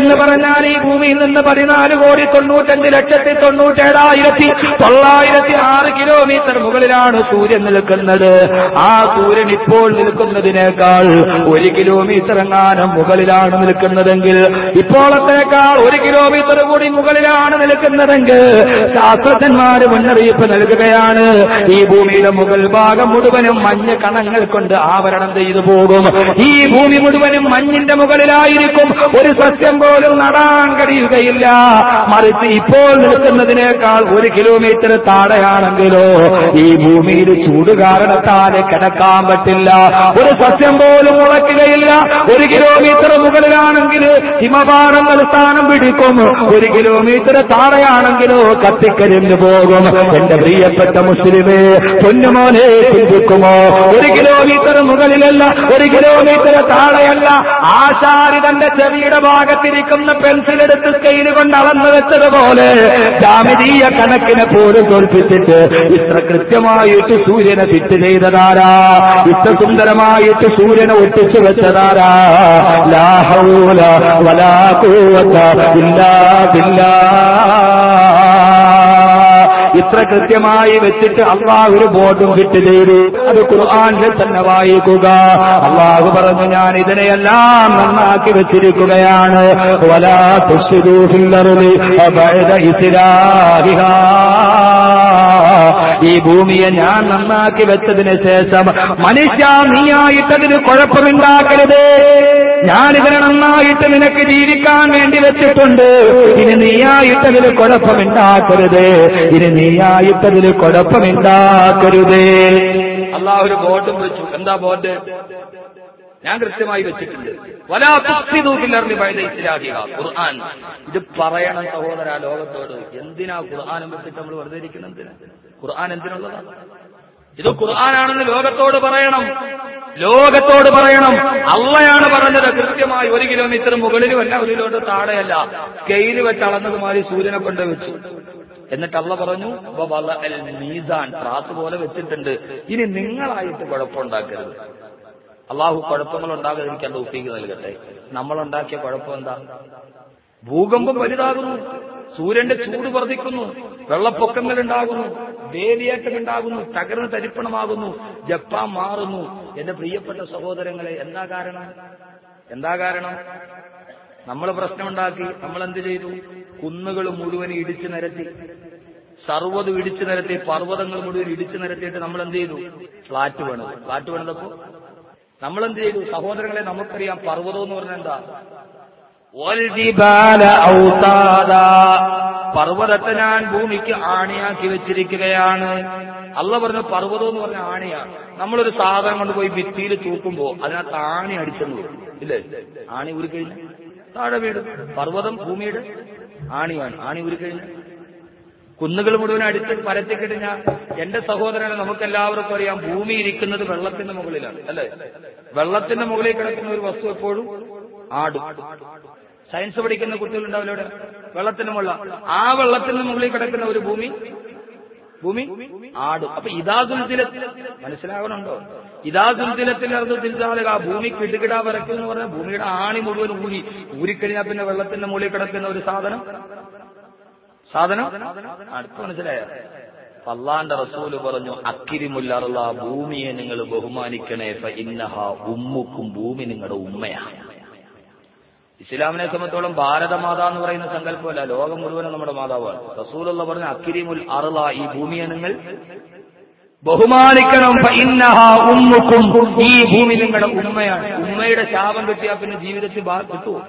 എന്ന് പറഞ്ഞാൽ ഈ ഭൂമിയിൽ നിന്ന് പതിനാല് കോടി തൊണ്ണൂറ്റഞ്ച് ലക്ഷത്തി തൊണ്ണൂറ്റേഴായിരത്തി തൊള്ളായിരത്തി ആറ് കിലോമീറ്റർ മുകളിലാണ് സൂര്യൻ നിൽക്കുന്നത്. ആ സൂര്യൻ ഇപ്പോൾ നിൽക്കുന്നതിനേക്കാൾ ഒരു കിലോമീറ്റർ എങ്ങാനും മുകളിലാണ് നിൽക്കുന്നതെങ്കിൽ ഇപ്പോഴത്തേക്കാൾ ഒരു കിലോമീറ്റർ കൂടി മുകളിലാണ് നിൽക്കുന്നതെങ്കിൽ ശാസ്ത്രജ്ഞന്മാര് മുന്നറിയിപ്പ് നൽകുകയാണ്. ഈ ഭൂമിയുടെ മുകൾ ഭാഗം മുഴുവനും മഞ്ഞ് കണങ്ങൾ കൊണ്ട് ആവരണം ചെയ്തു പോകും. ഈ ഭൂമി മുഴുവനും മഞ്ഞിന്റെ മുകളിലായിരിക്കും ഒരു സസ്യം പോലും നടാൻ കഴിയുകയില്ല. മറിച്ച് ഇപ്പോൾ നിൽക്കുന്നതിനേക്കാൾ ഒരു കിലോമീറ്റർ താഴെയാണെങ്കിലോ ഈ ഭൂമിയിൽ ചൂട് കാരണത്താൽ കിടക്കാൻ പറ്റില്ല. ഒരു സസ്യം പോലും മുളയ്ക്കുകയില്ല ഒരു കിലോമീറ്റർ മുകളിലാണെങ്കിൽ ഹിമപാടങ്ങൾ സ്ഥാനം പിടിക്കും. ഒരു കിലോമീറ്റർ താഴെയാണെങ്കിലോ കത്തിക്കരിഞ്ഞു പോകും. എന്റെ പ്രിയപ്പെട്ട മുസ്ലിമേ പൊന്നുമോനെ ചിന്തിക്കുമോ? ഒരു കിലോമീറ്റർ മുകളിലല്ല ഒരു കിലോമീറ്റർ താഴെയല്ല. ആശാരി തന്റെ ചെവിയുടെ ഭാഗത്തിരിക്കുന്ന പെൻസിൽ എടുത്ത് സ്കെയിൽ കൊണ്ട് അളന്നു വെച്ചതുപോലെ ജാമിതീയ കണക്കിനെ പോലും തോൽപ്പിച്ചിട്ട് ഇത്ര കൃത്യമായിട്ട് സൂര്യനെ ഫിറ്റ് ചെയ്തതാരാ? ഇത്ര സുന്ദരമായിട്ട് സൂര്യനെ ഒട്ടിച്ചു വെച്ചതാരാ? ലാഹൂല വലാ കൂവത്ത ഇല്ലാ ഇത്ര കൃത്യമായി വെച്ചിട്ട് അള്ളാഹ് ഒരു ബോധം ഫിറ്റ് ചെയ്തു. അത് ഖുർആാനിൽ തന്നെ വായിക്കുക. അള്ളാഹു പറഞ്ഞു ഞാൻ ഇതിനെയെല്ലാം നന്നാക്കി വെച്ചിരിക്കുകയാണ്. വലാ ഈ ഭൂമിയെ ഞാൻ നന്നാക്കി വെച്ചതിന് ശേഷം മനുഷ്യ നീയായിട്ടതിന് കുഴപ്പമുണ്ടാക്കരുത്. ഞാനിതിനെ നന്നായിട്ട് നിനക്ക് ജീവിക്കാൻ വേണ്ടി വെച്ചിട്ടുണ്ട്. ഇനി നീയായിട്ടതിന് കുഴപ്പമുണ്ടാക്കരുത്. ഇനി നീയായിട്ടതിന് കുഴപ്പമുണ്ടാക്കരുത്. അള്ളാഹ് ഒരു ബോട്ടും വെച്ചു. എന്താ ബോർഡ് ഞാൻ കൃത്യമായി വെച്ചിട്ടുണ്ട്. ഖുർആൻ. ഇത് പറയണം സഹോദര ലോകത്തോട്. എന്തിനാ ഖുർആാനും വെച്ചിട്ട് നമ്മൾ വെറുതെ ഇരിക്കുന്നത് എന്തിനാ? ഖുർആൻ എന്തിനുള്ളതാണ് ഇത് ഖുർആനാണെന്ന് ലോകത്തോട് പറയണം. ലോകത്തോട് പറയണം. അള്ളയാണ് പറഞ്ഞത്. കൃത്യമായി ഒരു കിലോമീറ്റർ മുകളിലുമല്ല ഒരു കിലോമീറ്റർ താഴെയല്ല. സ്കെയിൽ വെച്ച് അളന്നതുമാതിരി സൂര്യനെ കൊണ്ട് വെച്ചു. എന്നിട്ട് അള്ള പറഞ്ഞു മീസാൻ. ത്രാസ് പോലെ വെച്ചിട്ടുണ്ട്. ഇനി നിങ്ങളായിട്ട് കുഴപ്പമുണ്ടാക്കരുത്. അള്ളാഹു കുഴപ്പങ്ങൾ ഉണ്ടാകാതിരിക്കാൻ തൗഫീക്ക് നൽകട്ടെ. നമ്മളുണ്ടാക്കിയ കുഴപ്പം എന്താ ഭൂകമ്പം വലുതാകുന്നു സൂര്യന്റെ ചൂട് വർദ്ധിക്കുന്നു വെള്ളപ്പൊക്കങ്ങൾ ഉണ്ടാകുന്നു വേലിയേറ്റം ഉണ്ടാകുന്നു തകർന്ന് തരിപ്പണമാകുന്നു ജപ്പാൻ മാറുന്നു. എന്റെ പ്രിയപ്പെട്ട സഹോദരങ്ങളെ എന്താ കാരണം? എന്താ കാരണം? നമ്മൾ പ്രശ്നമുണ്ടാക്കി നമ്മൾ എന്ത് ചെയ്തു? കുന്നുകൾ മുഴുവൻ ഇടിച്ചു നിരത്തി സർവതും ഇടിച്ചു നിരത്തി പർവതങ്ങൾ മുഴുവൻ ഇടിച്ചു നിരത്തിയിട്ട് നമ്മൾ എന്ത് ചെയ്തു? ഫ്ലാറ്റ് വേണത് ഫ്ലാറ്റ് പണിതപ്പോ നമ്മൾ എന്ത് ചെയ്തു? സഹോദരങ്ങളെ നമുക്കറിയാം പർവതം എന്ന് പറഞ്ഞാൽ എന്താ. പർവതത്തെ ഞാൻ ഭൂമിക്ക് ആണിയാക്കി വെച്ചിരിക്കുകയാണ്. അള്ള പറഞ്ഞ പർവതം എന്ന് പറഞ്ഞ ആണിയാണ് നമ്മളൊരു സാധനം കൊണ്ട് പോയി ഭിത്തിയിൽ തൂക്കുമ്പോ അതിനകത്ത് ആണി അടിച്ചെന്ന് വരും. ഇല്ലേ? ആണി ഉരുക്കഴിഞ്ഞ താഴെ വീട്. പർവതം ഭൂമിയുടെ ആണിയാണ്. ആണി ഉരുക്കഴിഞ്ഞ കുന്നുകൾ മുഴുവൻ അടിച്ച് പരത്തിക്കിടിഞ്ഞ എന്റെ സഹോദരനെ നമുക്കെല്ലാവർക്കും അറിയാം ഭൂമി ഇരിക്കുന്നത് വെള്ളത്തിന്റെ മുകളിലാണ് അല്ലേ? വെള്ളത്തിന്റെ മുകളിൽ കിടക്കുന്ന ഒരു വസ്തു എപ്പോഴും ആടും. സയൻസ് പഠിക്കുന്ന കുട്ടികളുണ്ടാവില്ല ഇവിടെ വെള്ളത്തിന് മുകളിൽ. ആ വെള്ളത്തിന് മുകളിൽ കിടക്കുന്ന ഒരു ഭൂമി ഭൂമി ആടും. അപ്പൊ ഇതാ ദുൽദിലത്തിൽ മനസ്സിലാവണുണ്ടോ? ഇതാ അത് ദിൽദാലുക ആ ഭൂമി കിടുകിടാ വരയ്ക്കും എന്ന് പറഞ്ഞാൽ ഭൂമിയുടെ ആണി മുഴുവൻ ഊരി ഊരിക്കഴിഞ്ഞാൽ പിന്നെ വെള്ളത്തിന്റെ മുകളിൽ കിടക്കുന്ന ഒരു സാധനം സാധനം? അടുത്ത് മനസ്സിലായോ? അള്ളാന്റെ റസൂൽ പറഞ്ഞു അക്കിരിമുല്ലറുള്ള ഭൂമിയെ നിങ്ങൾ ബഹുമാനിക്കണേ ഇന്നഹ ഉമ്മുക്കും ഭൂമി നിങ്ങളുടെ ഉമ്മയാണ് ഇസ്ലാമിനെ സംബന്ധിച്ചോളം ഭാരതമാത എന്ന് പറയുന്ന സങ്കല്പമല്ല ലോകം മുഴുവനും നമ്മുടെ മാതാവാണ്. റസൂലുള്ള പറഞ്ഞ അക്കിരിമുൽ അറുള ഈ ഭൂമിയെ നിങ്ങൾ ബഹുമാനിക്കണം ഉമ്മുക്കും ഈ ഭൂമി നിങ്ങളുടെ ഉമ്മയാണ്. ഉമ്മയുടെ ശാപം കിട്ടിയാൽ പിന്നെ ജീവിതത്തിൽ കിട്ടുമോ